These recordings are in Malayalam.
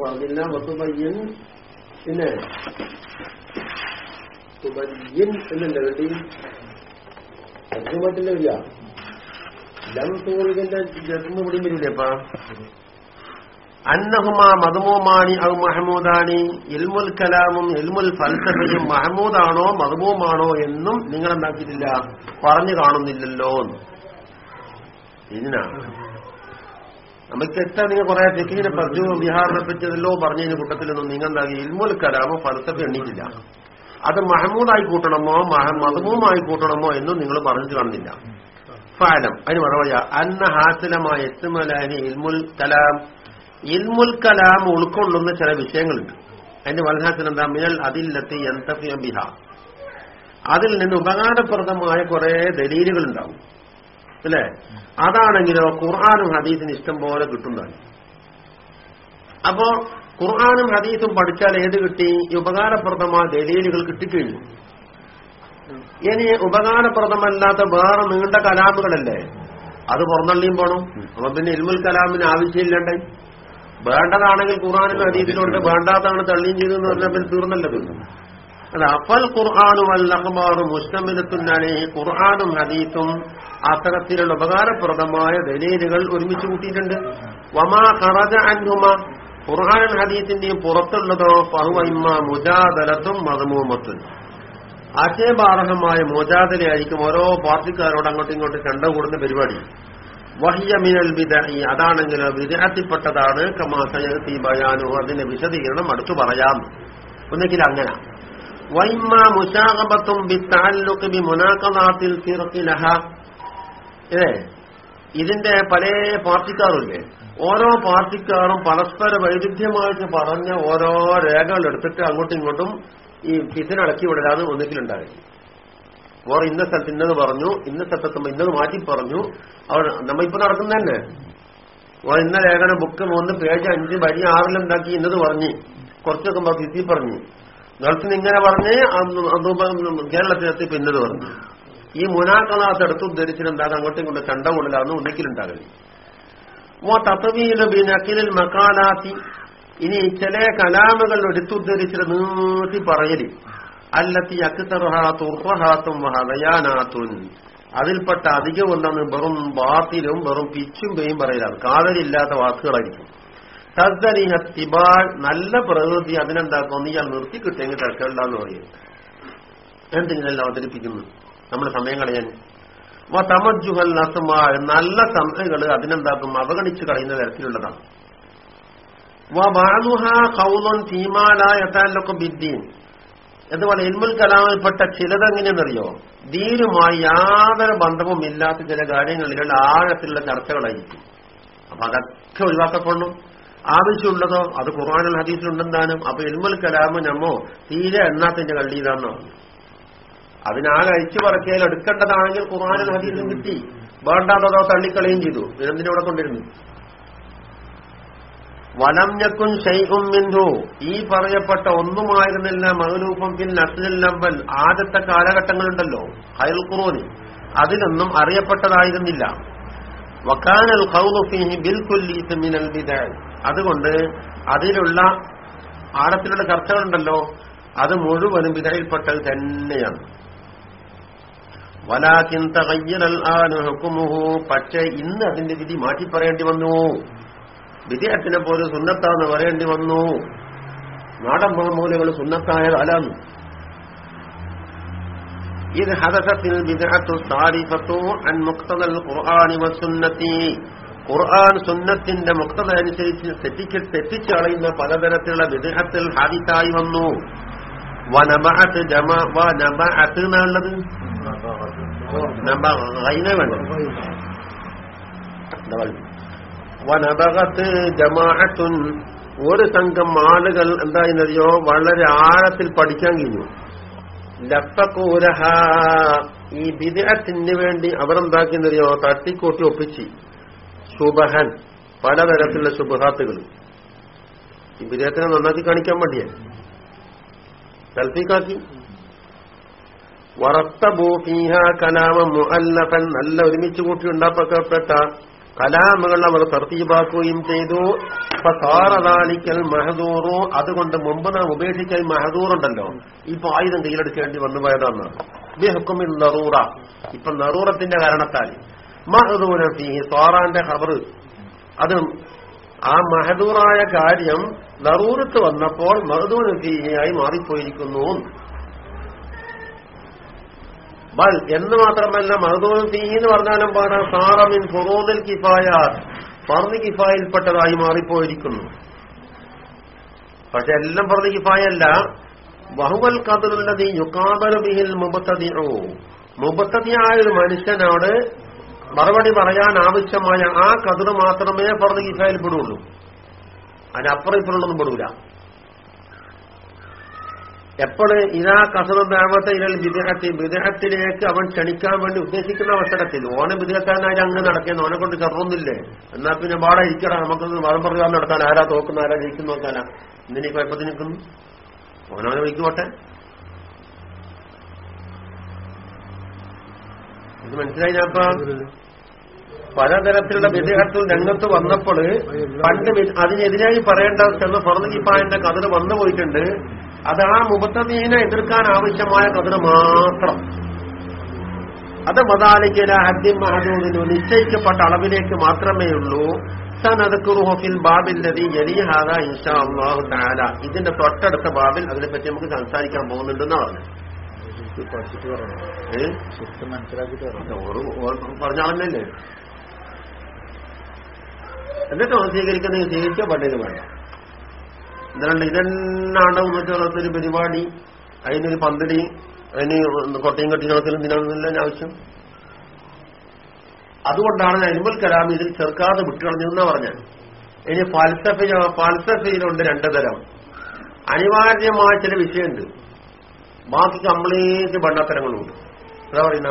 പറഞ്ഞില്ല വത്തുബയ്യൻ പിന്നെ തുബയ്യൻ എന്നുണ്ട് കേട്ടി അസുഖത്തില്ല ഇല്ല ലം തൂറിന്റെ ജന്മ പിടിയും അന്നഹുമാ അന്നഹുമ മധുമൂമാണി ഔ മഹമൂദാണി ഇൽമുൽ കലാമും ഇൽമുൽ ഫൽസഫയും മഹമൂദാണോ മധുമോമാണോ എന്നും നിങ്ങൾ എന്താക്കിയിട്ടില്ല പറഞ്ഞു കാണുന്നില്ലല്ലോ. ഇതിനാണ് നമുക്ക് തെറ്റാ നിങ്ങൾ കുറെ ഫിഖിന്റെ പറഞ്ഞു ബിഹാറിനെ പറ്റിയതല്ലോ പറഞ്ഞതിന് കൂട്ടത്തിലൊന്നും നിങ്ങൾ എന്താ ഇൽമുൽ കലാമ ഫലസഫ എണ്ണിയിട്ടില്ല. അത് മഹമൂദായി കൂട്ടണമോ മതമൂമായി കൂട്ടണമോ എന്നും നിങ്ങൾ പറഞ്ഞു കാണുന്നില്ല ഫാലം അതിന് മറുപടി അന്ന ഹാസിലമായ എത്തുമലാനി ഇൽമുൽ കലാം. ഇൽമുൽ കലാം ഉൾക്കൊള്ളുന്ന ചില വിഷയങ്ങളുണ്ട്. അതിന്റെ വലഹാസിൽ എന്താ മിനൽ അതില്ലത്തി എന്തഫിയ ബിഹ. അതിൽ നിന്ന് ഉപകാരപ്രദമായ കുറെ ദലീലുകൾ ഉണ്ടാവും അല്ലേ? അതാണെങ്കിലോ ഖുർആാനും ഹദീസിന് ഇഷ്ടം പോലെ കിട്ടുന്നതാണ്. അപ്പോ ഖുർആാനും ഹദീസും പഠിച്ചാൽ ഏത് കിട്ടി? ഉപകാരപ്രദമായ ദലീലുകൾ കിട്ടിക്കഴിഞ്ഞു. ഇനി ഉപകാരപ്രദമല്ലാത്ത വേറെ നീണ്ട കലാമുകളല്ലേ അത് പുറന്തള്ളിയും പോണം. അപ്പൊ പിന്നെ ഇൽമുൽ കലാമിന് ആവശ്യമില്ലണ്ടേ? വേണ്ടതാണെങ്കിൽ ഖുർആാനും ഹദീസിലുണ്ട് വേണ്ടാത്താണ് തള്ളിയും ചെയ്തെന്ന് പറഞ്ഞാൽ പിന്നെ തീർന്നല്ലത് അല്ല അപ്പൽ ഖുർആാനും അഖ്ബാറും മുസ്തമിലത്തുന്നാലേ ഖുർആാനും ഹദീസും അത്തരത്തിലുള്ള ഉപകാരപ്രദമായ ദലീലുകൾ ഒരുമിച്ച് കൂട്ടിയിട്ടുണ്ട്. വമാ ഖറജ അൻഹുമ. ഖുർആാനും ഹദീസിന്റെയും പുറത്തുള്ളതോ ഫഹുവ ഇമ്മ മുജാദലത്തും മതമൂമത്തും ആശയബാർഹമായ മോചാതനയായിരിക്കും ഓരോ പാർട്ടിക്കാരോട് അങ്ങോട്ടും ഇങ്ങോട്ടും ചണ്ട കൂടുന്ന പരിപാടി. വഹിയ മിനൽ ബിദഈ അതാണെങ്കിൽ വിദേഹത്തിൽപ്പെട്ടതാണ് കമാസയത്തി ബയാനു അതിന്റെ വിശദീകരണം അടുത്തു പറയാം. ഒന്നെങ്കിൽ അങ്ങനെ. വൈമ മുഷാഹബത്തും ബി താലുക്ക് ബി മുനാക്കനാത്തിൽ ഏ ഇതിന്റെ പല പാർട്ടിക്കാറില്ലേ ഓരോ പാർട്ടിക്കാരും പരസ്പര വൈരുദ്ധ്യമായിട്ട് പറഞ്ഞ ഓരോ രേഖകൾ എടുത്തിട്ട് അങ്ങോട്ടും ഇങ്ങോട്ടും ഈ പിസിനടക്കി വിടരാതെ ഒന്നിക്കലുണ്ടായി ഓർ ഇന്ന സ്ഥലത്ത് ഇന്നത് പറഞ്ഞു ഇന്ന സ്ഥലത്തെത്തുമ്പോ ഇന്നത് മാറ്റി പറഞ്ഞു. അവർ നമ്മ ഇപ്പൊ നടക്കുന്ന തന്നെ ഓ ഇന്ന ലേഖന ബുക്ക് മൂന്ന് പേജ് അഞ്ച് വരി ആറിലുണ്ടാക്കി ഇന്നത് പറഞ്ഞ് കുറച്ചൊക്കെ ഫിസി പറഞ്ഞു. ഗൾഫിന് ഇങ്ങനെ പറഞ്ഞ് കേരളത്തിനെത്തിയപ്പോ ഇന്നത് പറഞ്ഞു. ഈ മുനാക്കലാത്ത് എടുത്ത് ഉദ്ധരിച്ചിട്ട് എന്താ? അങ്ങോട്ടും ഇങ്ങോട്ടും ചണ്ട കൊണ്ടിലാന്ന് ഒന്നിക്കലുണ്ടാകരുത് ഓ തത്വീല ബിനക്കിലിൽ മക്കാലാത്തി ഇനി ചില കലാമകൾ എടുത്തുദ്ധരിച്ചിട്ട് നീട്ടി പറയൽ. അല്ലത്തി ഹതയാനാത്തുൻ അതിൽപ്പെട്ട അധികം എന്താണ് വെറും ബാത്തിലും വെറും പിച്ചും പെയും പറയലാണ്. കാതലില്ലാത്ത വാക്കുകളായിരിക്കും. തദ്ദരിഹത്തിബാൾ നല്ല പ്രകൃതി അതിനെന്താക്കും ഇയാൾ നിർത്തി കിട്ടിയെങ്കിൽ തിരക്കുണ്ടാന്ന് പറയും. എന്തെങ്കിലും അവതരിപ്പിക്കുന്നു? നമ്മുടെ സമയം കളയാൻ അപ്പൊ തമജുഹൽ നസുമാൾ നല്ല സമയങ്ങൾ അതിനെന്താക്കും? അവഗണിച്ച് കളയുന്ന തരത്തിലുള്ളതാണ്. ബിദ്ദീൻ. അതുപോലെ ഇൽമുൽ കലാമിൽപ്പെട്ട ചിലതെങ്ങനെയെന്നറിയോ? ദീനുമായി യാതൊരു ബന്ധവും ഇല്ലാത്ത ചില കാര്യങ്ങളിലുള്ള ആഴത്തിലുള്ള ചർച്ചകളായിരിക്കും. അപ്പൊ അതൊക്കെ ഒഴിവാക്കപ്പെടണം ആവശ്യമുള്ളതോ? അത് ഖുർആാനുള്ള ഹദീസിലുണ്ടെന്താനും അപ്പൊ ഇൽമുൽ കലാമ് നമ്മോ തീരെ എണ്ണാത്തിന്റെ കള്ളിയിലാന്നോ അതിനാകെ അഴിച്ചു പറക്കയിൽ എടുക്കേണ്ടതാണെങ്കിൽ ഖുർആാനുൽ ഹദീസും കിട്ടി. വേണ്ടാത്തതോ തള്ളിക്കളയും ചെയ്തു. ഇതെന്തിനവിടെ കൊണ്ടിരുന്നു വലം ഷെയ്ഖും മിൻഹു. ഈ പറയപ്പെട്ട ഒന്നുമായിരുന്നില്ല മകലൂപ്പം പിൻ നസ്ലിൽ നമ്പൽ ആദ്യത്തെ കാലഘട്ടങ്ങളുണ്ടല്ലോ ഹയൽ ഖുറൂന്. അതിലൊന്നും അറിയപ്പെട്ടതായിരുന്നില്ല. വക്കാനൽ ഖൗലുഫിഹി ബിൽ കുല്ലീസ് മിനൽ ബിദഅ അതുകൊണ്ട് അതിലുള്ള ആഴത്തിലുള്ള ചർച്ചകളുണ്ടല്ലോ അത് മുഴുവനും വിതയിൽപ്പെട്ടത് തന്നെയാണ്. വലാക്കിൻ പക്ഷേ ഇന്ന് അതിന്റെ വിധി മാറ്റി പറയേണ്ടി വന്നു. വിദേഹത്തിനെ പോലെ സുന്നത്താന്ന് പറയേണ്ടി വന്നു. നാടൻ സുന്നത്തായ സുന്നത്തായതല്ലാന്ന് ഇത് ഹദസത്തിൽ ഖുർആൻ സുന്നത്തിന്റെ മുക്തത അനുസരിച്ച് തെറ്റിക്ക് തെറ്റിച്ച് കളയുന്ന പലതരത്തിലുള്ള വിദേഹത്തിൽ ഹാദിത്തായി വന്നു. വനബഅത്ത് ജമ വനബഅത്ത് എന്നുള്ളത് വനബകത്ത് ജമാഅത്തുൻ ഒരു സംഘം ആളുകൾ എന്തായിരുന്നറിയോ വളരെ ആഴത്തിൽ പഠിക്കാൻ കഴിഞ്ഞു. ലപ്പക്കൂരഹ ഈ വിദേഹത്തിന് വേണ്ടി അവരെന്താക്കിയെന്നറിയോ? തട്ടിക്കൂട്ടി ഒപ്പിച്ച്. ശുഭഹൻ പലതരത്തിലുള്ള ശുഭഹാത്തുകൾ. ഈ വിദേഹത്തിനെ നന്നാക്കി കാണിക്കാൻ വേണ്ടിയേ. തൽഫീക്കാക്കി വറത്തബൂഫീഹ കലാമ മുഅല്ലഫൻ. നല്ല ഒരുമിച്ച് കൂട്ടി ഉണ്ടാക്കപ്പെട്ട കലാമുകൾ അവർ തർത്തീബാക്കുകയും ചെയ്തു. ഫസാറദാലിക്കൽ മഹദൂറു. അതുകൊണ്ട് മുമ്പ് നാം ഉപേക്ഷിക്കൽ മഹദൂറുണ്ടല്ലോ. ഇപ്പൊ ആയുധം കയ്യിലെടുക്കേണ്ടി വന്നു പോയതാണ്. ബിഹക്കുമിൽ നറൂറ. ഇപ്പൊ നറൂറത്തിന്റെ കാരണത്താൽ. മഹദൂര ഫീ സാറാന്റെ ഖബർ അത് ആ മഹദൂറായ കാര്യം നറൂറത്ത് വന്നപ്പോൾ മഹദൂര ഫീഹിയായി മാറിപ്പോയിരിക്കുന്നു. ബൽ എന്ന് മാത്രമല്ല മഹദൂർ സി എന്ന് പറഞ്ഞാലും പാടാം സാറമിൻ ഫുറൂദൽ കിഫായാത്ത് ഫർദ് കിഫായിൽപ്പെട്ടതായി മാറിപ്പോയിരിക്കുന്നു. പക്ഷെ എല്ലാം ഫർദ് കിഫായല്ല. ബഹുവൽ കതിറുള്ളത് യുക്കാബല ബിഹിൽ മുബത്തതിയോ മുബത്തതിയായ ഒരു മനുഷ്യനോട് മറുപടി പറയാൻ ആവശ്യമായ ആ കതിർ മാത്രമേ ഫർദ് കിഫായിൽ പെടുള്ളൂ അതിനപ്പുറം ഇപ്പോഴുള്ളൊന്നും പെടൂല എപ്പോൾ ഇതാ കസറ നാമത്തെ ഇരൽ വിദേഹത്തിൽ വിദേഹത്തിലേക്ക് അവൻ ക്ഷണിക്കാൻ വേണ്ടി ഉദ്ദേശിക്കുന്ന അവസരത്തിൽ. ഓനെ വിദേഹത്താനായി അങ്ങ് നടക്കുന്നു ഓനെ കൊണ്ട് കറൊന്നില്ലേ എന്നാ പിന്നെ പാടെ ഇരിക്കടാ നമുക്കൊന്ന് മതം പ്രകാരം നടത്താൻ ആരാ തോക്കുന്ന ആരാ ജയിക്കുന്നു നോക്കാനാ? ഇന്നിനി കുഴപ്പത്തിൽ നിൽക്കുന്നു? ഓനവനെ വിളിക്കോട്ടെ. ഇത് മനസ്സിലായി ഞാൻ പലതരത്തിലുള്ള വിദേഹത്തിൽ രംഗത്ത് വന്നപ്പോൾ പണ്ട് അതിനെതിരായി പറയേണ്ട ചെന്ന് ഫർദിപ്പായന്റെ കഥ വന്നു പോയിട്ടുണ്ട്. അത് ആ മുബത്തമീനെ എതിർക്കാൻ ആവശ്യമായ കതിർ മാത്രം. അത് മതാലിക്കല ഹദ്യം മഹദൂദിനു നിശ്ചയിക്കപ്പെട്ട അളവിലേക്ക് മാത്രമേ ഉള്ളൂ. സനദക്കുറുഹോഫിൽ ബാബില്ലതി ജലിഹാദ ഇൻഷാ അള്ളാഹു താല ഇതിന്റെ തൊട്ടടുത്ത ബാബിൽ അതിനെപ്പറ്റി നമുക്ക് സംസാരിക്കാൻ പോകുന്നുണ്ടെന്ന് പറഞ്ഞു. പറഞ്ഞാളല്ലേ? എന്നിട്ട് സ്വീകരിക്കുന്ന സ്വീകരിക്കുന്നത് സ്വീകരിച്ചോ പണ്ടേന് വേണ്ട എന്തുകൊണ്ട് ഇതെന്നാണ് ഒരു പരിപാടി? അതിനൊരു പന്തടി അതിന് കൊട്ടയും കട്ടികളത്തിലും ഇതിനാണെന്നില്ല ആവശ്യം? അതുകൊണ്ടാണ് അനിമൽ കലാം ഇതിൽ ചേർക്കാതെ വിട്ടുകളഞ്ഞതെന്നാ പറഞ്ഞത്. ഇനി ഫാൽസഫ ഫാൽസഫയിലുണ്ട് രണ്ടു തരം. അനിവാര്യമായ ചില വിഷയമുണ്ട്. ബാക്കി കംപ്ലീറ്റ് ഭണ്ണത്തരങ്ങളുണ്ട് എന്താ പറയുന്ന?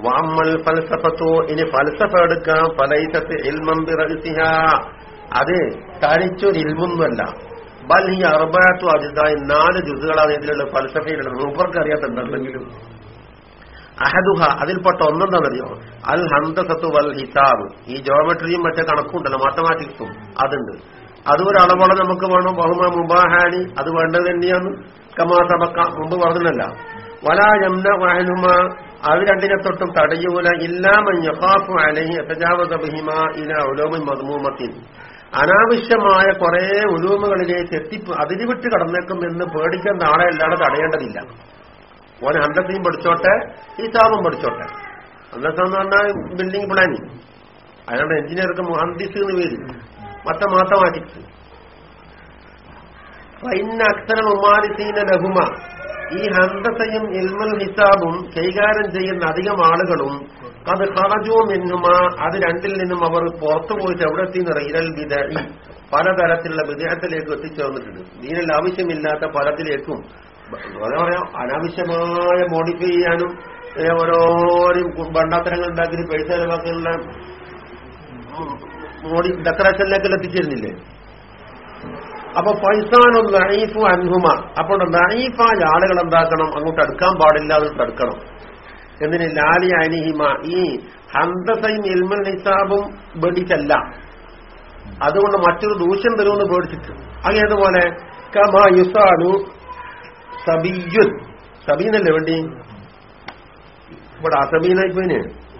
വാമൽ ഫൽസഫത്തോ ഇനി ഫൽസഫ എടുക്കാം. ഫലൈസത്ത് ഇൽമം അത് തനിച്ചൊരു ഇൽമൊന്നുമല്ല. ബൽ ഈ അജിതായി നാല് ജുസുകളാണ് ഇതിലുള്ള ഫലസഫയിലുള്ള മൂപ്പർക്ക് അറിയാത്ത എന്തെങ്കിലും? അഹദുഹ അതിൽപ്പെട്ട ഒന്നെന്താണെന്നറിയോ? അൽ ഹന്തസത്തു വൽ ഹിസാബ് ഈ ജോമെട്രിയും മറ്റേ കണക്കുണ്ടല്ലോ മാത്തമാറ്റിക്സും. അതുണ്ട്. അതും ഒരു അളവോളം നമുക്ക് വേണം. ബഹുമ മുബാഹാനി അത് വേണ്ടത് തന്നെയാണ്. കമാ തബക്ക മുമ്പ് പറഞ്ഞല്ല വലാ യംന വഹനുമ അത് രണ്ടിനെ തൊട്ടും തടയൂല. ഇല്ലാമൻ യഖാഫു അലഹി യതജാവസ ബിഹിമ ഇല ഉലൂമിൻ മദ്മൂമത്തിൻ. അനാവശ്യമായ കുറെ ഉരുവുകളിലേക്ക് എത്തി അതിരിവിട്ട് കടന്നേക്കും എന്ന് പേടിക്കുന്ന ആളെ അല്ലാതെ തടയേണ്ടതില്ല. ഓൻ ഹണ്ടസയും പഠിച്ചോട്ടെ ഈ ചാപം പഠിച്ചോട്ടെ. ഹണ്ടസം എന്ന് പറഞ്ഞാൽ ബിൽഡിംഗ് പ്ലാനിങ് അയാളുടെ എഞ്ചിനീയർക്ക് മുഹന്ദിസ് എന്ന് പേര്. മറ്റ മാത്തമാറ്റിക്സ്. അക്ഷരം ഉമാരിസീന ലഹുമ ഈ ഹന്തസയും ഇൽമൽ ഹിസാബും കൈകാര്യം ചെയ്യുന്ന അധികം ആളുകളും അത് കളജോ മിന്നുമ അത് രണ്ടിൽ നിന്നും അവർ പുറത്തു പോയിട്ട് എവിടെ എത്തിയെന്ന് ഇരൽ വിദയി പലതരത്തിലുള്ള വിദേഹത്തിലേക്ക് എത്തിച്ചേർന്നിട്ടുണ്ട്. ദീനിൽ ആവശ്യമില്ലാത്ത പലത്തിലേക്കും എന്താ പറയാ അനാവശ്യമായ മോഡിഫൈ ചെയ്യാനും ഓരോരും ഭണ്ടാത്തരങ്ങൾ ഉണ്ടാക്കി പൈസ ചെലവാക്കാനുള്ള മോഡി ഡെക്കറേഷനിലേക്ക് എത്തിച്ചിരുന്നില്ലേ? അപ്പൊ പൈസാനും നഴീഫു അൻഹുമ. അപ്പോൾ നഴീഫായ ആളുകൾ എന്താക്കണം അങ്ങോട്ട് അടുക്കാൻ പാടില്ല അത് തടുക്കണം. എന്തിന്? ലാലി അനിഹിമ. ഈ ഹന്തസയും എൽമൽ നിസാബും പേടിച്ചല്ല അതുകൊണ്ട് മറ്റൊരു ദൂഷ്യം തരുമെന്ന് പേടിച്ചിട്ട്. അങ്ങേതുപോലെ കമാ യുസാനു സബിയുൻ. സബീനല്ലേ വേണ്ടി? ഇവിടെ അസബീനായിപ്പോയിന്.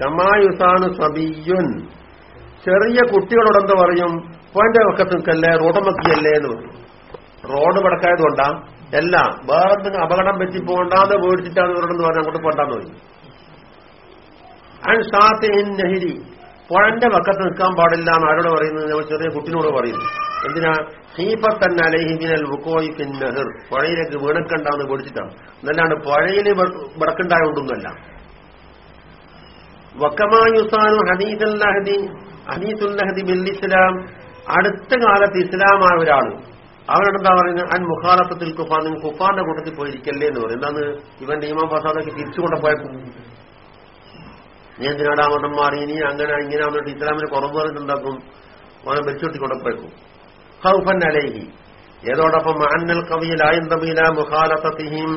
കമായുസാനു സബിയുൻ. ചെറിയ കുട്ടികളോട് എന്താ പറയും? പോയിന്റ് വക്കത്ത് നിൽക്കല്ലേ? റോഡമക്കിയല്ലേ എന്ന് പറയും. റോഡ് പടക്കായതുകൊണ്ടാ അല്ല വേറെ എന്തെങ്കിലും അപകടം പറ്റി പോകണ്ടാന്ന് പേടിച്ചിട്ടാണ് ഇവരോടെന്ന് പറഞ്ഞാൽ അങ്ങോട്ട് പോണ്ടാന്ന് പറയും അൻ സാത്തിൻ നെഹിരി. പുഴന്റെ വക്കത്ത് നിൽക്കാൻ പാടില്ല എന്ന് ആരോട് പറയുന്നത്? ഞങ്ങൾ ചെറിയ കുട്ടിനോട് പറയുന്നു. എന്തിനാ? ഹീഫത്തൻ അലഹിമിനൽ വുക്കോയി പിൻ നെഹർ. പുഴയിലേക്ക് വീണക്കണ്ടാന്ന് പേടിച്ചിട്ടാണ്. എന്നല്ലാണ്ട് പുഴയിൽ വിടക്കുണ്ടായതുകൊണ്ടൊന്നുമല്ല വക്കമായുസാനു ഹദീസുല്ലഹദി ഹദീസുല്ലഹദി ബിൽ ഇസ്ലാം. അടുത്ത കാലത്ത് ഇസ്ലാമായ ഒരാൾ അവനെന്താ പറയുന്നത്? അൻ മുഖാലത്തിൽ കുഫാൻ നിങ്ങൾ കുഫാന്റെ കൂട്ടത്തിൽ പോയിരിക്കല്ലേ എന്ന് പറയും. എന്താണ്? ഇവന്റെ ഈമാൻ ഫസാദൊക്കെ തിരിച്ചുകൊണ്ട് പോയപ്പോ നീ എന്തിനാടാ മതം മാറി? ഇനി അങ്ങനെ ഇങ്ങനെ വന്നിട്ട് ഇസ്ലാമിന് കുറവ് പറഞ്ഞിട്ടുണ്ടാക്കും അവനെ വെച്ചുകൊട്ടിക്കൊണ്ട് പോയക്കും ഹൗഫൻ അലൈഹി. ഏതോടൊപ്പം അന്നൽ തമ്മില മുഖാലത്തത്തിഹിം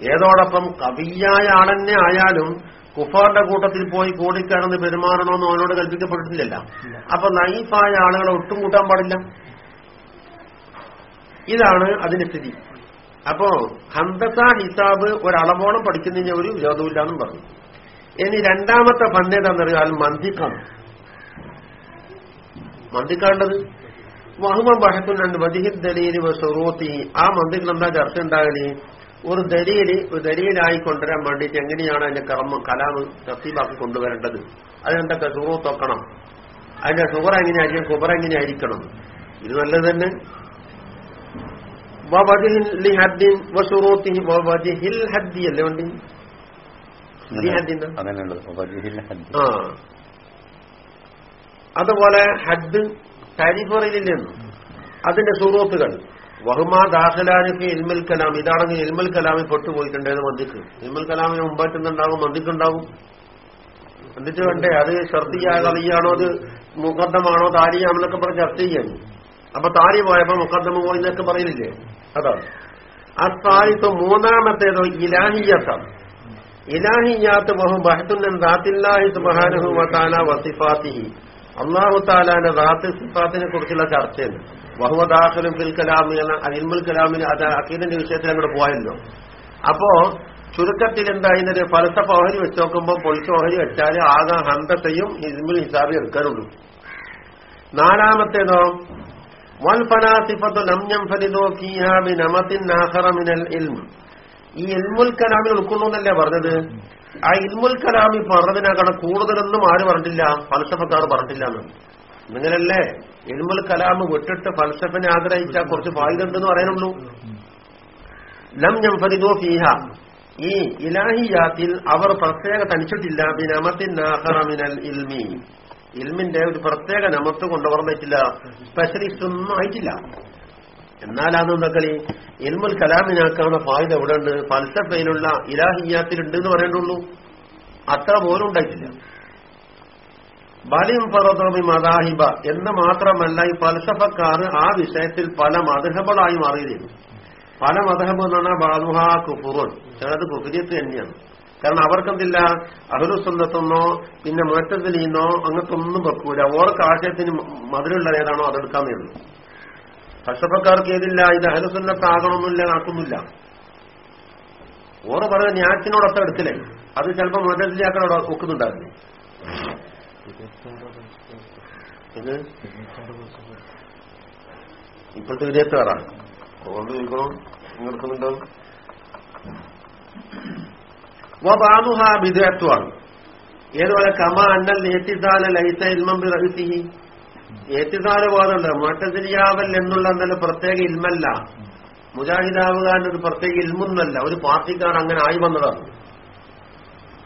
ഏതോടൊപ്പം കവിയായ ആളെന്നെ ആയാലും കുഫാറിന്റെ കൂട്ടത്തിൽ പോയി കൂടിക്കിടന്ന് പെരുമാറണമെന്ന് അവനോട് കൽപ്പിക്കപ്പെട്ടിട്ടില്ല അപ്പൊ നൈഫായ ആളുകളെ ഒട്ടും കൂട്ടാൻ പാടില്ല. ഇതാണ് അതിന്റെ സ്ഥിതി. അപ്പോ ഹന്തസ ഹിസാബ് ഒരളവോളം പഠിക്കുന്നതിന് ഒരു വിരോധമില്ല എന്നും പറഞ്ഞു. ഇനി രണ്ടാമത്തെ പന്നേതാന്നറിയാൽ മന്ദിക്കാണ് മന്ദിക്കാണ്ടത് വഹുമ ബദിഹിദ് ദലീലി ഷുറൂത്തി ആ മന്ദികൾ എന്താ ചർച്ച ഉണ്ടാകൽ? ഒരു ദലീൽ ഒരു ദലീലായി കൊണ്ടുവരാൻ വേണ്ടിയിട്ട് എങ്ങനെയാണ് അതിന്റെ കർമ്മം കലാമ് തസീബാക്കി കൊണ്ടുവരേണ്ടത്? അതിനെന്തൊക്കെ ഷുറൂത്ത് തൊക്കണം അതിന്റെ ഷുഗർ എങ്ങനെയായിരിക്കും കുബർ എങ്ങനെയായിരിക്കണം? ഇത് നല്ലത് തന്നെ. അല്ലേ വണ്ടി? അതുപോലെ ഹദ് താരിഫറിലെന്ന് അതിന്റെ സുറൂത്തുകൾ. വഹുമാ ദാഖലാനിക്ക് ഇൽമൽ കലാം. ഇതാണെങ്കിൽ ഇൽമുൽ കലാമിൽ പെട്ടുപോയിട്ടുണ്ടായത് മന്ദിക്ക്. ഇൽമുൽ കലാമിന് മുമ്പായിട്ടുണ്ടാകും മന്ദിക്കുണ്ടാകും. എന്നിട്ട് വേണ്ടേ? അത് ഷർദിയ കളിയാണോ അത് മുഖദ്ദമാണോ? താരിയാണെന്നൊക്കെ പറഞ്ഞ് ചർച്ച ചെയ്യാൻ. അപ്പൊ താരി പോയപ്പോ മുഖദ്ദമ പോയി എന്നൊക്കെ പറയില്ലേ അതാണ് ആ അസ്ഥാനിത്ത് മൂന്നാമത്തേതോ ഇലാഹിയത്താണ് ഇലാഹിയാത്ത് ബഹു ബഹത്തുന്നൻ ദാത്തില്ലാഹി സുബ്ഹാനഹു വതആല വസിഫാത്തിഹി അല്ലാഹു താലാന്റെ ദാത്ത് സിഫാത്തിനെ കുറിച്ചുള്ള ചർച്ചയാണ് വഹുവ ബിൽ കലാമി എന്ന അനിൽമുൽ കലാമിന് അത് അക്കീദിന്റെ വിഷയത്തിൽ അങ്ങോട്ട് പോയല്ലോ. അപ്പോ ചുരുക്കത്തിൽ എന്താ ഇതിനൊരു ഫലസഫ ഓഹരി വെച്ച് നോക്കുമ്പോൾ പൊളിച്ച ഓഹരി വെച്ചാൽ ആകെ ഹന്തത്തെയും ഇസ്മുൽ ഹിസാബി എടുക്കാനുള്ളൂ. നാലാമത്തേതോ ഈ ഇൽമുൽ കലാമിൽ ഉൾക്കൊള്ളുന്നല്ലേ പറഞ്ഞത്? ആ ഇൽമുൽ കലാമി പറഞ്ഞതിനേക്കാൾ കൂടുതലൊന്നും ആര് പറഞ്ഞിട്ടില്ല? ഫലസഫക്കാർ പറഞ്ഞിട്ടില്ല എന്ന്. നിങ്ങളല്ലേ ഇൽമുൽ കലാമ് വിട്ടിട്ട് ഫൽസഫനെ ആഗ്രഹിച്ചാൽ കുറച്ച് ഫായിദ ഉണ്ടെന്ന് പറയാനുള്ളൂ. ലം ഞംഫരിദോ ഫീഹ. ഈ ഇലാഹിയാത്തിൽ അവർ പ്രത്യേക തനിച്ചിട്ടില്ല. ബിനമത്തിൻ ആഖറ മിനൽ ഇൽമി. ഇൽമിന്റെ ഒരു പ്രത്യേക നമത്ത് കൊണ്ടുവന്നിട്ടില്ല സ്പെഷ്യലിസ്റ്റ് ഒന്നും ആയിട്ടില്ല. എന്നാലാന്ന് എന്തൊക്കെ ഇൽമുൽ കലാമിനാക്കാവുന്ന ഫായിദ എവിടെ ഉണ്ട് ഫൽസഫയിലുള്ള ഇലാഹിയാത്തിലുണ്ട് എന്ന് പറയേണ്ടുള്ളൂ അത്ര പോലും ഉണ്ടായിട്ടില്ല. ബലിം പറതോമി മദാഹിബ എന്ന് മാത്രമല്ല ഈ ഫൽസഫക്കാർ ആ വിഷയത്തിൽ പല മധുഹബളായി മാറിയിരുന്നു പല മധഹബ് എന്ന് പറഞ്ഞാൽ ബാദുഹാ കുഫുറുൻ. ചിലത് കുഫുരിയത്ത് തന്നെയാണ്. കാരണം അവർക്കെന്തില്ല? അഹുലുസുന്നത്തെന്നോ പിന്നെ മുഴത്തതിലീന്നോ അങ്ങനത്തെ ഒന്നും വെക്കൂല. ഓർക്ക് ആശയത്തിന് മധുരമുള്ള ഏതാണോ അതെടുക്കാൻ ഉള്ളൂ കഷ്ടപ്പക്കാർക്ക് ഏതില്ല? ഇത് അഹലുസുന്നത്താകണമെന്നില്ല നടക്കുന്നില്ല ഓറ് പറഞ്ഞ ഞാറ്റിനോടൊപ്പം എടുക്കില്ലേ അത് ചിലപ്പോ അവിടെ ഒക്കുന്നുണ്ടാവില്ലേ ഇത് ഇപ്പോഴത്തെ വിജയത്താറാണ് അതുകൊണ്ട് ചോദിക്കണം നിങ്ങൾക്കുന്നുണ്ടോ വബാദുഹ വിധേയത്വമാണ് ഏതുപോലെ കമ അന്നൽ ഏത്തിസാല ലൈസ ഇൽമം ബിറഹ്സിഹി ഏത്തിസാല ബോധമുണ്ട്. മുഅ്തസിലിയാവൽ എന്നുള്ള നല്ല പ്രത്യേക ഇൽമല്ല. മുജാഹിദാവുക ഒരു പ്രത്യേക ഇൽമൊന്നല്ല ഒരു പാർട്ടിക്കാർ അങ്ങനെ ആയി വന്നതാണ്.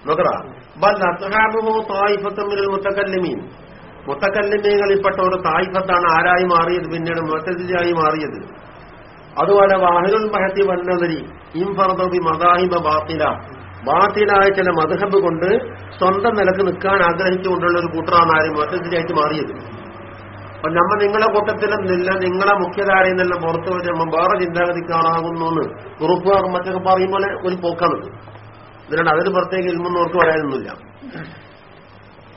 നോക്കടാ. ബൽ അസ്ഹാബുഹു തായിഫത്തും മുത്തക്കല്ലിമീൻ. മുത്തക്കല്ലിമീങ്ങളിൽപ്പെട്ട ഒരു തായിഫത്താണ് ആരായി മാറിയത്? പിന്നീട് മുഅ്തസിലിയായി മാറിയത്. അതുപോലെ വാഹനുൽ മഹത്തി വന്നവരി ഇംഫർദബി മദാഹിബ ബാത്തില. ബാത്തിലായ ചില മധുഹബ് കൊണ്ട് സ്വന്തം നിലയ്ക്ക് നിൽക്കാൻ ആഗ്രഹിച്ചുകൊണ്ടുള്ള ഒരു കൂട്ടറാണ് ആരും? മൊത്തത്തിലായിട്ട് മാറിയത്. അപ്പൊ നമ്മ നിങ്ങളെ കൂട്ടത്തിലൊന്നില്ല നിങ്ങളെ മുഖ്യധാരയിൽ നിന്നെല്ലാം പുറത്തു വെച്ച് നമ്മൾ വേറെ ചിന്താഗതിക്കാറാകുന്നു എന്ന് ഉറപ്പ് മറ്റൊക്കെ പോലെ ഒരു പോക്കാണ്. ഇതിനാണ് അതിന് പ്രത്യേക ഇൽമെന്ന് ഓർക്ക് പറയാനൊന്നുമില്ല.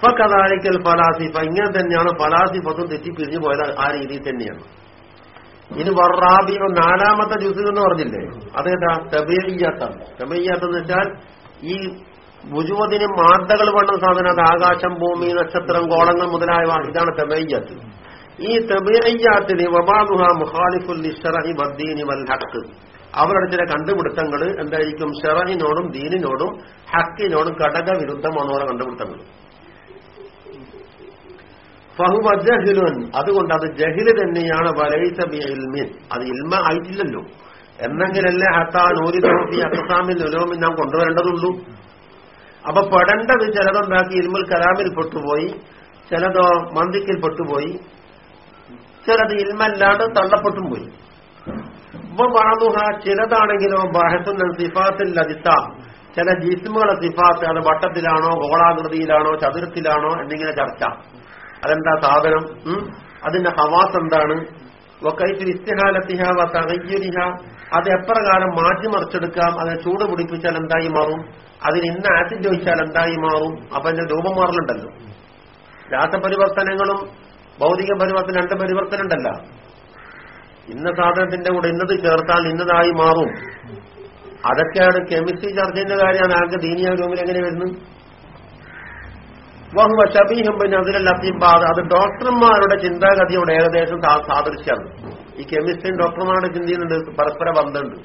കഥാലിക്കൽ ഫലാസിഫ ഇങ്ങനെ തന്നെയാണ് ഫലാസിഫത്തും തെറ്റിപ്പിരിഞ്ഞു പോയത് ആ രീതിയിൽ തന്നെയാണ്. ഇത് വറാബി നാലാമത്തെ ജ്യൂസ് എന്ന് പറഞ്ഞില്ലേ? അതേതാ തബേയ്യാത്താണ് തബേയ്യാത്ത് എന്ന് വെച്ചാൽ ഈ ഭുജുവതിന് മാർദ്ദകൾ വേണ്ട സാധനം അത് ആകാശം ഭൂമി നക്ഷത്രം ഗോളങ്ങൾ മുതലായവ ഇതാണ് തബേയ്യാത്ത് ഈ തബേയ്യാത്തിന് വബാദുഹ മുഹാലിഫുൽ ലിഷറഹി വദ്ദീനി വൽ ഹക്ക് അവരുടെ ചില കണ്ടുപിടുത്തങ്ങൾ എന്തായിരിക്കും? ഷെറഹിനോടും ദീനിനോടും ഹക്കിനോടും ഘടക വിരുദ്ധമാണോ കണ്ടുപിടുത്തങ്ങൾ. ഫഹുവ ജഹിലുൻ. അതുകൊണ്ട് അത് ജഹിൽ തന്നെയാണ് വലൈസ ബി ഇൽമിൻ. അത് ഇൽമ ആയിട്ടില്ലല്ലോ. എന്നെങ്കിലല്ലേ ഹത്താ നൂരി തോഫി അസാമിൽ ഉലോമിൽ നാം കൊണ്ടുവരേണ്ടതുള്ളൂ. അപ്പൊ പെടേണ്ടത് ചിലതുണ്ടാക്കി ഇൽമുൽ കലാമിൽ പെട്ടുപോയി ചിലതോ മന്ദിക്കിൽ പെട്ടുപോയി ചിലത് ഇൽമല്ലാണ്ട് തള്ളപ്പെട്ടും പോയി. ഇപ്പൊ ബാധുഹ ചിലതാണെങ്കിലോ ബാഹത്തുന്ന സിഫാത്തിൽ ചില ജിസ്മുകളെ സിഫാത്ത് അത് വട്ടത്തിലാണോ ഗോളാകൃതിയിലാണോ ചതുരത്തിലാണോ എന്നിങ്ങനെ ചർച്ച. അതെന്താ സാധനം? അതിന്റെ ഹവാസ് എന്താണ്? ഇസ്തിഹാലത്തിഹ അത് എപ്രകാരം മാറ്റിമറിച്ചെടുക്കാം അതിനെ ചൂട് പിടിപ്പിച്ചാൽ എന്തായി മാറും? അതിന് ഇന്ന് ആസിഡ് ഒഴിച്ചാൽ എന്തായി മാറും? അപ്പൊ അതിന്റെ രൂപം മാറലുണ്ടല്ലോ. രാസപരിവർത്തനങ്ങളും ഭൗതിക പരിവർത്തനം രണ്ട് പരിവർത്തനം ഉണ്ടല്ല ഇന്ന സാധനത്തിന്റെ കൂടെ ഇന്നത് ചേർത്താൽ ഇന്നതായി മാറും. അതൊക്കെയാണ് കെമിസ്ട്രി ചർച്ചയുടെ കാര്യമാണ്. ആകെ ദീനിയ രൂപത്തിൽ എങ്ങനെ വരുന്നത് വഹുവ ഷബീഹും പിന്നെ അത് ഡോക്ടർമാരുടെ ചിന്താഗതിയോട് ഏകദേശം സാദൃശ്യമാണ്. ഈ കെമിസ്ട്രിയും ഡോക്ടർമാരുടെ ചിന്തയുന്നുണ്ട് പരസ്പര ബന്ധമുണ്ട്.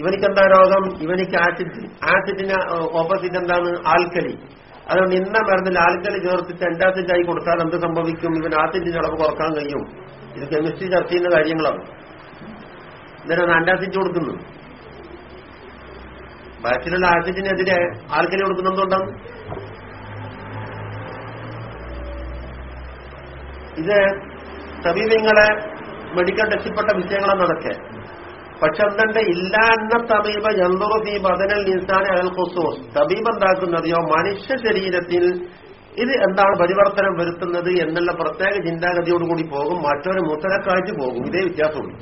ഇവനിക്ക് എന്താ രോഗം? ഇവനിക്ക് ആസിഡ് ആസിഡിന് ഓപ്പോസിറ്റ് എന്താണ്? ആൽക്കലി അതുകൊണ്ട് ഇന്ന മരുന്നിൽ ആൽക്കലി ചേർത്തിട്ട് എൻഡാസിഡ് ആയി കൊടുത്താൽ എന്ത് സംഭവിക്കും? ഇവൻ ആസിഡിന്റെ അളവ് കുറയ്ക്കാൻ കഴിയും. ഇത് കെമിസ്ട്രി ചർച്ച ചെയ്യുന്ന കാര്യങ്ങളാണ്. ഇന്നലെ ആന്റാസിഡ് കൊടുക്കുന്നത് ബാച്ചിലുള്ള ആസിഡിനെതിരെ ആൽക്കലി കൊടുക്കുന്നെന്തുകൊണ്ടാണ് ഇത് സമീപങ്ങളെ മെഡിക്കൽ ടെസ്റ്റിൽപ്പെട്ട വിഷയങ്ങളാണ് നടക്കെ പക്ഷെ എന്തുണ്ട് ഇല്ല എന്ന തബീബ ജന്തുറീ ബദനൽ നിസാനെ അൽ ഖുസൂസ്. തബീബ് എന്താക്കുന്നറിയോ മനുഷ്യ ശരീരത്തിൽ ഇത് എന്താണ് പരിവർത്തനം വരുത്തുന്നത് എന്നുള്ള പ്രത്യേക ചിന്താഗതിയോടുകൂടി പോകും. മറ്റൊരു മുത്തലക്കാറ്റ് പോകും. ഇതേ വ്യത്യാസമുള്ളൂ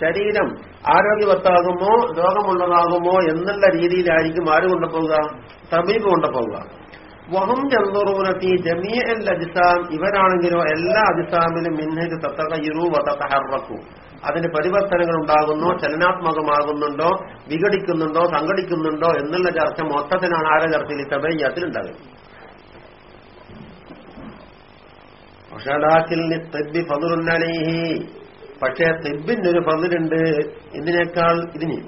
ശരീരം ആരോഗ്യവത്താകുമോ രോഗമുള്ളതാകുമോ എന്നുള്ള രീതിയിലായിരിക്കും ആര് കൊണ്ടുപോവുക? തബീബ് കൊണ്ടുപോവുക വഹം ചന്ദുറൂനത്തി ജമീ അൽ അജിസാം. ഇവരാണെങ്കിലോ എല്ലാ അജിസാമിലും മിന്നേക്ക് തത്തകയുറു വതഹറക്കു അതിന് പരിവർത്തനങ്ങൾ ഉണ്ടാകുന്നു ചലനാത്മകമാകുന്നുണ്ടോ വിഘടിക്കുന്നുണ്ടോ സംഘടിക്കുന്നുണ്ടോ എന്നുള്ള ചർച്ച മൊത്തത്തിലാണ് ആരെ ചർച്ചയിൽ തബയ്യത്തിൽ ഉണ്ടാകുന്നത് പക്ഷേ തെബിന്റെ ഒരു ഫതിലുണ്ട് ഇതിനേക്കാൾ ഇതിന്.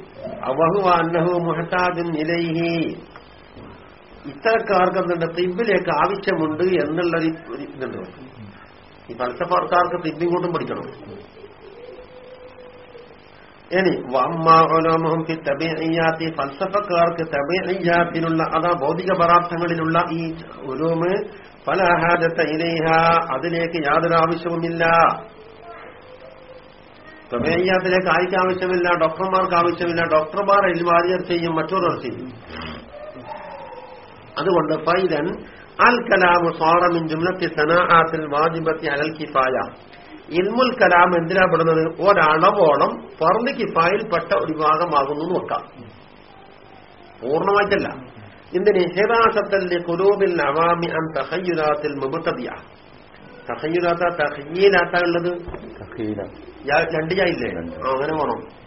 അവഹു അന്നഹു മുഹത്താദിൻ ഇലൈഹി. ഇത്തരക്കാർക്ക് എന്തുണ്ട് തിബിലേക്ക് ആവശ്യമുണ്ട് എന്നുള്ളൊരു ഒരു ഇതുണ്ട്. ഈ ഫലസഫക്കാർക്ക് തിബിങ്ങോട്ടും പഠിക്കണം. ഇനി വമ്മാലോമഹം തബിയാത്തി ഫൽസഫക്കാർക്ക് തബിയാത്തിലുള്ള അതാ ഭൗതിക പദാർത്ഥങ്ങളിലുള്ള ഈ ഉലൂമ് പല ഹാജത്ത ഇലേഹ അതിലേക്ക് യാതൊരു ആവശ്യവുമില്ല. തബിയാത്തിലേക്ക് ആയിക്കാവശ്യമില്ല ഡോക്ടർമാർക്ക് ആവശ്യമില്ല ഡോക്ടർമാർ ഇൽവാരിയർ ചെയ്യും മറ്റൊരു ചെയ്യും. അതുകൊണ്ട് ഫൈദൻ അൽ കലാമു സ്വാറമിൻ ജുംലത്തി സനാഹാത്തിൽ വാജിബത്തി അലൽ കിഫായ. ഇൽമുൽ കലാം എന്തിനാ പെടുന്നത്? ഒരളവോളം ഫർദ് കിഫായിൽപ്പെട്ട ഒരു ഭാഗമാകുന്നു നോക്കാം പൂർണമായിട്ടല്ല. ഇതിന് ഹിറാസത്തല്ലെ കുലൂബിൽ അവാമി അൻ തഹയ്യുരാത്തിൽ മുബത്തതിയ തഹയ്യുരാത്ത തഹയ്യീലാത്ത ഉള്ളത്? യാ- രണ്ട് ചായില്ലേ ആ, അങ്ങനെ പോണം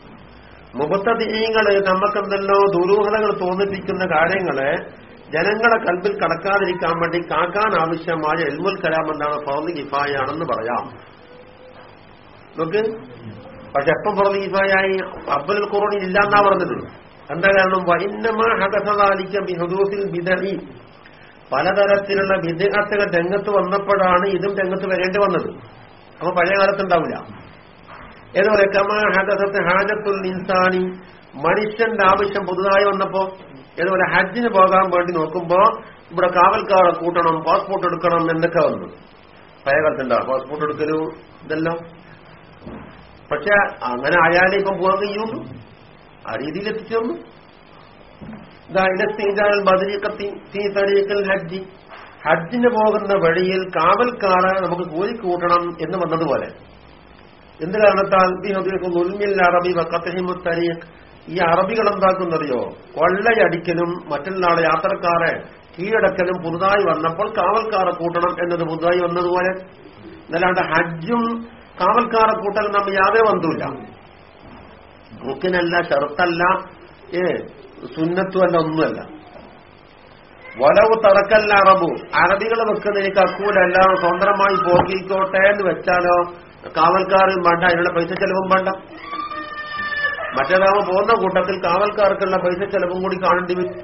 മുബത്തതികൾ നമുക്കെന്തല്ലോ ദുരൂഹതകൾ തോന്നിപ്പിക്കുന്ന കാര്യങ്ങളെ ജനങ്ങളെ കൽപ്പിൽ കടക്കാതിരിക്കാൻ വേണ്ടി കാക്കാൻ ആവശ്യമായ എൽമുൽ കലാം എന്താണ്? ഫറന്ന് കിഫായാണെന്ന് പറയാം. നോക്ക്. പക്ഷെ എപ്പം ഫറന്ന് കിഫായായി? അബ്ബുൽ ഇല്ല എന്നാ പറഞ്ഞത്. എന്താ കാരണം? വൈന്നമാ ഹദസദാലിക്ക ബിഹദൂസിൽ ബിദഇ പലതരത്തിലുള്ള വിദേഹത്തുകൾ രംഗത്ത് വന്നപ്പോഴാണ് ഇതും രംഗത്ത് വരേണ്ടി വന്നത്. അപ്പൊ പഴയ കാലത്ത് ഉണ്ടാവില്ല. ഏതോ കമാ ഹദസത്ത് ഹാജത്തുൽ ഇൻസാനി മനുഷ്യന്റെ ആവശ്യം പുതുതായി വന്നപ്പോ ഏതുപോലെ ഹജ്ജിന് പോകാൻ വേണ്ടി നോക്കുമ്പോ ഇവിടെ കാവൽക്കാരെ കൂട്ടണം പാസ്പോർട്ട് എടുക്കണം എന്നൊക്കെ വന്നു. പഴയ കാലത്തുണ്ടോ പാസ്പോർട്ട് എടുക്കലു ഇതല്ലോ. പക്ഷെ അങ്ങനെ ആയാലേ ഇപ്പം പോകാൻ കഴിയുള്ളൂ. ആ രീതിയിൽ എത്തിച്ചേർന്നു ഹജ്ജി. ഹജ്ജിന് പോകുന്ന വഴിയിൽ കാവൽക്കാരെ നമുക്ക് കൂലി കൂട്ടണം എന്ന് വന്നതുപോലെ. എന്ത് കാരണത്താൽ ഉൽമിൽ അറബി വക്കത്തഹിമുത്തരീഖ് ഈ അറബികൾ എന്താക്കുന്നറിയോ? കൊള്ളയടിക്കലും മറ്റുള്ള ആളെ യാത്രക്കാരെ കീഴടക്കലും പുതുതായി വന്നപ്പോൾ കാവൽക്കാരെ കൂട്ടണം എന്നത് പുതുതായി വന്നതുപോലെ. എന്നല്ലാണ്ട് ഹജ്ജും കാവൽക്കാരെ കൂട്ടലും നമ്മൾ യാതെ വന്നൂല്ല മുക്കിനല്ല ഷെർത്തല്ല ഏ സുന്നത്തുമല്ല ഒന്നുമല്ല. വലവ് തറക്കല്ല അറബു. അറബികൾ വെക്കുന്നതിന് അക്കൂലല്ല സ്വന്തമായി പോക്കിക്കോട്ടെ എന്ന് വെച്ചാലോ കാവൽക്കാരും വേണ്ട അതിനുള്ള പൈസ ചെലവും വേണ്ട. മറ്റേതാവുമ്പോൾ പോകുന്ന കൂട്ടത്തിൽ കാവൽക്കാർക്കുള്ള പൈസ ചെലവും കൂടി കാണേണ്ടി വരും.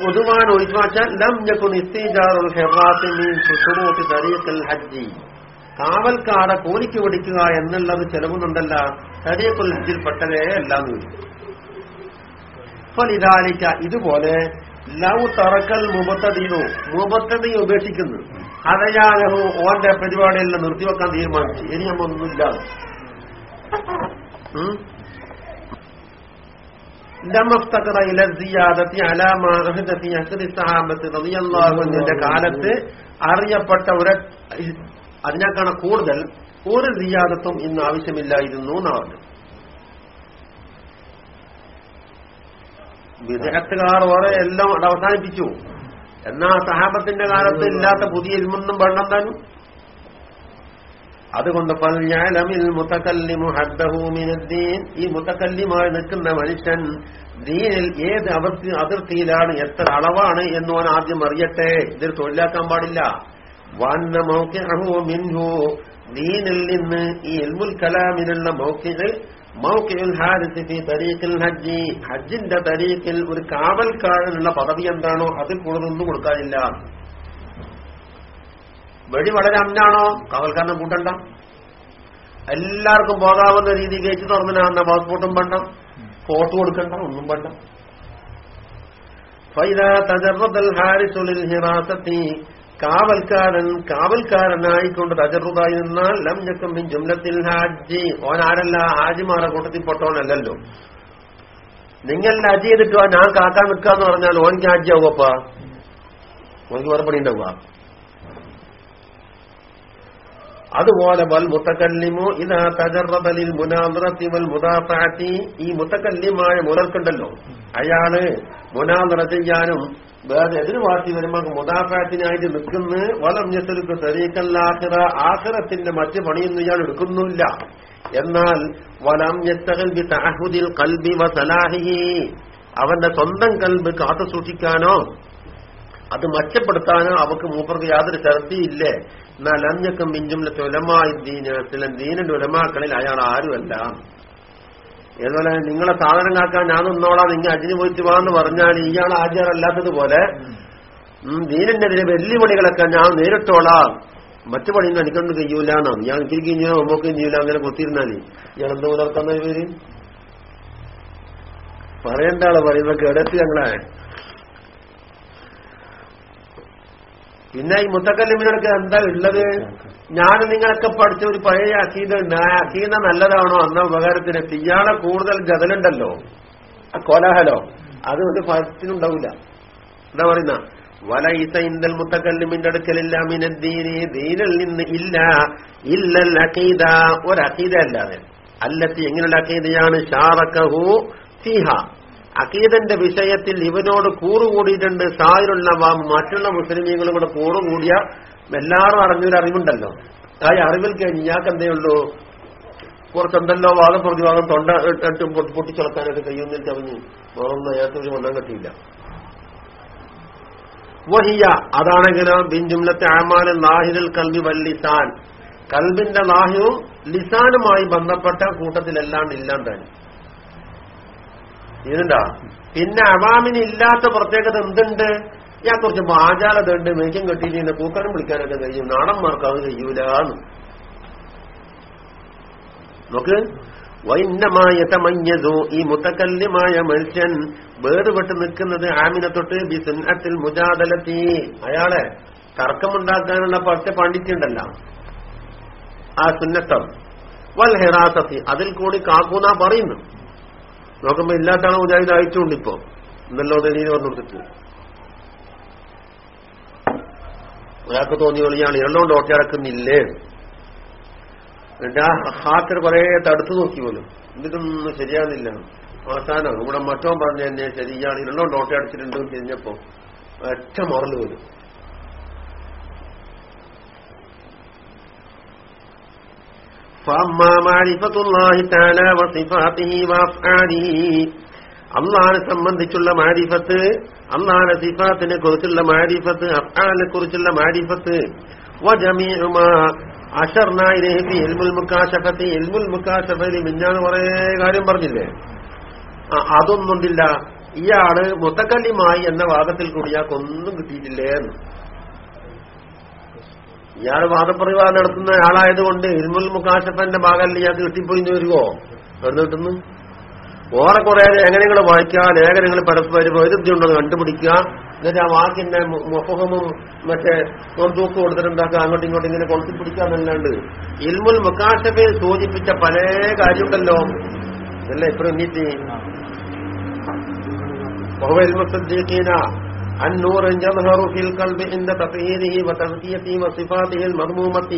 പൊതുവാൻ ഒഴിച്ചുവച്ചാൽ ലം ഞെക്കു നിസ്തീജാറുൽ തരീഖൽ ഹജ്ജി. കാവൽക്കാരെ കൂലിക്ക് പിടിക്കുക എന്നുള്ളത് ചെലവുന്നുണ്ടല്ല തരീഖുൽ ഹജ്ജിൽ പെട്ടതേ എല്ലാം വരും ഇതാലിക്ക ഇതുപോലെ ലവ് തറക്കൽ മുബത്തതീനു മുബത്തതി ഉപേക്ഷിക്കുന്നു. അതയാലോ ഓന്റെ പരിപാടിയെല്ലാം നിർത്തിവെക്കാൻ തീരുമാനിച്ചു. ഇനി നമ്മൊന്നുമില്ല. കാലത്ത് അറിയപ്പെട്ട ഒരു അതിനേക്കാണ് കൂടുതൽ ഒരു സിയാദത്തും ഇന്ന് ആവശ്യമില്ലായിരുന്നു എന്നാണ്. വിദേഹത്തുകാർ വേറെ എല്ലാം അത് അവസാനിപ്പിച്ചു. എന്നാ സഹാബത്തിന്റെ കാലത്ത് ഇല്ലാത്ത പുതിയ ഇൽമൊന്നും വേണം താനും അതുകൊണ്ട് ഫൽയഅലമിൽ മുതകല്ലിമു ഹദ്ദഹു മിനദ്ദീൻ. ഈ മുത്തക്കല്ലിമായി നിൽക്കുന്ന മനുഷ്യൻ ദീനിൽ ഏത് അതിർത്തി അതിർത്തിയിലാണ് എത്ര അളവാണ് എന്ന് അവൻ ആദ്യം അറിയട്ടെ. ഇതിൽ തൊഴിലാക്കാൻ പാടില്ല. വന്ന മൗഖിഅഹു മിൻഹു. ദീനിൽ നിന്ന് ഈ ഇൽമുൽ കലാമിനുള്ള മൗഖിഅ് മൗഖിഉൽ ഹാരിസ് തരീഖിൽ ഹജ്ജി. ഹജ്ജിന്റെ തരീഖിൽ ഒരു കാവൽക്കാരനുള്ള പദവി എന്താണോ അതിൽ കൂടുതലൊന്നും കൊടുക്കാനില്ല. വെടി വളരെ അന്നാണോ? കാവൽക്കാരനെ കൂട്ടണ്ട. എല്ലാവർക്കും പോകാവുന്ന രീതി കേച്ച് തുറന്നിനാന്ന പാസ്പോർട്ടും വേണ്ട ഫോട്ടോ കൊടുക്കണ്ട ഒന്നും വേണ്ട കാവൽക്കാരൻ കാവൽക്കാരനായിക്കൊണ്ട് തജറുതായി നിന്നാൽ ലം ഞക്കും ജുംലത്തിൽ ഹാജി. ഓൻ ആരല്ല? ഹാജിമാരെ കൂട്ടത്തിൽ പൊട്ടോനല്ലല്ലോ നിങ്ങളുടെ ഹജ്ജ് ചെയ്തിട്ടോ ഞാൻ കാക്കാൻ നിൽക്കാന്ന് പറഞ്ഞാൽ ഓനിക്ക് ഹാജി ആവുമപ്പാ ഓനിക്ക് വേറെ പണി ഉണ്ടാവുക. അതുപോലെ വൽ മുത്തക്കല്ലിമോ ഇതാ തജറബലിൽ മുനാന്തരത്തി വൽ മുതാത്താറ്റി ഈ മുത്തക്കല്ലിമായ മുതൽക്കുണ്ടല്ലോ. അയാൾ മുനാന്തര ചെയ്യാനും വേറെ വാർത്തി വരുമ്പോൾ മുദാഫാത്തിനായിട്ട് നിൽക്കുന്ന. വലം ഞെത്തലുക്ക് തരീക്കല്ലാഹിറ ആഖിറത്തിന്റെ മറ്റ് പണിയൊന്നും ഇയാൾ എടുക്കുന്നില്ല. എന്നാൽ വലം ഞെത്തകൽ ബി തഅഹുദിൽ കൽബി വ അവന്റെ സ്വന്തം കൽബ് കാത്തു സൂക്ഷിക്കാനോ അത് മെച്ചപ്പെടുത്താനോ അവക്ക് മൂപ്പർക്ക് യാതൊരു ശർത്തിയില്ലേ എന്നാൽ അഞ്ഞക്കം മിഞ്ചും തൊലമായിദ്ദീന് ചില ദീനന്റെ ഉലമാക്കളിൽ അയാൾ ആരുമല്ല. ഏതുപോലെ നിങ്ങളെ സാധനം കാക്കാൻ ഞാൻ നിന്നോളാം നിങ്ങൾ അജിന് പോയിട്ട് വാന്ന് പറഞ്ഞാൽ ഇയാൾ ആചാരമല്ലാത്തതുപോലെ ദീനന്റെതിരെ വെല്ലുവിളികളൊക്കെ ഞാൻ നേരിട്ടോളാം. മറ്റു പണിയൊന്നും എനിക്കൊന്നും കഴിയൂല എന്നാണ് ഞാൻ എനിക്ക് കഴിഞ്ഞോ നമുക്ക് ചെയ്യൂല അങ്ങനെ കുത്തിയിരുന്നാൽ ഇയാൾ എന്ത് പുലർത്തുന്ന പേര് പറയേണ്ട ആൾ പറയുമ്പോ കേടത്തി ഞങ്ങളെ പിന്നെ ഈ മുത്തക്കല്ലിമിനൊക്കെ എന്താ ഉള്ളത്? ഞാൻ നിങ്ങളൊക്കെ പഠിച്ച ഒരു പഴയ അക്കീത ഉണ്ട് ആ അക്കീത നല്ലതാണോ? അന്ന ഉപകാരത്തിന് ഇയാളെ കൂടുതൽ ഗതലുണ്ടല്ലോ ആ കോലാഹലോ? അത് ഒരു ഫലത്തിനുണ്ടാവില്ല. എന്താ പറയുന്ന? വല ഈസ ഇന്ദൽ മുത്തക്കല്ലിമിന്റെ അടുക്കലില്ല മിനദ്ദീനി. ദീനിൽ നിന്ന് ഇല്ല ഇല്ലൽ അസീത ഒരു അക്കീത അല്ലാതെ അല്ലത്തി എങ്ങനെയുള്ള അസീതയാണ് ഷാറക്കഹു ഫീഹ. അക്കീദന്റെ വിഷയത്തിൽ ഇവനോട് കൂറുകൂടിയിട്ടുണ്ട് സായിലുള്ള മറ്റുള്ള മുസ്ലിമീങ്ങളും കൂടെ കൂറുകൂടിയ എല്ലാവരും അറിഞ്ഞൊരു അറിവുണ്ടല്ലോ. ആ അറിവിൽ കഴിഞ്ഞ് ഇയാൾക്ക് എന്തേ ഉള്ളൂ? കുറച്ചെന്തല്ലോ വാദം പ്രതിവാദം തൊണ്ട ഇട്ടും പൊട്ടി- പൊട്ടിച്ചുളക്കാനൊക്കെ കഴിയുന്നിൽ ചവഞ്ഞു വേറൊന്നും അയാൾക്കൊരു മണ്ണം കെട്ടിയില്ല. വഹിയ അതാണെങ്കിലോ ബിൻജുംലത്തെ ആമാല ലാഹിദൽ കൽബി വല്ലിസാൻ കൽബിന്റെ നാഹിവും ലിസാനുമായി ബന്ധപ്പെട്ട കൂട്ടത്തിലെല്ലാം ഇല്ലാണ്ടാണ് ഇതിണ്ടാ? പിന്നെ അവാമിന് ഇല്ലാത്ത പ്രത്യേകത എന്തുണ്ട്? ഞാൻ കുറച്ച് ആചാരത ഉണ്ട് മേക്കം കെട്ടിയിട്ട് പൂക്കാനും വിളിക്കാനൊക്കെ കഴിയും. നാടന്മാർക്ക് അത് കഴിയൂല നോക്ക്. വൈന്നമായ തമഞ്ഞതു ഈ മുത്തക്കല്യമായ മനുഷ്യൻ വേറുപെട്ട് നിൽക്കുന്നത് ആമിനെ തൊട്ട് ബി സുന്നത്തിൽ മുജാദലത്തി. അയാളെ തർക്കമുണ്ടാക്കാനുള്ള പറ്റ പണ്ഡിറ്റുണ്ടല്ല ആ സുന്നത്തം. വൽ ഹെറാസത്തി അതിൽ കൂടി കാക്കൂന്നാ പറയുന്നു. നോക്കുമ്പോ ഇല്ലാത്താണ് മുജാഹിദ് അയച്ചുകൊണ്ട് ഇപ്പോ. എന്തല്ലോ ദലീൽ വന്നു കൊടുത്തിട്ട് ഒരാൾക്ക് തോന്നിയ ഇരണ്ടോണ്ട് എള്ളോണ്ട് ഓട്ടിയടക്കുന്നില്ലേ എന്നിട്ട് ഹാത്തർ കുറെ തടുത്തു നോക്കി പോലും. ഇതൊന്നും ശരിയാകുന്നില്ല. അവസാനം ഇവിടെ മറ്റോ പറഞ്ഞു തന്നെ ശരിയാണ്. ഇയാൾ ഇള്ളോണ്ട് ഓട്ടയടച്ചിട്ടുണ്ടോ എന്ന് തിരിഞ്ഞപ്പോ ഒറ്റ മുറൽ പോലും. فأما معرفة الله تعالى وصفاته وأفعاله അള്ളാഹിനെ സംബന്ധിച്ചുള്ള മാരിഫത്ത് അള്ളാഹിന്റെ സിഫാത്തിനെ കുറിച്ചുള്ള മാരിഫത്ത് അഫ്ആലിനെ കുറിച്ചുള്ള മാരിഫത്ത് വജമീഉമാ അഷർനായിരഹി ഫി ഇൽമുൽ മുക്കാശഫത്തി ഇൽമുൽ മുക്കാശഫയിൽ മിഞ്ഞാന്ന് കുറേ കാര്യം പറഞ്ഞില്ലേ ആ, അതൊന്നുമില്ല ഇയാള് മുത്തക്കല്ലിമായി എന്ന വാദത്തിൽ കൂടി ഇയാൾക്കൊന്നും കിട്ടിയിട്ടില്ലേ എന്ന് ഇയാൾ വാദപ്രതിവാദം നടത്തുന്ന ആളായതുകൊണ്ട് ഇരുമുൽ മുക്കാശപ്പന്റെ ഭാഗമല്ല ഇയാൾക്ക് കിട്ടിപ്പോയി എന്ന് വരുമോ എവിടെ കിട്ടുന്നു. ഓറെ കുറെ ലേഖനങ്ങൾ വായിക്കുക ലേഖനങ്ങൾ പരസ്പരം വൈരുദ്ധ്യമുണ്ടെന്ന് കണ്ടുപിടിക്കുക. എന്നിട്ട് ആ വാക്കിന്റെ മു- മുഖമും മറ്റേ തൂക്ക് കൊടുത്തിട്ടുണ്ടാക്കുക അങ്ങോട്ടും ഇങ്ങോട്ടും ഇങ്ങനെ കൊളുത്തി പിടിക്കാന്നല്ലാണ്ട് ഇൽമുൽ മുക്കാശഫയിൽ സൂചിപ്പിച്ച പല കാര്യമുണ്ടല്ലോ. അല്ലേ ഇപ്പൊ എണ്ണീറ്റ്. ബഹുവ ഇൽമുസദ്ദീഖീന النور يظهر في القلب عند تطهيره وتزكيته وصفاته المذمومة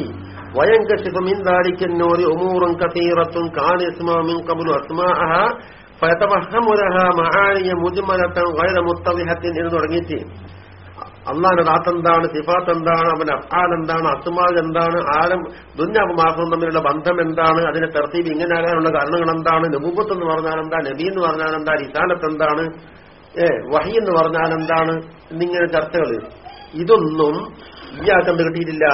وينكشف من ذلك النور أمور كثيرة كان اسمها من قبل أسماءها فيتوهم لها معاني مجملة غير متضحة എന്ന് തുടങ്ങിയിട്ട് അള്ളാന്റെ ദാത്ത് എന്താണ് സിഫാത്ത് എന്താണ് അവന്റെ അഫാൽ എന്താണ് അസുമാഗ് എന്താണ് ആരം ദുഞ്ഞാപമാക്കും തമ്മിലുള്ള ബന്ധം എന്താണ് അതിന്റെ തെർത്തീബ് ഇങ്ങനെ ആകാനുള്ള കാരണങ്ങൾ എന്താണ് നബൂബത്ത് എന്ന് പറഞ്ഞാൽ എന്താ നബി എന്ന് പറഞ്ഞാൽ എന്താ റിസാലത്ത് എന്താണ് ഏ വഹി എന്ന് പറഞ്ഞാൽ എന്താണ്? എന്നിങ്ങനെ ചർച്ചകൾ ഇതൊന്നും ഇയാൾക്ക് എന്ത് കിട്ടിയിട്ടില്ല?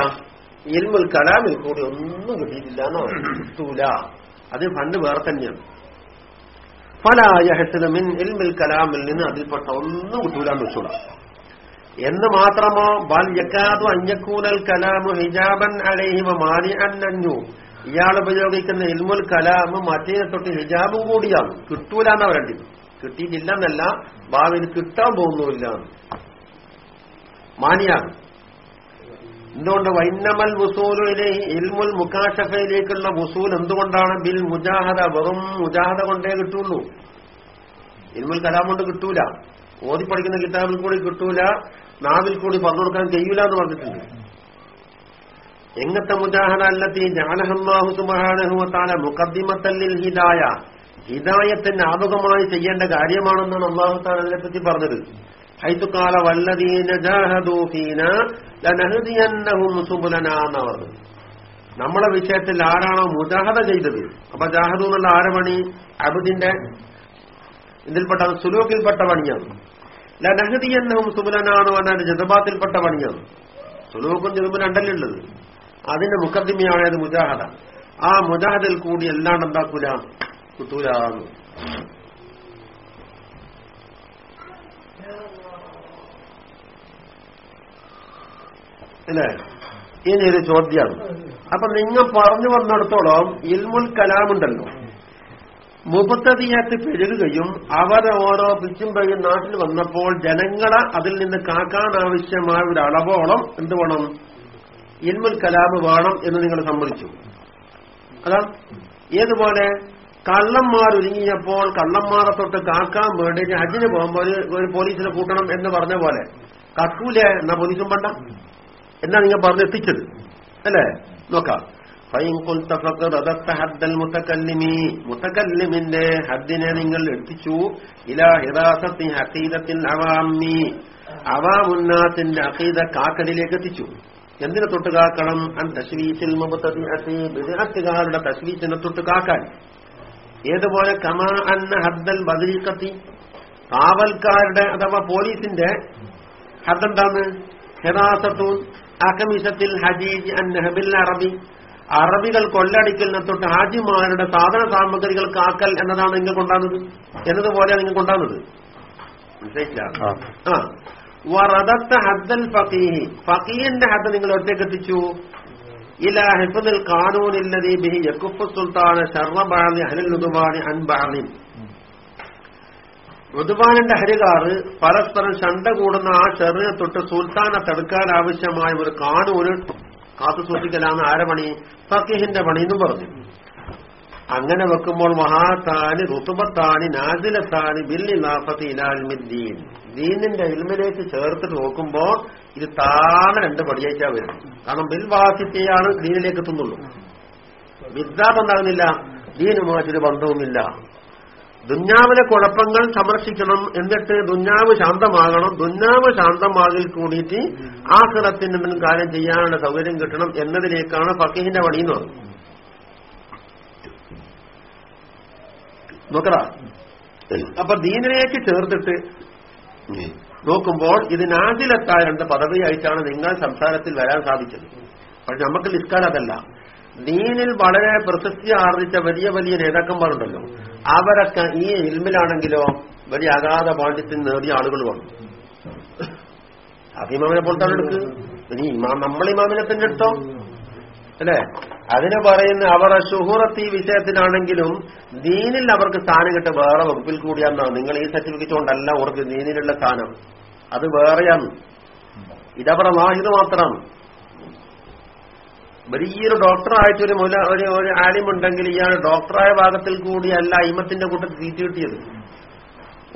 എൽമുൽ കലാമിൽ കൂടി ഒന്നും കിട്ടിയിട്ടില്ല അത് പണ്ട് വേറെ തന്നെയാണ്. പല ഹെസലമിൻ ഇൽമുൽ കലാമിൽ നിന്ന് അതിൽപ്പെട്ട ഒന്നും കിട്ടൂലാന്ന് വെച്ചൂടാ എന്ന് മാത്രമോ ബൽ യക്കാതു അഞ്ഞക്കൂനൽ കലാമു ഹിജാബൻ അലൈഹിമ മാനി അന്നു ഇയാൾ ഉപയോഗിക്കുന്ന ഇൽമുൽ കലാമ് മറ്റേ തൊട്ട് ഹിജാബും കൂടിയാണ്. കിട്ടൂല എന്നാ പറയണ്ടത് കിട്ടിയിട്ടില്ലെന്നല്ല ഭാവിയിൽ കിട്ടാൻ പോകുന്നുമില്ല. മാനിയാണ്. എന്തുകൊണ്ട് വൈന്നമൽ വസൂലിലെ ഇൽമുൽ മുക്കാഷഫയിലേക്കുള്ള വസൂൽ എന്തുകൊണ്ടാണ്? ബിൽ മുജാഹദ വെറും മുജാഹദ കൊണ്ടേ കിട്ടുള്ളൂ. ഇൽമുൽ കലാം കൊണ്ട് കിട്ടൂല. ഓതി പഠിക്കുന്ന കിതാബിൽ കൂടി കിട്ടൂല. നാവിൽ കൂടി പറഞ്ഞു കൊടുക്കാൻ കഴിയൂല എന്ന് പറഞ്ഞിട്ടുണ്ട്. എങ്ങത്തെ മുജാഹദ അല്ലത്തി ജാലഹല്ലാഹു സുബഹാനഹുവത്താല മുഖദ്ദിമത്തല്ലിൽ ഹിദായ? ഹിദായത്തിന് ആമുഖമായി ചെയ്യേണ്ട കാര്യമാണെന്നാണ് അള്ളാഹു താല അതിനെപ്പറ്റി പറഞ്ഞത്. ഹൈത്തുക്കാല വല്ലതീന ജാഹദൂഹീന ലനഹദിയന്നഹും സുബുലന എന്നാ പറഞ്ഞത്. നമ്മളെ വിഷയത്തിൽ ആരാണോ മുജാഹദ ചെയ്തത്? അപ്പൊ ജാഹദു എന്നുള്ള ആരമണി അബുദിന്റെ ഇതിൽപ്പെട്ട സുലൂക്കിൽപ്പെട്ട പണിയാണ്. ലനഹദിയന്നഹും സുബുലനാന്ന് പറഞ്ഞാൽ ജതബാത്തിൽപ്പെട്ട പണിയാണ്. സുലൂക്കും രണ്ടല്ലേ ഉള്ളത്? അതിന്റെ മുഖദ്ദിമയാണ് മുജാഹദ. ആ മുജാഹദിൽ കൂടി എല്ലാം കുത്തൂലാന്ന് അല്ലേ? ഇനി ഒരു ചോദ്യമാണ് അപ്പൊ നിങ്ങൾ പറഞ്ഞു വന്നിടത്തോളം ഇൽമുൽ കലാമുണ്ടല്ലോ. മുപ്പത്തതിയായിട്ട് പെരുകുകയും അവരെ ഓരോ പിച്ചും പഴയ നാട്ടിൽ വന്നപ്പോൾ ജനങ്ങളെ അതിൽ നിന്ന് കാക്കാൻ ആവശ്യമായ ഒരു അളവോളം എന്ത് വേണം? ഇൽമുൽ കലാമ് വേണം എന്ന് നിങ്ങൾ സമ്മതിച്ചു. അതാ ഏതുപോലെ? കള്ളന്മാർ ഒരുങ്ങിയപ്പോൾ കള്ളന്മാരെ തൊട്ട് കാക്കാൻ വേണ്ടി ഹജ്ജിന് പോകുമ്പോൾ ഒരു- പോലീസിനെ കൂട്ടണം എന്ന് പറഞ്ഞ പോലെ കക്കൂലേ എന്നാ പോലീസും പണ്ട എന്നാ നിങ്ങൾ പറഞ്ഞെത്തിച്ചത് അല്ലേ? നോക്കാം. മുതകല്ലിമിന്റെ ഹദ്ദിനെ നിങ്ങൾ എത്തിച്ചു. ഇലാ ഹിറാസത്തി അഖീദത്തിൽ അവാമി. അവാമുന്നാത്തിന്റെ അഖീദ കാക്കലിലേക്ക് എത്തിച്ചു. എന്തിനെ തൊട്ട് കാക്കണം? അൻ തശ്വീസിൽ മുബത്തതിഅത്തി ബിദ്അത്തുകാരുടെ തശ്വീസിനെ തൊട്ട് കാക്കാൻ. ഏതുപോലെ കമാ അന്ന ഹദ്ദൽ ബദരീഖത്തി കാവൽക്കാരുടെ അഥവാ പോലീസിന്റെ ഹദ്ദെന്താണ് ഹെറാസത്തു അകമിസത്തിൽ ഹജീജ് അൻ നഹബിൽ അറബി. അറബികൾ കൊള്ളടിക്കലിനെ തൊട്ട് ഹാജിമാരുടെ സാധന സാമഗ്രികൾ കാക്കൽ എന്നതാണ് നിങ്ങൾ കൊണ്ടാകുന്നത് എന്നതുപോലെയാണ് നിങ്ങൾ കൊണ്ടാകുന്നത് മനസ്സിലായില്ല ആ. വറദത്ത ഹദ്ദൽ ഫഖീഹി. ഫഖീഹിന്റെ ഹദ്ദ് നിങ്ങൾ ഒറ്റയ്ക്ക് എത്തിച്ചു? ഇല ഹിഫദിൽ കാനൂനില്ലതി ബിഹി യക്കുഫ് സുൽത്താന ശർറ അനിൽ അഹ്ലിൽ ഉദ്വാനി അൻ ബഅദിൻ ഋതുവാനിന്റെ ഹരികാറ് പരസ്പരം ചണ്ട കൂടുന്ന ആ ഷെറിനെ തൊട്ട് സുൽത്താനെ തടുക്കാൻ ആവശ്യമായ ഒരു കാനൂന് കാത്തു സൂക്ഷിക്കലാണ് ആരമണി ഫക്കീഹിന്റെ പണി എന്നും പറഞ്ഞു. അങ്ങനെ വെക്കുമ്പോൾ മഹാത്താനി ഋതുബത്താനി നാസിലത്താനി ബില്ലിലാഫത്തി ഇലാൽമിദ്ദീൻ ദീനിന്റെ ഇൽമിലേക്ക് ചേർത്തിട്ട് നോക്കുമ്പോ ഇത് താഴെ രണ്ട് പടിയേറ്റാ വരും കാരണം ബിൽവാസിത്തെയാണ് ദീനിലേക്ക് എത്തുന്നുള്ളൂ. വിദ്യാപം ഉണ്ടാകുന്നില്ല ദീനുമായിട്ടൊരു ബന്ധവുമില്ല. ദുഞ്ഞാവിലെ കുഴപ്പങ്ങൾ സംരക്ഷിക്കണം എന്നിട്ട് ദുഞ്ഞാവ് ശാന്തമാകണം. ദുഞ്ഞാവ് ശാന്തമാകിൽ കൂടിയിട്ട് ആ ആഹ്റത്തിന് എന്തെങ്കിലും കാര്യം ചെയ്യാനുള്ള സൗകര്യം കിട്ടണം എന്നതിലേക്കാണ് ഫക്കീഹിന്റെ പണി എന്ന് പറഞ്ഞത് നോക്കടാ. അപ്പൊ ദീനിലേക്ക് ചേർത്തിട്ട് നോക്കുമ്പോൾ ഇത് നാട്ടിലെത്താൻ രണ്ട് പദവിയായിട്ടാണ് നിങ്ങൾ സംസാരത്തിൽ വരാൻ സാധിച്ചത്. പക്ഷെ നമുക്ക് നിസ്കാരം അതല്ല. ദീനിൽ വളരെ പ്രശസ്തി ആർജിച്ച വലിയ വലിയ നേതാക്കന്മാരുണ്ടല്ലോ. അവരൊക്കെ ഈ ഇൽമിലാണെങ്കിലോ വലിയ അഗാധ പാണ്ഡിത്യം നേടിയ ആളുകൾ വന്നു അഭിമാമിനെ പോലത്തെ എടുക്ക് ഇനി ഇമാം നമ്മൾ ഇമാമിനെ തന്നെ എടുത്തോ? അല്ലെ? അതിന് പറയുന്ന അവർ ഷുഹുറത്ത് ഈ വിഷയത്തിനാണെങ്കിലും ദീനിൽ അവർക്ക് സ്ഥാനം കിട്ട വേറെ വകുപ്പിൽ കൂടിയാന്നാണ് നിങ്ങൾ ഈ സർട്ടിഫിക്കറ്റ് കൊണ്ടല്ല അവർക്ക് ദീനിലുള്ള സ്ഥാനം. അത് വേറെയാണ്. ഇതവരുടെ വാഹിദ് മാത്രമാണ്. വലിയൊരു ഡോക്ടറായിട്ട് ഒരു മുല ഒരു ഒരു ആലിമുണ്ടെങ്കിൽ ഇയാൾ ഡോക്ടറായ ഭാഗത്തിൽ കൂടിയല്ല അയിമത്തിന്റെ കൂട്ടത്തിൽ സീറ്റ് കിട്ടിയത്.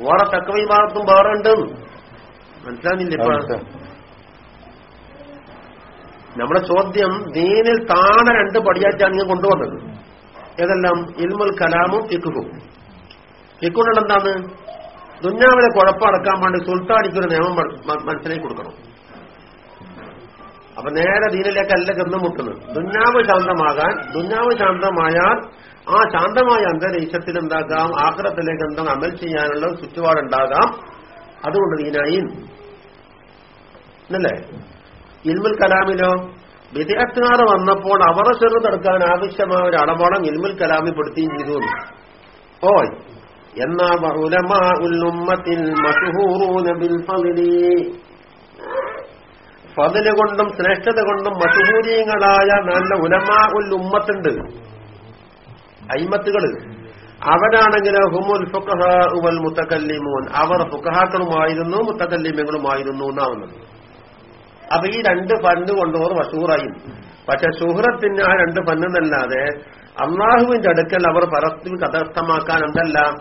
ഓറെ തക്കവ ഭാഗത്തും വേറെ ഉണ്ട്. മനസ്സിലാകുന്നില്ല ഇപ്പൊ? നമ്മുടെ ചോദ്യം ദീനിൽ താണ രണ്ട് പടിയാറ്റാണ് ഞാൻ കൊണ്ടുവന്നത്. ഏതെല്ലാം? ഇൽമുൽ കലാമും ഫിഖും ഫിഖുണ്ട് എന്താണ്? ദുഞ്ഞാവിലെ കുഴപ്പമടക്കാൻ വേണ്ടി സുൽത്താനിക്കൊരു നിയമം മനസ്സിലേക്ക് കൊടുക്കണം. അപ്പൊ നേരെ ദീനിലേക്കല്ല ചെന്ന് മുട്ടുന്നത്. ദുഞ്ഞാവ് ശാന്തമാകാൻ ദുഞ്ഞാവ് ശാന്തമായാൽ ആ ശാന്തമായ അന്തരീക്ഷത്തിൽ എന്താക്കാം ആക്രത്തിലേക്ക് എന്താ അമൽ ചെയ്യാനുള്ള ചുറ്റുപാടുണ്ടാകാം. അതുകൊണ്ട് ദീനായി. എന്നല്ലേ ഇൽമുൽ കലാമിലോ? വിദഗ്ധക്കാർ വന്നപ്പോൾ അവരെ ചെറുതെടുക്കാൻ ആവശ്യമായ ഒരു അടപാടം ഇൽമുൽ കലാമി പെടുത്തുകയും ചെയ്തു ഓ എന്നാ ഉലമാ ഉൽ ഫതിൽ കൊണ്ടും ശ്രേഷ്ഠത കൊണ്ടും മഷഹൂരീങ്ങളായ നല്ല ഉലമാ ഉൽ ഉമ്മത്തുണ്ട്. അയിമത്തുകൾ. അവരാണെങ്കിൽ ഹുമുൽ ഫുഖഹ ഉവൽ മുത്തക്കല്ലിമൂൻ അവർ ഫുഖഹാക്കളുമായിരുന്നു മുത്തക്കല്ലിമങ്ങളുമായിരുന്നു എന്നാവുന്നത്. അപ്പൊ ഈ രണ്ട് പന്ന് കൊണ്ടുപോകുന്ന മഷൂറായി പക്ഷെ സുഹൃത്തിന് ആ രണ്ട് പന്നെന്നല്ലാതെ അള്ളാഹുവിന്റെ അടുക്കൽ അവർ പരസ്യം കഥസ്ഥമാക്കാൻ എന്തല്ല?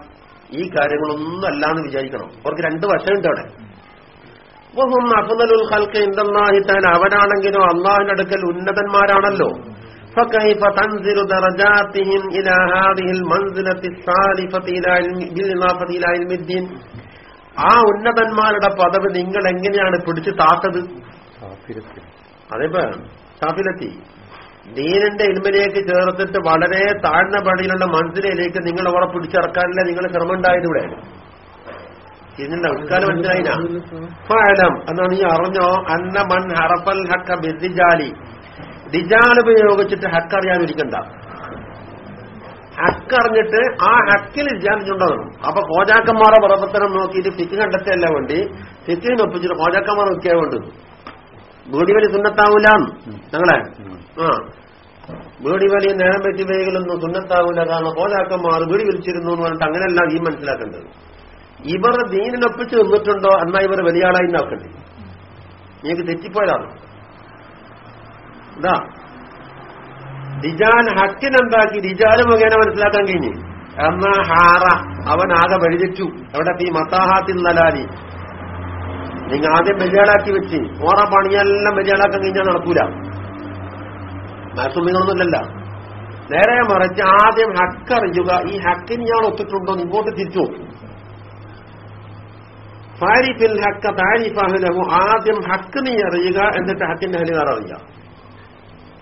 ഈ കാര്യങ്ങളൊന്നും അല്ല എന്ന് വിചാരിക്കണം. അവർക്ക് രണ്ട് വശമുണ്ട് അവിടെ. അഫുദലുൽ ഹൽക്ക് ഇന്ദാഹി അവരാണെങ്കിലും അള്ളാഹിന്റെ അടുക്കൽ ഉന്നതന്മാരാണല്ലോ. ആ ഉന്നതന്മാരുടെ പദവി നിങ്ങൾ എങ്ങനെയാണ് പിടിച്ചു താത്തത്? അതേപ്പോ സാഫിലെത്തി ദീനന്റെ ഇൽമിലേക്ക് ചേർത്തിട്ട് വളരെ താഴ്ന്ന പടിയിലുള്ള മനസ്സിലേക്ക് നിങ്ങൾ അവിടെ പിടിച്ചിറക്കാനല്ലേ നിങ്ങൾ ശ്രമം ഉണ്ടായത് ഇവിടെ ഇതിന്റെ എന്നാണ് നീ അറിഞ്ഞോ? അന്ന മൻ ഹറഫൽ ഹക്ക ബിദ്ദിജാലി ദിജാൽ ഉപയോഗിച്ചിട്ട് ഹക്ക് അറിയാതിരിക്കണ്ട. ഹക്ക് അറിഞ്ഞിട്ട് ആ ഹക്കിൽ വിചാരിച്ചുണ്ടാകണം അപ്പൊ കോജാക്കന്മാരെ പ്രവർത്തനം നോക്കിയിട്ട് ഫിക്ക് കണ്ടെത്തിയല്ല വേണ്ടി. ഫിക്കിന് ഒപ്പിച്ചിട്ട് കോജാക്കന്മാർ നോക്കിയാൽ വേണ്ടത്. ബീഡിവലി സുന്നത്താവൂല. ഞങ്ങളെ? ആ. ബീഡിവലി നേരം പറ്റി വേഗലൊന്നും സുന്നത്താവൂല. കാരണം കോലാക്കന്മാർ ബീഡി വലിച്ചിരുന്നു എന്ന് പറഞ്ഞിട്ട് അങ്ങനെയല്ല ഈ മനസ്സിലാക്കേണ്ടത്. ഇവർ ദീനിനൊപ്പിച്ച് നിന്നിട്ടുണ്ടോ? എന്നാ ഇവർ വലിയ ആളായി നോക്കണ്ടേ നിങ്ങൾക്ക് തെറ്റിപ്പോയതാണ്. ഇതാ. റിജാൻ ഹക്കിനെന്താക്കി റിജാൽ മുഖേന മനസ്സിലാക്കാൻ കഴിഞ്ഞു? എന്നാ ഹാറ. അവൻ ആകെ വഴിതെറ്റു. അവിടെ ഈ മത്താഹാത്തിൽ നലാലി. നിങ്ങൾ ആദ്യം ബലിയാളാക്കി വെച്ച് ഓറ പണിയെല്ലാം ബലിയാളാക്കാൻ കഴിഞ്ഞാൽ നടക്കൂല. മാസുമികളൊന്നുമില്ലല്ല. നേരെ മറിച്ച് ആദ്യം ഹക്ക് അറിയുക. ഈ ഹക്കിന് ഞാൻ ഒത്തിട്ടുണ്ടോ ഇങ്ങോട്ട് തിരിച്ചു താരിഫിൽ ഹക്ക താരിഫാഹിലഹു. ആദ്യം ഹക്ക് നീ അറിയുക എന്നിട്ട് ഹക്കിന്റെ ഹലികാർ അറിയുക.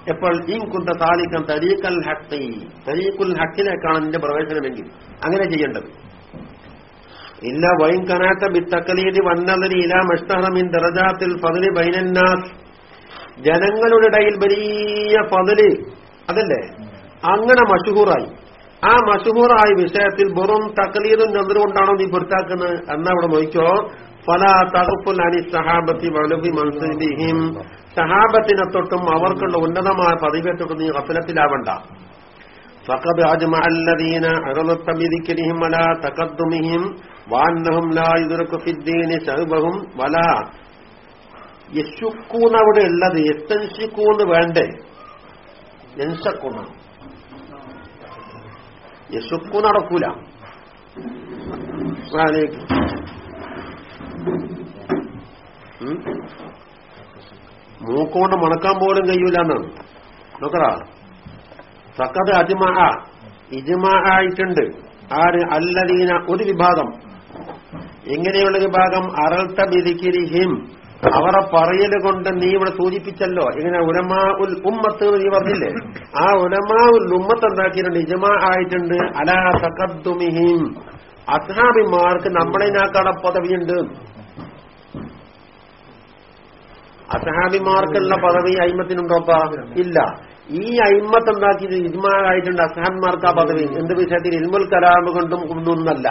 എപ്പോൾ? ഈ കുന്ത താലിക്കൻ തരീക്കൽ ഹക്കി. തരീക്കുൽ ഹക്കിലേക്കാണ് നിന്റെ പ്രവേശനമെങ്കിൽ. അങ്ങനെ ചെയ്യേണ്ടത്. ഇല്ല വൈം കനാത്ത ബിത്തക്കലീതി വന്നതിന് ഇല മഷ്ടഹമിൻ ദറജാത്തിൽ പതിലി ബൈനന്നാ ജനങ്ങളുടെ ഇടയിൽ വലിയ പതിൽ അതല്ലേ? അങ്ങനെ മഷുഹൂറായി. ആ മഷുഹൂറായ വിഷയത്തിൽ വെറും തക്കലീതും ചന്ദ്രകൊണ്ടാണോ നീ പുറത്താക്കുന്നത് എന്നാ അവിടെ നോക്കിക്കോ. പല തകപ്പുൽ അനി സഹാബത്തി വലുബി മൻസുബിഹിം. സഹാബത്തിനെ തൊട്ടും അവർക്കുള്ള ഉന്നതമായ പതിവെ തൊട്ടും നീ കഫലത്തിലാവണ്ട ഫഖദ് അജ്മഅല്ലദീന അറദത്തബിദിക്കലിഹിം വലാ തഖദ്ദുമിഹിം. വാന്നഹും ലായുദുറക്കുഫിദ്ദീന് സഹബഹും വല. യശുക്കൂന്ന് അവിടെ ഉള്ളത് എത്തൻസിക്കൂന്ന് വേണ്ടേ? ജൻസക്കൂന്നാണ് യശുക്കൂന്ന് നടക്കൂല. മൂക്കുകൊണ്ട് മണക്കാൻ പോലും കഴിയൂല എന്നാണ് നോക്കറാ സക്കത് അജ്മ ഇജ്മ ആയിട്ടുണ്ട്. ആര്? അല്ലദീന ഒരു വിഭാഗം. എങ്ങനെയുള്ള വിഭാഗം അറൽത്ത ബിരിക്കിരിഹിം അവരെ പറയൽ കൊണ്ട് നീ ഇവിടെ സൂചിപ്പിച്ചല്ലോ. ഇങ്ങനെ ഉലമാ ഉൽ ഉമ്മത്ത് നീ പറഞ്ഞില്ലേ? ആ ഉലമാ ഉൽ ഉമ്മത്ത് എന്താക്കിയിട്ടുണ്ട്? ഇജമാ ആയിട്ടുണ്ട്. അലാ തക്കദ്ദുമിഹിം അസ്ഹാബിമാർക്ക് നമ്മളതിനാക്കാടെ പദവിയുണ്ട്. അസഹാബിമാർക്കുള്ള പദവി അയിമത്തിനുണ്ടോപ്പാ ഇല്ല. ഈ അയിമത്ത് എന്താക്കിയത്? ഇജ്മാറായിട്ടുണ്ട് അസഹാബിമാർക്ക് ആ പദവി. എന്ത് വിഷയത്തിൽ? ഇൽമുൽ കലാമ് കൊണ്ടും കൊണ്ടൊന്നല്ല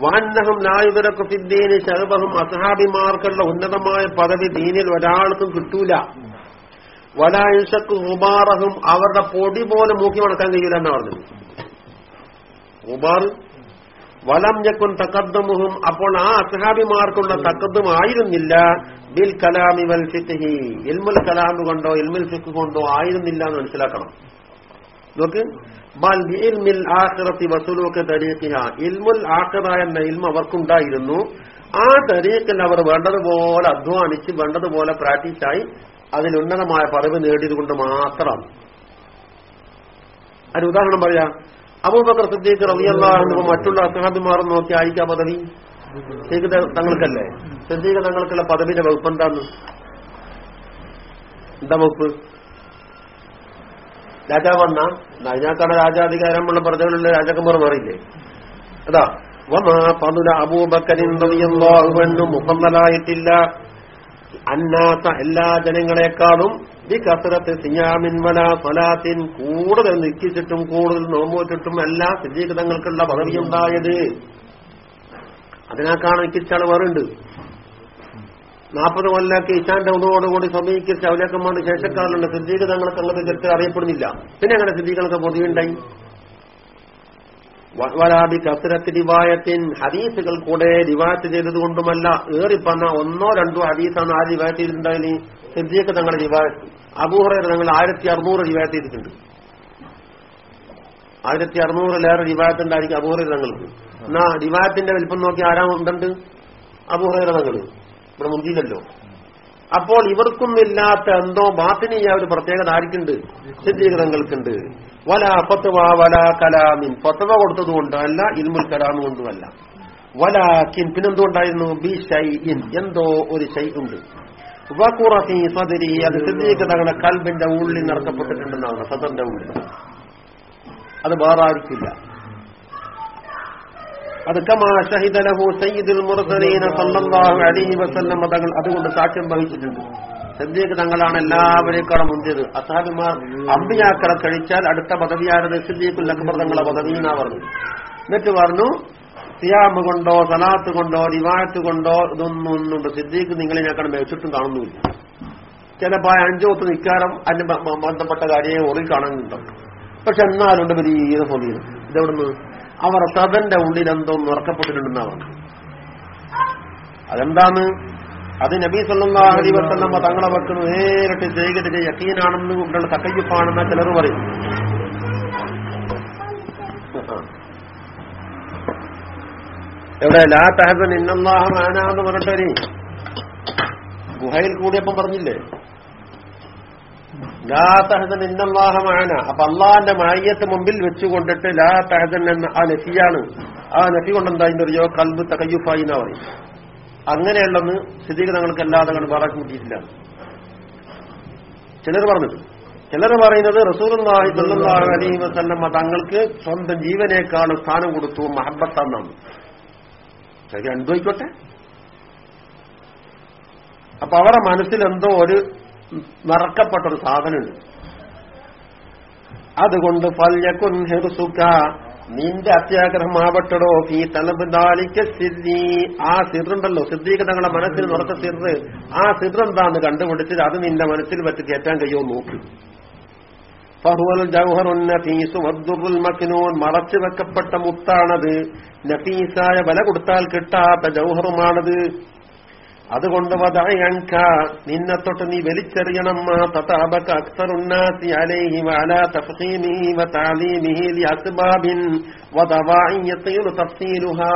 വാന്നഹം ലായുതരക്ക് ഫിദ്ദീന് ശർബഹും അസഹാബിമാർക്കുള്ള ഉന്നതമായ പദവി ദീനിൽ ഒരാൾക്കും കിട്ടൂല. വലായുഷക്ക് ഉബാറഹും അവരുടെ പൊടി പോലെ മൂക്കി മടക്കാൻ കഴിയില്ല എന്നാ പറഞ്ഞത്. ഉബാർ വലം ഞക്കും തക്കദ്മുഹും അപ്പോൾ ആ അസഹാബിമാർക്കുള്ള തക്കദ്ദും ആയിരുന്നില്ല. ബിൽ കലാമി വൽ ഫിഖി ഇൽമുൽ കലാമ് കൊണ്ടോ ഇൽമുൽ ഫിഖ് കൊണ്ടോ ആയിരുന്നില്ല എന്ന് മനസ്സിലാക്കണം. നോക്ക്. ഇൽമുൽ ആഖിറ എന്ന ഇൽമ അവർക്കുണ്ടായിരുന്നു. ആ തരീക്കിൽ അവർ വേണ്ടതുപോലെ അധ്വാനിച്ച് വേണ്ടതുപോലെ പ്രാക്ടീസായി അതിൽ ഉന്നതമായ പദവി നേടിയത് കൊണ്ട് മാത്രം. അതിന് ഉദാഹരണം പറയാ. അബൂബക്കർ സിദ്ദീഖ് റബിയല്ലാഹു മറ്റുള്ള അസഹാബിമാർ നോക്കി ആയിരിക്കാ പദവി? തങ്ങൾക്കല്ലേ? സിദ്ദീഖ് തങ്ങൾക്കുള്ള പദവിയുടെ വകുപ്പ് എന്താന്ന് എന്താ വകുപ്പ്? രാജാവ് വന്ന അതിനകത്താണ് രാജാധികാരമുള്ള പ്രജകളുള്ള രാജാക്കന്മാർ മാറിയില്ലേ? അതാ വമാ പതുല അബൂബക്കറിൻ റളിയല്ലാഹു അന്നാത്ത എല്ലാ ജനങ്ങളെക്കാളും ഈ കസരത്ത് സിയാമിൻവല ഫലാത്തിൻ കൂടുതൽ നിൽക്കിച്ചിട്ടും കൂടുതൽ നോമ്പോറ്റിട്ടും എല്ലാം പദവി പദവിയുണ്ടായത്. അതിനേക്കാണ് നിക്കിച്ചാൾ വേറുണ്ട് നാൽപ്പത് കൊല്ലാക്കി ഇഷാന്റെ ഉദവോടുകൂടി സമീകരിച്ച അവലേക്കന്മാരുടെ ശേഷക്കാരിലുണ്ട് സിദ്ധീകൃതങ്ങൾക്ക് ഉള്ളത് ചരിത്രം അറിയപ്പെടുന്നില്ല. പിന്നെ അങ്ങനെ സിദ്ധീകളൊക്കെ പൊതുവുണ്ടായി. വരാബി കസരത്ത് ഡിവായത്തിൻ ഹദീസുകൾ കൂടെ റിവായത്ത് ചെയ്തത് കൊണ്ടുമല്ല ഏറിപ്പന്ന ഒന്നോ രണ്ടോ ഹദീസാണ് ആ റിവായത്ത് ചെയ്തിട്ടുണ്ടായാലും സിദ്ദീഖ് തങ്ങളുടെ റിവായത്ത് അബൂഹറ തങ്ങൾ ആയിരത്തി അറുന്നൂറ് റിവായത്ത് ചെയ്തിട്ടുണ്ട്. ആയിരത്തി അറുന്നൂറിലേറെ റിവായത്ത് ഉണ്ടായിരിക്കും അബൂഹറ തങ്ങൾക്ക്. എന്നാ റിവായത്തിന്റെ വലിപ്പം നോക്കി ആരാ ഉണ്ടുണ്ട് അബൂഹറ തങ്ങൾ. ഇവിടെ മുന്തിയില്ലല്ലോ. അപ്പോൾ ഇവർക്കൊന്നില്ലാത്ത എന്തോ ബാത്തിനീയ ഒരു പ്രത്യേകത ആർക്കുണ്ട് സിദ്ധീകൃതങ്ങൾക്കുണ്ട് വല ഫത്വ വല കലാമിൻ. ഫത്വ കൊടുത്തതുകൊണ്ട് അല്ല ഇൽമുൽ കലാം കൊണ്ടുമല്ല. വലാക്കിൻ പിന്നെന്തുകൊണ്ടായിരുന്നു ബി ഷൈഇൻ. എന്തോ ഒരു ഷൈ ഉണ്ട്. വഖുറഫി സദരി. അത് സിദ്ധീകൃതങ്ങളെ കൽബിന്റെ ഉള്ളിൽ നിറക്കപ്പെട്ടിട്ടുണ്ടെന്നാണ് സദറിന്റെ ഉള്ളിൽ. അത് വേറെ ആർക്കില്ല അത് കമാ ലഹു സയ്യിദുൽ മുർസലീന സല്ലല്ലാഹു അലൈഹി വസല്ലം അതുകൊണ്ട് സാക്ഷ്യം വഹിച്ചിട്ടുണ്ട്. സദ്യക്ക് തങ്ങളാണ് എല്ലാവരേക്കാളും മുന്തിയത്. അസാബിമാർ അമ്പിയാക്കളെ കഴിച്ചാൽ അടുത്ത പദവിയാരത് സിദ്ദീഖുൽ അക്ബർ തങ്ങളെ പദവി എന്നാ പറഞ്ഞു. എന്നിട്ട് പറഞ്ഞു സിയാമ് കൊണ്ടോ സലാത്ത് കൊണ്ടോ റിവായത്ത് കൊണ്ടോ ഇതൊന്നും ഒന്നുണ്ട്. സിദ്ദീഖ് നിങ്ങളിനേക്കാളും വെച്ചിട്ടും കാണുന്നില്ല ചിലപ്പോ അഞ്ചോത്ത് നിക്കാരം അതിന് ബന്ധപ്പെട്ട കാര്യയെ ഓറി കാണുന്നുണ്ടോ. പക്ഷെ എന്നാലുണ്ട് വലിയ പൊതിയത് ഇതെവിടുന്ന്? അവർ സദന്റെ ഉള്ളിൽ എന്തോ ഉറക്കപ്പെട്ടിട്ടുണ്ടെന്നാ പറഞ്ഞു അതെന്താന്ന് അത് നബി സല്ലല്ലാഹു അലൈഹി വസല്ലം തങ്ങളെ വെക്കുന്നു നേരിട്ട് ചെയ്തിട്ട് യക്കീനാണെന്ന് ഉള്ള തക്കയ്യപ്പാണെന്ന ചിലർ പറയും. എവിടെ? ലാ തഹസൻ ഇന്നല്ലാഹ മാനാന്ന് പറഞ്ഞിട്ടേ ഗുഹയിൽ കൂടിയപ്പം പറഞ്ഞില്ലേ? ലാ തഹസൻ ഇന്നല്ലാഹ അപ്പൊ അള്ളാന്റെ മായത്ത് മുമ്പിൽ വെച്ചുകൊണ്ടിട്ട് ലാ തഹസൻ എന്ന ആ നഫിയാണ്. ആ നഫി കൊണ്ടെന്താ? അറിയോ കൽബ് തകയ്യുഫായി എന്നാ പറയും. അങ്ങനെയുള്ളെന്ന് സ്ഥിതിക്ക് തങ്ങൾക്ക് അല്ലാതെ കണ്ട് പറഞ്ഞു കൂട്ടിയിട്ടില്ല. ചിലർ പറഞ്ഞത്. ചിലർ പറയുന്നത് റസൂലുള്ളാഹി സ്വല്ലല്ലാഹു അലൈഹി തങ്ങൾക്ക് സ്വന്തം ജീവനേക്കാൾ സ്ഥാനം കൊടുത്തു മഹബത്താന്നാണ്. ശരി അനുഭവിക്കോട്ടെ. അപ്പൊ അവരുടെ മനസ്സിലെന്തോ ഒരു മറക്കപ്പെട്ട ഒരു സാധനമുണ്ട്. അതുകൊണ്ട് പല്യക്കുൻ ഹെറുസുഖ നിന്റെ അത്യാഗ്രഹമാവട്ടടോ ഈ തലബ് സിദ്ധി ആ സിറുണ്ടല്ലോ സിദ്ദീഖ് തങ്ങളുടെ മനസ്സിൽ നിറച്ച സിറ് ആ സിദ്ധ എന്താന്ന് കണ്ടുപിടിച്ച് അത് നിന്റെ മനസ്സിൽ വെച്ച് കയറ്റാൻ കഴിയോ നോക്ക്. ഫഹുവൽ ജൗഹറുൻ നഫീസു വദ്ദുറുൽ മക്നൂൻ. മറച്ചു വെക്കപ്പെട്ട മുത്താണത്. നഫീസായ വില കൊടുത്താൽ കിട്ടാത്ത ജൗഹറുമാണത്. അതുകൊണ്ട് വദഅയൻക നിന്നെ തൊട്ട് നീ വലിച്ചെറിയണം മാ തതാബക അക്സറുന്നാസി അലൈഹി വഅല തഫഖീമിഹി വതഅലീമിഹി ലിഅസ്ബാബിൻ വദവാഇ യതീറു തഫ്സീലുഹാ.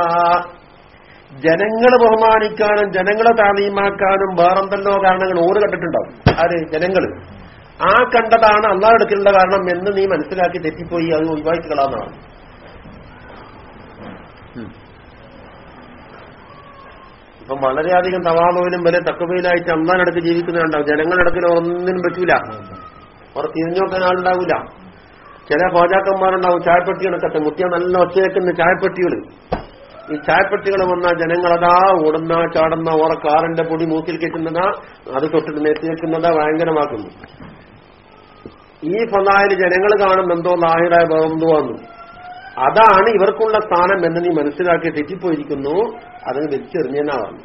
ജനങ്ങളെ ബഹുമാനിക്കാനും ജനങ്ങളെ താലീമാക്കാനും വേറെന്തല്ലോ കാരണങ്ങൾ ഓറ് കണ്ടിട്ടുണ്ടാവും. ആര്? ജനങ്ങൾ ആ കണ്ടതാണ് അള്ളാഹ് എടുക്കലുള്ള കാരണം എന്ന് നീ മനസ്സിലാക്കി തെറ്റിപ്പോയി അത് ഒഴിവാക്കിക്കളാന്നാണ്. ഇപ്പം വളരെയധികം തവാലോയിലും വലിയ തക്കവയിലായിട്ട് അമ്മാനടക്ക് ജീവിക്കുന്നുണ്ടാവും ജനങ്ങളടക്കിൽ ഒന്നിനും പറ്റൂല. അവർ തിരിഞ്ഞോക്കാൻ ആളുണ്ടാവില്ല ചില പാചാക്കന്മാരുണ്ടാവും ചായപ്പെട്ടി കണക്കത്തെ മുത്തിയ നല്ല ഒച്ചയേക്കുന്ന ചായപ്പെട്ടികൾ ഈ ചായപ്പെട്ടികൾ വന്ന ജനങ്ങളതാ ഓടുന്ന ചാടുന്ന ഓറ കാറിന്റെ പൊടി മൂക്കിൽ കെട്ടുന്നതാ അത് തൊട്ടിട്ട് നെത്തി വെക്കുന്നതാ ഭയങ്കരമാക്കുന്നു. ഈ ഫലായിൽ ജനങ്ങൾ കാണുന്ന എന്തോ ലാഹിറായ ബന്ധുവാന്നു അതാണ് ഇവർക്കുള്ള സ്ഥാനം എന്ന് നീ മനസ്സിലാക്കി തെറ്റിപ്പോയിരിക്കുന്നു. അതിന് വലിച്ചെറിഞ്ഞെന്നാ പറഞ്ഞു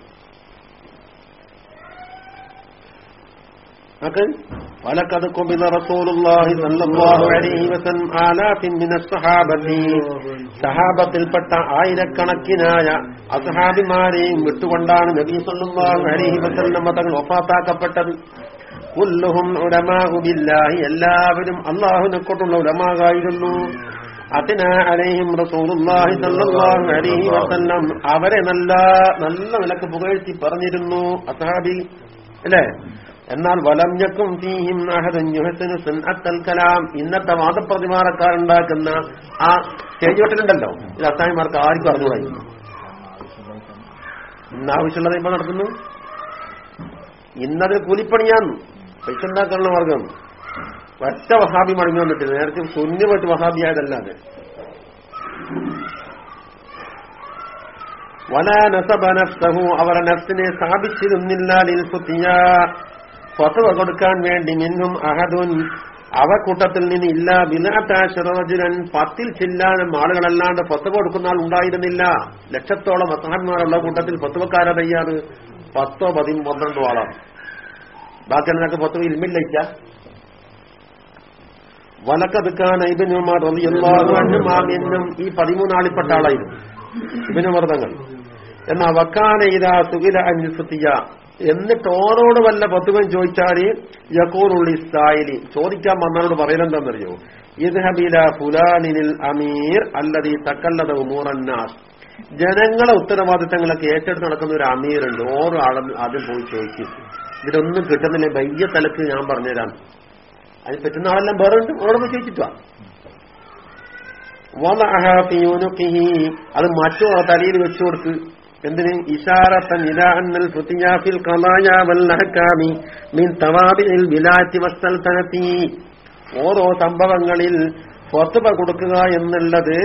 ولقد قبل رسول الله صلى الله عليه وسلم آلاف من الصحابة സഹാബത്തിൽപ്പെട്ട ആയിരക്കണക്കിനായ അസഹാബിമാരെയും വിട്ടുകൊണ്ടാണ് നബി സല്ലല്ലാഹു അലൈഹി വസല്ലം തങ്ങൾ ഒഫാത്താക്കപ്പെട്ടത് കുല്ലുഹും ഉലമാഉ ബില്ലാഹി എല്ലാവരും അള്ളാഹുനെ കൊണ്ടുള്ള ഉലമാകായിരുന്നു അവരെ നല്ല നല്ല നിലയ്ക്ക് പുകഴ്ത്തി പറഞ്ഞിരുന്നു അസഹാബി അല്ലേ? എന്നാൽ വലംഞ്ഞക്കും ഫീഹിം അഹദൻ യുഹസിനു സുന്നത്തൽ കലാം. ഇന്നത്തെ വാദപ്രതിമാറക്കാരുണ്ടാക്കുന്ന ആ സ്റ്റേജ് ഇത് അസാമിമാർക്ക് ആർക്കും അറിഞ്ഞുകൂടായി. ഇന്ന് ആവശ്യമുള്ളത് ഇപ്പൊ നടക്കുന്നു. ഇന്നത് കൂലിപ്പണിയാന്ന് പൈസ ഉണ്ടാക്കാനുള്ള മാർഗം. ഒറ്റ വഹാബി മടങ്ങി വന്നിട്ടില്ല. നേരത്തെ പറ്റി വഹാബിയായതല്ലാതെ വല നസബ നഫ്സഹു അവരുടെ നഫ്സിനെ സ്ഥാപിച്ചിരുന്നില്ല ലിൽഫുത്തിയ. ഫത്വ കൊടുക്കാൻ വേണ്ടി മിന്നും അഹദുൻ അവ കൂട്ടത്തിൽ നിന്ന് ഇല്ല ബിലാത്താശറജുരൻ പത്തിൽ ചില്ലാനും ആളുകളല്ലാണ്ട് ഫത്വ കൊടുക്കുന്ന ആൾ ഉണ്ടായിരുന്നില്ല. ലക്ഷത്തോളം അസഹന്മാരുള്ള കൂട്ടത്തിൽ ഫത്വക്കാര തയ്യാറ്. പത്തോ പതി പന്ത്രണ്ടോ ആളാണ്. ബാക്കി എന്നൊക്കെ ഫത്വ ഇൽമില്ല വലക്കതുക്കാൻ ഇബിനുമാർ എന്നും ഈ പതിമൂന്നാളിപ്പെട്ട ആളായിരുന്നു. ഇബിനുമർദ്ദങ്ങൾ എന്നാ വക്കാന ഇതാ സുഖില അന്വസിയ എന്നിട്ട് ഓരോട് വല്ല പത്തുവൻ ചോദിച്ചാൽ യക്കൂറുള്ളി സ്ഥായിലി ചോദിക്കാൻ വന്നവരോട് പറയലെന്താണെന്നറിയോ ഇദ്ഹബില ഫുലാനിൽ അമീർ അല്ലതി തക്കല്ലത ഉമൂറന്നാസ് ജനങ്ങളെ ഉത്തരവാദിത്തങ്ങളൊക്കെ ഏറ്റെടുത്ത് നടക്കുന്ന ഒരു അമീറുണ്ട്. ഓരോ ആളും ആദ്യം പോയി ചോദിക്കും. ഇതിലൊന്നും കിട്ടുന്നില്ല. വയ്യ തലക്ക് ഞാൻ പറഞ്ഞുതരാം. അതിന് പറ്റുന്ന ആളെല്ലാം വേറെ ഉണ്ട് അവിടെ പോയി ചോദിച്ചിട്ടാ അത് മറ്റോ തലയിൽ വെച്ചു കൊടുക്ക്. എന്തിന്? ഇഷാറത്തൻ ഇലാഹന്നൽ ഫുത്തിയാഫിൽ ഖലായ വൽ മീൻ തവാബിൽ വിലായത്തി വസ്സൽതനത്തി ഓരോ സംഭവങ്ങളിൽ ഫത്വ കൊടുക്കുക എന്നുള്ളത്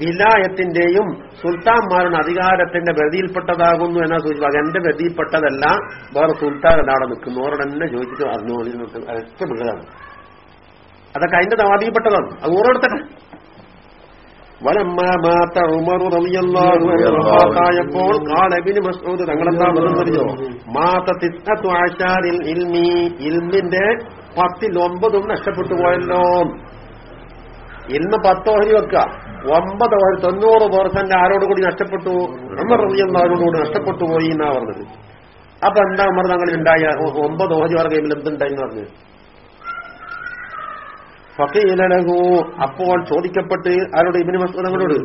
വിലായത്തിന്റെയും സുൽത്താൻമാരുടെ അധികാരത്തിന്റെ ഗതിയിൽപ്പെട്ടതാകുന്നു എന്നാ സൂചിപ്പാക്കുക എന്റെ ഗതിയിൽപ്പെട്ടതല്ല വേറെ സുൽത്താൻ എന്നാടെ നിൽക്കുന്നു. ഓരോട് തന്നെ ചോദിച്ചിട്ട് അറിഞ്ഞു ഒറ്റ മൃഗമാണ് അതൊക്കെ അതിന്റെ തവാബിയിൽപ്പെട്ടതാണ് അത് ഓരോരുത്തട്ടെ റളിയല്ലാഹുവായപ്പോൾ കാലബിന് മസ്ഊദ് തങ്ങളെന്താ തിസ്അത്തു ആശാരിൽ ഇൽമി ഇൽമിന്റെ പത്തിൽ ഒമ്പതും നഷ്ടപ്പെട്ടു പോയല്ലോ. ഇന്ന് പത്ത് ഓഹരി വെക്കുക ഒമ്പത് ഓഹരി തൊണ്ണൂറ് പേർസെന്റ് ആരോട് കൂടി നഷ്ടപ്പെട്ടു? ഉമർ റളിയല്ലാഹുവിനോട് കൂടി നഷ്ടപ്പെട്ടു പോയി എന്നാ പറഞ്ഞത്. അപ്പൊ എന്താ ഉമർ തങ്ങളിൽ ഉണ്ടായ? ഒമ്പത് ഓഹരി വർഗയിൽ എന്തുണ്ടായി എന്ന് പറഞ്ഞു. ഫക്കീലഹു അപ്പോൾ ചോദിക്കപ്പെട്ട് ആരോട്? ഇബിന് മസൂദങ്ങളോട്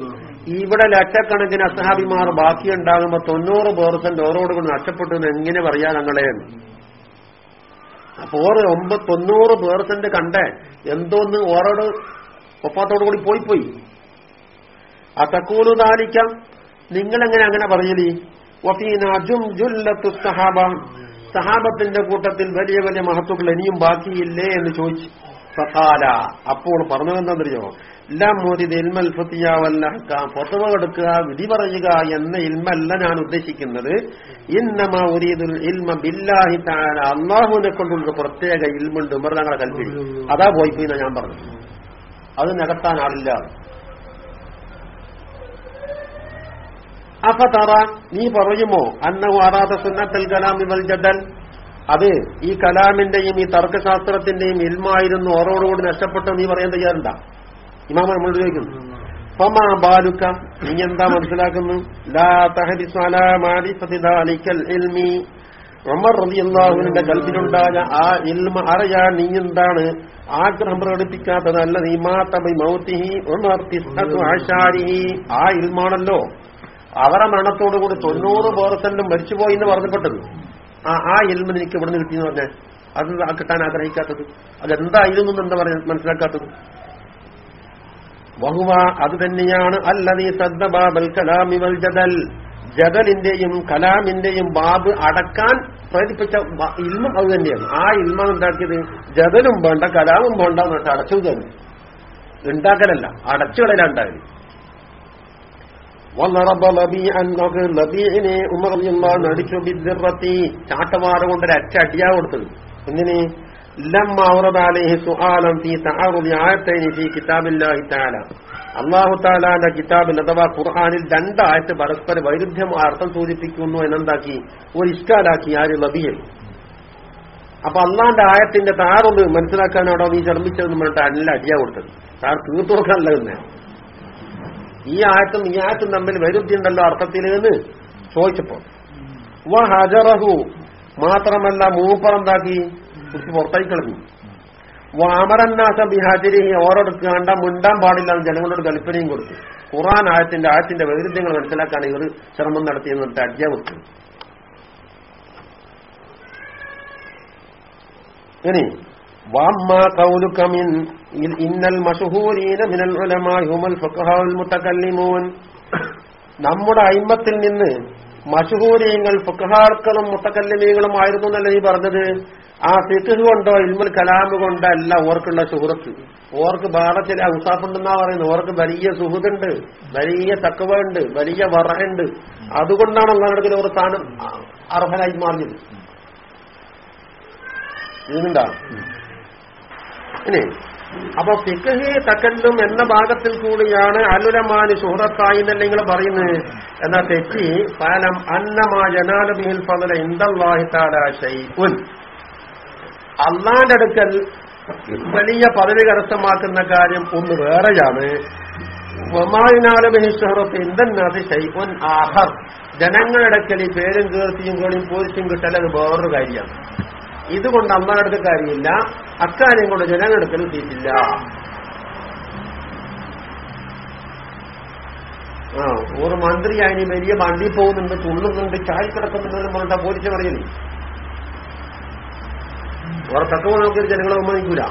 ഇവിടെ ലക്ഷക്കണക്കിന് അസഹാബിമാർ ബാക്കിയുണ്ടാകുമ്പോ തൊണ്ണൂറ് പേർസെന്റ് ഓരോട് കൂടി നഷ്ടപ്പെട്ടു എന്ന് എങ്ങനെ പറയാ ഞങ്ങളെ? അപ്പൊ ഓറ് ഒമ്പത് തൊണ്ണൂറ് പേർസെന്റ് കണ്ടേ. എന്തോന്ന് ഓരോട് ഒപ്പാത്തോട് കൂടി പോയി പോയി ആ തക്കൂലു താലിക്കാം നിങ്ങളെങ്ങനെ അങ്ങനെ പറയലി? സഹാബത്തിന്റെ കൂട്ടത്തിൽ വലിയ വലിയ മഹത്വങ്ങൾ ഇനിയും ബാക്കിയില്ലേ എന്ന് ചോദിച്ചു ഫഖാല അപ്പോൾ പറഞ്ഞു വല്ലഹ്കാം ഫത്വ കൊടുക്കുക വിധി പറയുക എന്ന ഇൽമല്ല ഞാൻ ഉദ്ദേശിക്കുന്നത്. ഇന്നമ ഉരീദുൽ ഇൽമ ബില്ലാഹി തആല. അള്ളാഹുവിനെ കൊണ്ടുള്ള പ്രത്യേക ഇൽമുണ്ട് ഉമർ ഞങ്ങളെ കൽപ്പി അതാ പോയി പോയി ഞാൻ പറഞ്ഞു അത് നികത്താൻ ആളില്ല. തറ നീ പറയുമോ? അന്നവും അറാത്ത സുന്നത്തൽ കലാമി വൽ ജദൽ. അത് ഈ കലാമിന്റെയും ഈ തർക്കശാസ്ത്രത്തിന്റെയും ഇൽമായിരുന്നു ഓരോടുകൂടി നഷ്ടപ്പെട്ടു നീ പറയാൻ തയ്യാറുണ്ടാ? ഇമാമ നമ്മൾ ചോദിക്കുന്നു ഫമാ ബാലുക്ക നീ എന്താ മനസ്സിലാക്കുന്നു? ലാ ഇൽമി. ഉമർ റളിയല്ലാഹുവിന്റെ കൽബിലുണ്ടായ ആ ഇൽമ അറിയാൻ നീ എന്താണ് ആഗ്രഹം പ്രകടിപ്പിക്കാത്തതല്ല. നീ മാത്തമി മൗത്തിഹി ഉമർ ആശാരിഹി ആ ഇൽമാണല്ലോ. അവരെ മരണത്തോടുകൂടി തൊണ്ണൂറ് പേർസെന്റും മരിച്ചുപോയി എന്ന് പറഞ്ഞപ്പെട്ടത് ആ ആ ഇൽമ എനിക്ക് നിന്ന് കിട്ടിയെന്ന് പറഞ്ഞാൽ അത് കിട്ടാൻ ആഗ്രഹിക്കാത്തത്. അതെന്തായിരുന്നു എന്താ പറയാ മനസ്സിലാക്കാത്തത്? വഹുവ അത് തന്നെയാണ്. അല്ലതീ സദ്ബാബൽ കലാമി വൽ ജദൽ. ജദലിന്റെയും കലാമിന്റെയും ബാബ് അടക്കാൻ പ്രേരിപ്പിച്ച ഇൽമം അത് തന്നെയാണ്. ആ ഇൽമം ഉണ്ടാക്കിയത് ജദലും വേണ്ട കലാമും വേണ്ട എന്നിട്ട് അടച്ചു തന്നെ. ഉണ്ടാക്കലല്ല. അടച്ചുകളല്ല ഉണ്ടായത്. വന്നറബ ലബീഅൻ ലബീഇനെ ഉമർ റളിയല്ലാഹു അടിച്ചു ചാട്ടവാറ് കൊണ്ട് ഒരു അറ്റ അടിയാ കൊടുത്തത്. എന്തിന്? ലമ്മ അവറദ അലൈഹി സുആലൻ ഫീ തഅറുദി ആയത്തൈനി ഫീ കിതാബില്ലാഹി തആല. അല്ലാഹു തആലാന്റെ കിതാബിൽ അഥവാ ഖുർആനിൽ രണ്ട് ആയത്ത് പരസ്പര വൈരുദ്ധ്യം അർത്ഥം സൂചിപ്പിക്കുന്നു എന്നെന്താക്കി? ഒരു ഇഷ്കാലാക്കി ആര് ലബിയൽ അപ്പൊ അള്ളാന്റെ ആയത്തിന്റെ താറൊന്ന് മനസ്സിലാക്കാനോടോ നീ ശ്രമിച്ചതെന്ന് പറഞ്ഞിട്ട് അല്ല അടിയാ കൊടുത്തത്. താർ തീർത്തു കൊടുക്കാനല്ല തന്നെ ഈ ആയത്തും ഈ ആയത്തും തമ്മിൽ വൈരുദ്ധ്യമുണ്ടല്ലോ അർത്ഥത്തിൽ എന്ന് ചോദിച്ചപ്പോ വ ഹജറഹു മാത്രമല്ല മൂപ്പർ എന്താക്കി? കുറിച്ച് പുറത്തേക്ക് കളഞ്ഞു വാമരന്നാസ ബിഹാജിരി ഓരോട് കണ്ട മുണ്ടാൻ പാടില്ല എന്ന് ജനങ്ങളോട് കൽപ്പനയും കൊടുത്തു. ഖുറാൻ ആയത്തിന്റെ ആയത്തിന്റെ വൈരുദ്ധ്യങ്ങൾ മനസ്സിലാക്കാൻ ഇവർ ശ്രമം നടത്തിയെന്നിട്ട് അജ്ഞ കൊടുത്തു. ഇനി ഇന്നൽ മഷഹൂരീന മിനൽ ഉലമാഇ ഹുമൽ ഫഖഹാഉൽ മുതകല്ലിമൂൻ നമ്മുടെ അയിമത്തിൽ നിന്ന് മഷഹൂരീങ്ങൾ ഫുക്കഹാർക്കളും മുത്തക്കല്ലിമീങ്ങളും ആയിരുന്നു എന്നല്ല നീ പറഞ്ഞത്? ആ ഫിഖ് കൊണ്ടോ ഇൽമുൽ കലാമ് കൊണ്ടോ അല്ല ഓർക്കുള്ള സുഹൃത്ത്. ഓർക്ക് വേറെ ഉസാഫുണ്ടെന്നാ പറയുന്നത്. ഓർക്ക് വലിയ സുഹൃത്തുണ്ട് വലിയ തക്കവ ഉണ്ട് വലിയ വറയുണ്ട് അതുകൊണ്ടാണ് അള്ളാഹുടെ ഒരു സ്ഥാനം അർഹനായി മാറിയത്. ഇതിനുണ്ടാ ഇനി. അപ്പൊ ഫിക്കഹി തക്കല്ലും എന്ന ഭാഗത്തിൽ കൂടിയാണ് അലുലമാന് സുഹൃത്തായി എന്നല്ലേ നിങ്ങൾ പറയുന്നത്? എന്നാ തെറ്റി ഫലം അന്നമാ ജനാലബിഹിൽ തആല ശൈഉൻ അള്ളാന്റെ അടുക്കൽ വലിയ പദവി കരസ്ഥമാക്കുന്ന കാര്യം ഒന്ന് വേറെയാണ്. സുഹൃത്ത് ഇന്ദന്നത് ഷൈഉൻ ആഹർ. ജനങ്ങളുടെ ഈ പേരും കീർത്തിയും കോളിയും പോലീസും കിട്ടൽ അത് വേറൊരു കാര്യമാണ്. ഇതുകൊണ്ട് അമ്മയുടെ കാര്യമില്ല. അക്കാര്യം കൊണ്ട് ജനങ്ങളെടുക്കലും തീറ്റില്ല ആ ഒരു മന്ത്രി അതിന് വലിയ വണ്ടി പോകുന്നുണ്ട് തുള്ളുന്നുണ്ട് ചായ കിടക്കുന്നുണ്ടെന്ന് പറഞ്ഞിട്ട് പോലീസ് പറയുന്നു വേറെ തക്കവ നമുക്ക് ജനങ്ങളെ ബഹുമാനിക്കൂല.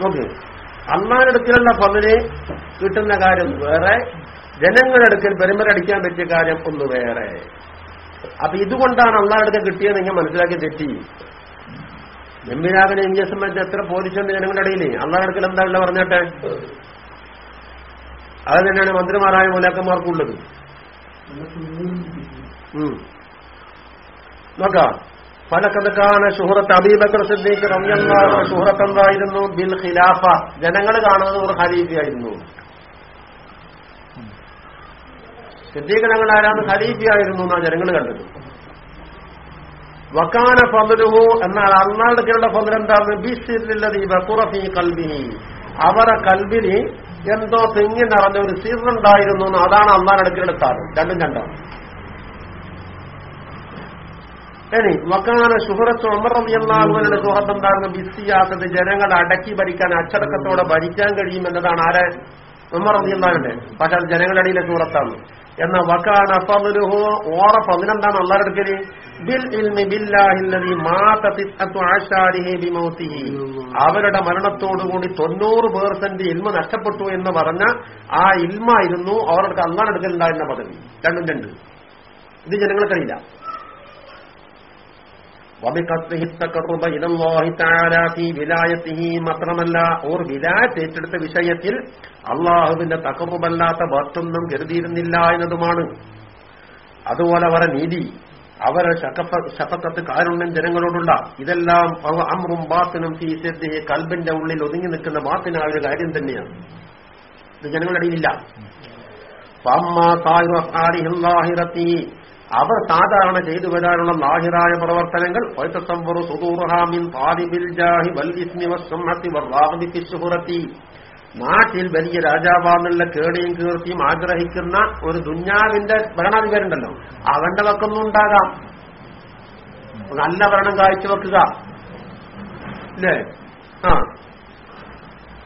നോക്ക് അള്ളാഹിനടുക്കലുള്ള പന്നിനെ കിട്ടുന്ന കാര്യം വേറെ ജനങ്ങളെടുക്കൽ പെരുമരടിക്കാൻ പറ്റിയ കാര്യം ഒന്ന് വേറെ. അപ്പൊ ഇതുകൊണ്ടാണ് അള്ളാഹടുത്ത് കിട്ടിയത് നിങ്ങൾ മനസ്സിലാക്കി തെറ്റി. എംപിരാഗനെ ഇന്ത്യ സംബന്ധിച്ച് എത്ര പോലീസുണ്ട് ജനങ്ങളുടെ ഇടയിൽ അള്ളാഹടുക്കൽ എന്താ ഉള്ള പറഞ്ഞാട്ടെ അത് തന്നെയാണ് മന്ത്രിമാരായ മൂലാക്കന്മാർക്കുള്ളത്. നോക്കാം. പലക്കഥക്കാണ് സുഹൃത്ത് അബീബക്കർ സിദ്ദീഖ് റമ്യന്മാർ സുഹൃത്ത് എന്തായിരുന്നു? ബിൽ ഖിലാഫ. ജനങ്ങൾ കാണുന്നത് ഒരു ഖലീഫയായിരുന്നു. സിദ്ദീഖ് ഞങ്ങൾ ആരാന്ന് ഖലീഫയായിരുന്നു എന്നാണ് ജനങ്ങൾ കണ്ടത്. വക്കാന ഫضലുഹു എന്നാൽ അന്നാടുകളുടെ ഫضൽ എന്താണ് ബിസിറില്ലത് ഈ ബക്കുറഫി കൽബിനി അവരെ കൽബിന് എന്തോ തെങ്ങി നിറഞ്ഞ ഒരു സീറുണ്ടായിരുന്നു എന്ന് അതാണ് അന്നാടടുക്കളുടെ സ്ഥാനം രണ്ടും രണ്ടാണ് ഇനി വക്കാന ഷുഹറത്ത് ഉമറിയാഹുവിന്റെ സുഹൃത്ത് എന്താണെന്ന് ബിസിയാത്തത് ജനങ്ങളെ അടക്കി ഭരിക്കാൻ അച്ചടക്കത്തോടെ ഭരിക്കാൻ കഴിയും എന്നതാണ് ആരെ? ഉമർ റബിയുള്ളാഹിന്റെ പക്ഷെ അത് ജനങ്ങളുടെ ഇടയിലെ സൂറത്താണ് എന്ന വക്കാന ഫضലുഹു ഓറ ഫضലെന്താണ് അള്ളാഹുടെ അടുക്കൽ ബിൽ ഇൽമി ആശാരിഹി ബിമൗതിഹി അവരുടെ മരണത്തോടുകൂടി തൊണ്ണൂറ് പേർസെന്റ് ഇൽമ നഷ്ടപ്പെട്ടു എന്ന് പറഞ്ഞ ആ ഇൽമായിരുന്നു അവരുടെ അള്ളാഹുടെ അടുക്കലുണ്ടായിരുന്ന പദവി. രണ്ടും രണ്ട്. ഇത് ജനങ്ങൾക്കറിയില്ല. ഫീ വിലായത്തിഹി മാത്രമല്ല ഓർ വിലായത്ത് ഏറ്റെടുത്ത വിഷയത്തിൽ അള്ളാഹുവിന്റെ തഖറുബല്ലാത്ത മറ്റൊന്നും കരുതിയിരുന്നില്ല എന്നതുമാണ്. അതുപോലെ അവരെ നീതി അവരെ ശപത്തത്ത് കാരുണ്യം ജനങ്ങളോടുള്ള ഇതെല്ലാം അമ്രും ബാത്തിനും ഫീസിദ്ധി കൽബിന്റെ ഉള്ളിൽ ഒതുങ്ങി നിൽക്കുന്ന ബാത്തിനായ ഒരു കാര്യം തന്നെയാണ്. ഇത് ജനങ്ങളുടെ അടിയിലില്ല അവർ സാധാരണ ചെയ്തു വരാനുള്ള ലാഹിറായ പ്രവർത്തനങ്ങൾ നാട്ടിൽ വലിയ രാജാവാന്നുള്ള കേടിയും കീർത്തിയും ആഗ്രഹിക്കുന്ന ഒരു ദുഞ്ഞാവിന്റെ ഭരണാധികാരുണ്ടല്ലോ അവന്റെ വക്കൊന്നും ഉണ്ടാകാം. നല്ല ഭരണം കാഴ്ചവെക്കുക അല്ലേ ആ.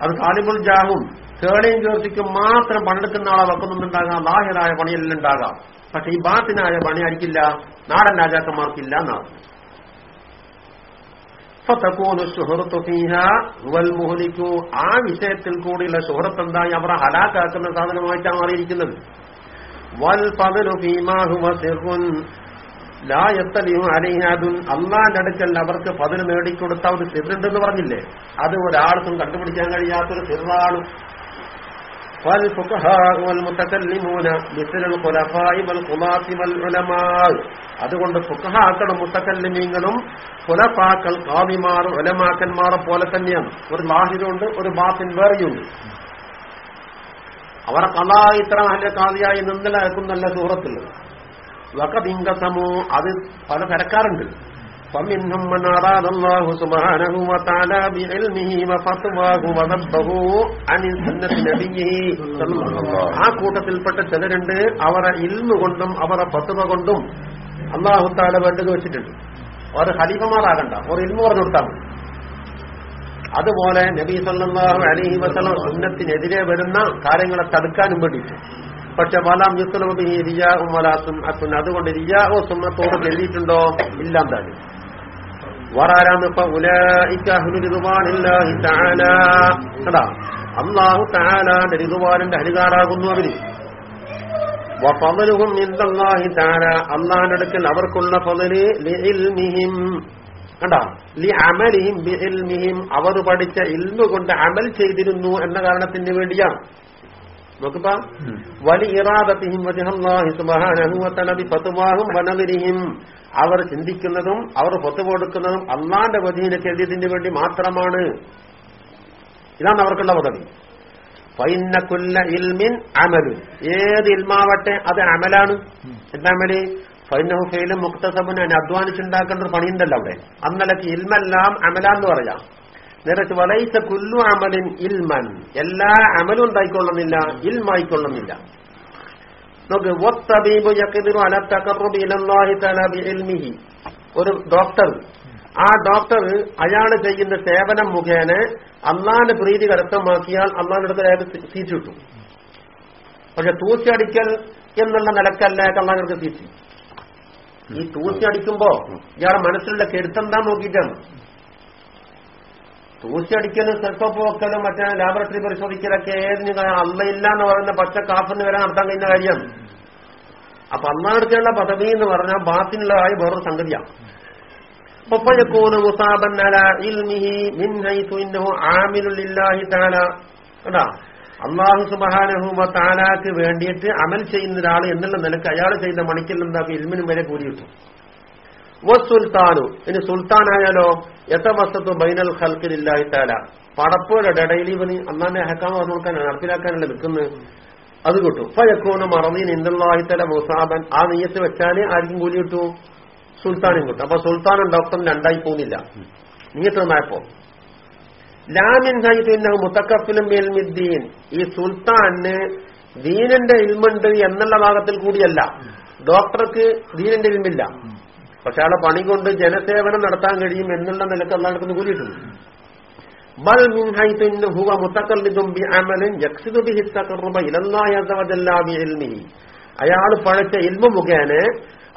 അത് താലിബുൽ ജാഹും കേളിയും കീർത്തിക്കും മാത്രം പണെടുക്കുന്ന ആളെ വെക്കുന്നുണ്ടാകാം ലാഹിറായ പണിയെല്ലാം ഉണ്ടാകാം. പക്ഷെ ഈ ബാത്തിനായ പണി ആയിരിക്കില്ല നാടൻ രാജാക്കന്മാർക്കില്ല എന്നാണ്. ആ വിഷയത്തിൽ കൂടിയുള്ള സുഹൃത്ത് എന്തായി? അവരെ ഹലാക്കാക്കുന്ന സാധനമായിട്ടാണ് മാറിയിരിക്കുന്നത്. വൽ ഫദലു ഫീമാ ഹുവ സിർറുൻ. ലാ യത്തലിഹു അലൈഹാദുൻ അള്ളാന്റെ അടുക്കൽ അവർക്ക് പതിന് നേടിക്കൊടുത്ത ഒരു സിറുണ്ടെന്ന് പറഞ്ഞില്ലേ? അത് ഒരാൾക്കും കണ്ടുപിടിക്കാൻ കഴിയാത്തൊരു സിറാണ് അതുകൊണ്ട് ഫുഖഹാക്കളും മുത്തക്കല്ലിമീങ്ങളും കുലഫാക്കൾ കാവിമാർ ഉലമാക്കന്മാരെ പോലെ തന്നെയാണ്. ഒരു ലാഹിരുണ്ട് ഒരു ബാത്തിൻ വേറെയുണ്ട്. അവരെ കലാ ഇത്ര നല്ല കാതിയായി നിന്നിലാക്കുന്നല്ല സൂറത്തിൽ വക്കതിങ്കസമോ അത് പല തരക്കാരുണ്ട് فمنهم من أراد الله سبحانه وتعالى بعلمه وفتواه وذبه عن سنة نبيه صلى الله عليه وسلم. ആ കൂട്ടത്തിൽപ്പെട്ട ചിലരുണ്ട് അവരെ ഇൽമു കൊണ്ടും അവരെ ഫത്തുവ കൊണ്ടും അള്ളാഹു താല വേണ്ടത് വെച്ചിട്ടുണ്ട് ഒരു ഖലീഫമാരാകണ്ട ഒരു ഇൽമു പറഞ്ഞു കൊടുത്താൽ മതി അതുപോലെ നബി സല്ലല്ലാഹു അലൈഹി വസല്ലം സുന്നത്തിനെതിരെ വരുന്ന കാര്യങ്ങളെ തടുക്കാനും വേണ്ടിയിട്ട് പക്ഷെ വലാം യുസ്ലബി റിയാഉം വലാത്തും അസുൻ അതുകൊണ്ട് റിയാവോ സുന്നത്തോട് എഴുതിയിട്ടുണ്ടോ ഇല്ല തആലാന്റെ റിദ്വാനിന്റെ അധികാരാകുന്നു അവർ. അടുക്കൽ അവർക്കുള്ള പതൽ അമലിഹിം അവർ പഠിച്ച ഇൽമ കൊണ്ട് അമൽ ചെയ്തിരുന്നു എന്ന കാരണത്തിന് വേണ്ടിയാണ്. നോക്കിപ്പാ വലി ഇറാദത്തിഹിം അവർ ചിന്തിക്കുന്നതും അവർ പൊത്തു കൊടുക്കുന്നതും അള്ളാന്റെ വധീനെ ചെല്ലിയതിന് വേണ്ടി മാത്രമാണ്. ഇതാണ് അവർക്കുള്ള പദ്ധതി. ഫൈനക്കുല്ല ഇൽമിൻ അമലു. ഏത് ഇൽമാവട്ടെ അത് അമലാണ്. എന്താ അമൽ? ഫൈനഹു ഫെയിലും മുക്തസബുനെ അധ്വാനിച്ചുണ്ടാക്കേണ്ട ഒരു പണിയുണ്ടല്ലോ അവിടെ. അന്നലക്ക് ഇൽമെല്ലാം അമലാന്ന് പറയാം. നേരത്തെ വലൈസ കുല്ലു അമലിൻ ഇൽമൻ. എല്ലാ അമലും ഉണ്ടായിക്കൊള്ളുന്നില്ല ഇൽമായിക്കൊള്ളുന്നില്ല. നോക്ക് തആല ബിഇൽമിഹി ഒരു ഡോക്ടർ. ആ ഡോക്ടർ അയാൾ ചെയ്യുന്ന സേവനം മുഖേന അള്ളാന്റെ പ്രീതി കരസ്ഥമാക്കിയാൽ അള്ളാന്റെ അടുത്ത് അയാൾക്ക് സീറ്റ് കിട്ടും. പക്ഷെ തൂച്ചടിക്കൽ എന്നുള്ള നിലക്കല്ല അള്ളാഹ് സീറ്റ്. ഈ തൂച്ചടിക്കുമ്പോ ഇയാളെ മനസ്സിലുള്ള കെടുത്തെന്താ നോക്കിയിട്ടാണ്? തൂച്ചടിക്കലും സെൽഫപ്പ് വെക്കലും മറ്റേ ലാബറട്ടറി പരിശോധിക്കലൊക്കെ ഏതിന് അല്ലയില്ല എന്ന് പറയുന്ന പച്ച കാഫിന് വരാൻ നടത്താൻ കഴിഞ്ഞ കാര്യം. അപ്പൊ അന്നാടുക്കുള്ള പദവി എന്ന് പറഞ്ഞാൽ ബാത്തിനുള്ളതായി വേറൊരു സംഗതിയാണ് കണ്ടാ? അള്ളാഹു സുബാനഹുമ താലാക്ക് വേണ്ടിയിട്ട് അമൽ ചെയ്യുന്ന ഒരാൾ എന്നുള്ള നിലയ്ക്ക് അയാൾ ചെയ്യുന്ന മണിക്കൽ എന്താക്കും ഇൽമിനും വരെ കൂടിയിട്ടു സുൽത്താനു. ഇനി സുൽത്താനായാലോ? യഥമസത്തു ബൈനൽ ഖൽക്കിലില്ലാഹി താല പടപ്പുകളുടെ ഇടയിൽ ഇവന് അന്നാന്റെ അഹക്കാൻ പറഞ്ഞു കൊടുക്കാൻ നടപ്പിലാക്കാനല്ല നിൽക്കുന്നത് അത് കിട്ടും. ഫയക്കൂന് മറന്നീൻ ഇന്ദ്രാഹിത്തല തല മുസാബൻ. ആ നെയ്യത്ത് വെച്ചാലേ ആർക്കും കൂലി കിട്ടൂ? സുൽത്താനും കിട്ടും. അപ്പൊ സുൽത്താനും ഡോക്ടറും രണ്ടായി പോകുന്നില്ല. നീയത്ത് നന്നായപ്പോ. ലാമിൻ മുത്തക്കഫിലും ഈ സുൽത്താന് ദീനന്റെ ഇൽമുണ്ട് എന്നുള്ള ഭാഗത്തിൽ കൂടിയല്ല. ഡോക്ടർക്ക് ദീനന്റെ ഇൽമില്ല. പക്ഷെ അവിടെ പണി കൊണ്ട് ജനസേവനം നടത്താൻ കഴിയും എന്നുള്ള നിലയ്ക്ക് അല്ലാണ്ട് കൂടിയിട്ടുണ്ട്. അയാൾ പഴച്ച ഇൽമു മുഖേന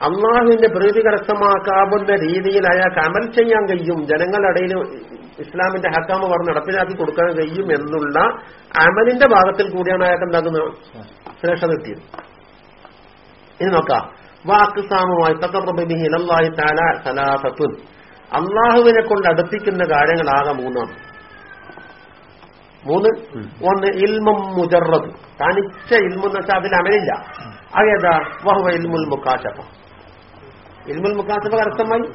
അള്ളാഹുവിന്റെ പ്രീതി കരസ്ഥമാക്കാവുന്ന രീതിയിൽ അയാൾക്ക് അമൽ ചെയ്യാൻ കഴിയും. ജനങ്ങളുടെ ഇടയിൽ ഇസ്ലാമിന്റെ ഹക്കാമ പറഞ്ഞ് നടപ്പിലാക്കി കൊടുക്കാൻ കഴിയും എന്നുള്ള അമലിന്റെ ഭാഗത്തിൽ കൂടിയാണ് അയാൾക്ക് എന്താക്കുന്നത് ശ്രേഷ്ഠ കിട്ടിയത്. ഇനി നോക്കാം. വാക്ക് സാമമായി തക്കറബിഹി ഇലല്ലാഹി താല സലാസത്തുൻ. അള്ളാഹുവിനെ കൊണ്ട് അടുപ്പിക്കുന്ന കാര്യങ്ങളാകെ മൂന്നാണ്. മൂന്ന്? ഒന്ന് ഇൽമം മുജറത് തനിച്ച ഇൽമെന്ന് വെച്ചാൽ അതിൽ അമലില്ല. അതേതാ വഹുവ ഇൽമുൽ മുക്കാശഫ ഇൽമുൽ മുക്കാശഫ കരസ്ഥമായി.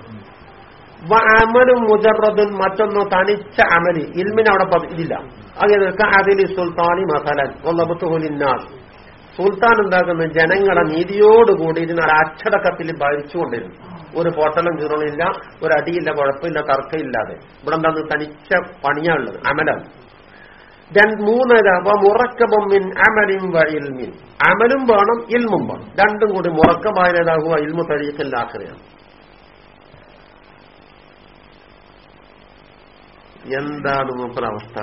അമലും മുജറതും മറ്റൊന്ന് തനിച്ച അമലി. ഇൽമിന് അവിടെ ഇതില്ല. അതേത് അതിൽ സുൽത്താനി മസലൻ. ഒന്നബത്തുഹുലിന്നാൾ സുൽത്താൻ എന്താക്കുന്ന ജനങ്ങളെ നീതിയോടുകൂടി ഇതിന് ഒരു അച്ചടക്കത്തിൽ ഭരിച്ചുകൊണ്ടിരുന്നു. ഒരു പൊട്ടലും ചീറണില്ല ഒരു അടിയില്ല കുഴപ്പമില്ല തർക്കമില്ലാതെ. ഇവിടെ എന്താന്ന് തനിച്ച പണിയാണുള്ളത് രണ്ട് മൂന്നര മുറക്കബം മിൻ അമലിൻ വ അമലും വേണം ഇൽമും വേണം. രണ്ടും കൂടി മുറക്കമായതാകുക ഇൽമു തരീഖില്ലാഖിറയാണ് എന്താണ് മൂപ്പര അവസ്ഥ?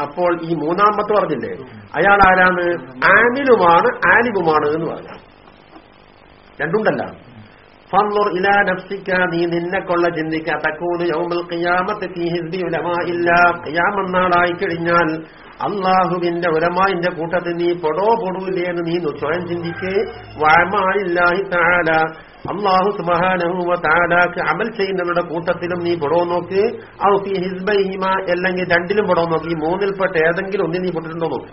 അപ്പോൾ ഈ മൂന്നാമത്തെ പറഞ്ഞില്ലേ? അയാൾ ആരാണ്? ആമിലുമാണ് ആലിബുമാണ് എന്ന് പറഞ്ഞാൽ. രണ്ടുണ്ടല്ല. ഫന്നൂർ ഇലാ നഫ്സിക നീ നിന്നെ കൊള്ള ചിന്തിക്ക. തക്കൂട് യൗമൽ ഫീ ഹിസ്ബി ഉലമാഇല്ല. ഖിയാമം നാളായി കഴിഞ്ഞാൽ അള്ളാഹുവിന്റെ ഉലമാന്റെ കൂട്ടത്തിൽ നീ പൊടോ പൊടൂലേ എന്ന് നീ സ്വയം ചിന്തിക്കേ. വഴമായില്ലാഹി താല അള്ളാഹു സുബഹാനഹു വ താലാക്ക് അമൽ ചെയ്യുന്നവരുടെ കൂട്ടത്തിലും നീ പൊടോ നോക്ക്. ഔ ഫീ ഹിസ്ബൈഹിമ അല്ലെങ്കിൽ രണ്ടിലും പൊടോ നോക്ക്. ഈ മൂന്നിൽപ്പെട്ട ഏതെങ്കിലും ഒന്നിൽ നീ പൊട്ടിട്ടുണ്ടോ നോക്ക്.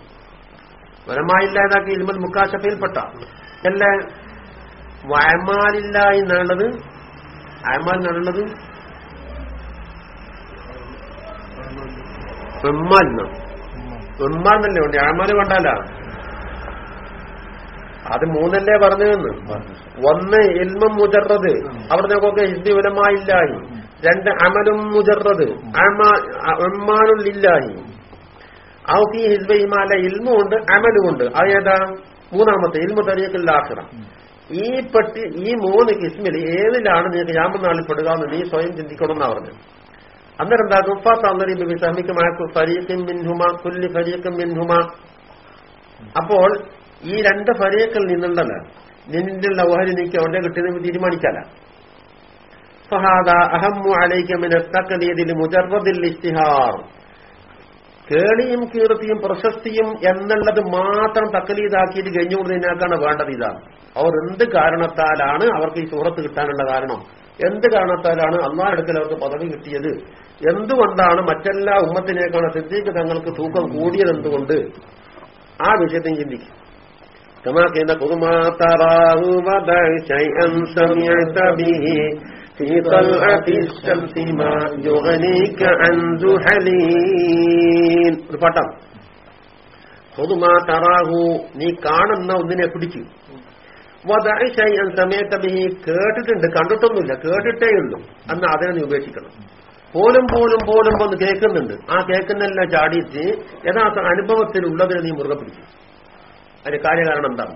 വരമായില്ലാതാക്കി ഇൽമൽ മുക്കാശഫയിൽപ്പെട്ട. അല്ല വയമാലില്ല എന്നുള്ളത് അയമാൽ എന്നുള്ളത് വെമ്മാൽ വെമ്മാൽ എന്നല്ലേ ഉണ്ട് അയമാൽ വേണ്ടല്ല. അത് മൂന്നല്ലേ പറഞ്ഞതെന്ന്? ഒന്ന് ഇൽമും മുജറത് അവിടെ നോക്കൊക്കെ ഹിന്ദി ഉലമായില്ലായി. രണ്ട് അമലും മുജറത് അമ്മാനുള്ളില്ലായി ഔഫി ഇമാല ഇൽമുണ്ട് അമലുമുണ്ട്. അത് ഏതാ മൂന്നാമത്തെ ഇൽമു തരീക്കില്ലാക്കണം ഈ പെട്ടി ഈ മൂന്ന് കിസ്മിൽ ഏതിലാണ് നീ യാമനാളിൽ പെടുക എന്ന് നീ സ്വയം ചിന്തിക്കണം എന്നാ പറഞ്ഞു അന്നേരം എന്താ? തുഫാത്തറിബി സമിക്കമാക്കു ഫരീഖിൻ മിൻഹുമ കുല്ലി ഫരീഖിൻ മിൻഹുമ. അപ്പോൾ ഈ രണ്ട് ഫരീഖിൽ നിന്നുണ്ടല്ലോ നിന്റെ ഓഹരി നീക്കി അവന്റെ കിട്ടിയത് തീരുമാനിക്കാല അഹമ്മു ഇസ്തിഹാർ കേളിയും കീർത്തിയും പ്രശസ്തിയും എന്നുള്ളത് മാത്രം തക്കലീതാക്കിയിട്ട് കഴിഞ്ഞുകൊടുന്നതിനേക്കാണ് വേണ്ടത് ഇതാണ് അവർ എന്ത് കാരണത്താലാണ് അവർക്ക് ഈ സൂറത്ത് കിട്ടാനുള്ള കാരണം? എന്ത് കാരണത്താലാണ് അള്ളാഹെടുക്കൽ അവർക്ക് പദവി കിട്ടിയത്? എന്തുകൊണ്ടാണ് മറ്റെല്ലാ ഉമ്മത്തിനേക്കാണ് സിദ്ദീഖ് തങ്ങൾക്ക് തൂക്കം കൂടിയത് എന്തുകൊണ്ട്? ആ വിഷയത്തെയും ചിന്തിക്കും. كما كان قل ما تراه ودع شيئا سمعت به في طلعة الشمس ما يغنيك عن زحلين ഒരു പാട്ടാണ് പൊതുമാ തറാഹു നീ കാണുന്ന ഒന്നിനെ പിടിക്കും വദഅ ശൈഅൻ സമയത്ത ബിഹി കേട്ടിട്ടുണ്ട് കണ്ടിട്ടൊന്നുമില്ല കേട്ടിട്ടേ ഉള്ളൂ അന്ന് അതിനെ നീ ഉപേക്ഷിക്കണം പോലും പോലും പോലും വന്ന് കേൾക്കുന്നുണ്ട് ആ കേൾക്കുന്നെല്ലാം ചാടിയിട്ട് യഥാർത്ഥ അനുഭവത്തിലുള്ളതിനെ നീ മുറുകെ പിടിക്കും അതിന് കാര്യകാരണം എന്താണ്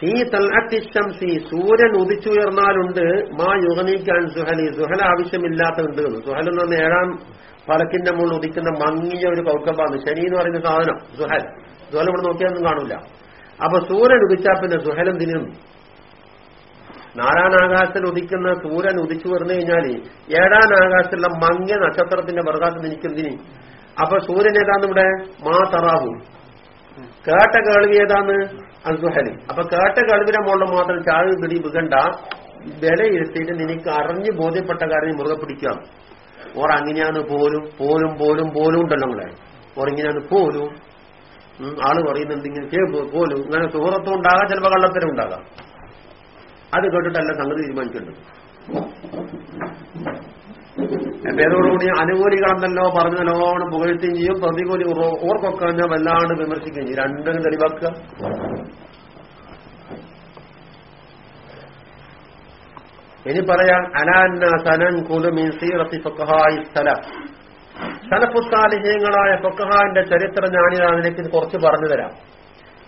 ഈ തൽഅത്തിശംസി സൂര്യൻ ഉദിച്ചുയർന്നാലുണ്ട് മാ യുഗനീക്കാൻ സുഹലി. സുഹല ആവശ്യമില്ലാത്തതുണ്ട് സുഹൽ എന്ന് പറഞ്ഞ ഏഴാം ഫലക്കിന്റെ മുകളിൽ ഉദിക്കുന്ന മങ്ങിയ ഒരു കൗക്കമ്പാണ് ശനി എന്ന് പറയുന്ന സാധനം സുഹൽ. സുഹൽ ഇവിടെ നോക്കിയാലൊന്നും കാണൂല. അപ്പൊ സൂര്യൻ ഉദിച്ചാൽ പിന്നെ സുഹൽ എന്തിനും? നാലാനാകാശത്തിൽ ഉദിക്കുന്ന സൂര്യൻ ഉദിച്ചു വരുന്നു കഴിഞ്ഞാൽ ഏഴാം ആകാശത്തിലുള്ള മങ്ങിയ നക്ഷത്രത്തിന്റെ വർഗാത്ത് നിൽക്കുന്നതിന് അപ്പൊ സൂര്യൻ ഏതാന്ന് ഇവിടെ? മാ തറാവു കേട്ട കേൾവി ഏതാണ്? അസുഹലി അപ്പൊ കേട്ട കേൾവിനെ മുകളിൽ മാത്രം ചാഴ് പിടി വികണ്ട വിലയിരുത്തിയിട്ട് നിനക്ക് അറിഞ്ഞു ബോധ്യപ്പെട്ട കാര്യം മുറുകെ പിടിക്കാം. ഓർ അങ്ങനെയാണ് പോലും പോലും പോലും പോലും ഉണ്ടല്ലോ നമ്മളെ ഓർ ഇങ്ങനെയാണ് പോലും ആൾ പറയുന്നുണ്ട് ഇങ്ങനെ "ചേ, പോ- പോലും ഇങ്ങനെ സുഹൃത്തും ഉണ്ടാകാം ചിലപ്പോൾ കള്ളത്തരം ഉണ്ടാകാം. അത് കേട്ടിട്ടല്ല സംഗതി തീരുമാനിക്കേണ്ടത്. പേരോടുകൂടി അനുകൂലികളെന്നല്ലോ പറഞ്ഞ നല്ലോണം പുകഴ്ത്തുകയും ചെയ്യും. പ്രതികൂലി ഓർക്കൊക്കെ ഞാൻ വല്ലാണ്ട് വിമർശിക്കുകയും ചെയ്യും. രണ്ടും തെളിവാക്കുക ഇനി പറയാം അനാന്ന സനൻ കുലുമിൻ സീറത്തി സ്ഥല സലഫ്. സലഫുസാലിഹ്യങ്ങളായ ഫുഖഹാന്റെ ചരിത്രം ഞാനിതാ നിനക്ക് കുറച്ച് പറഞ്ഞു തരാം.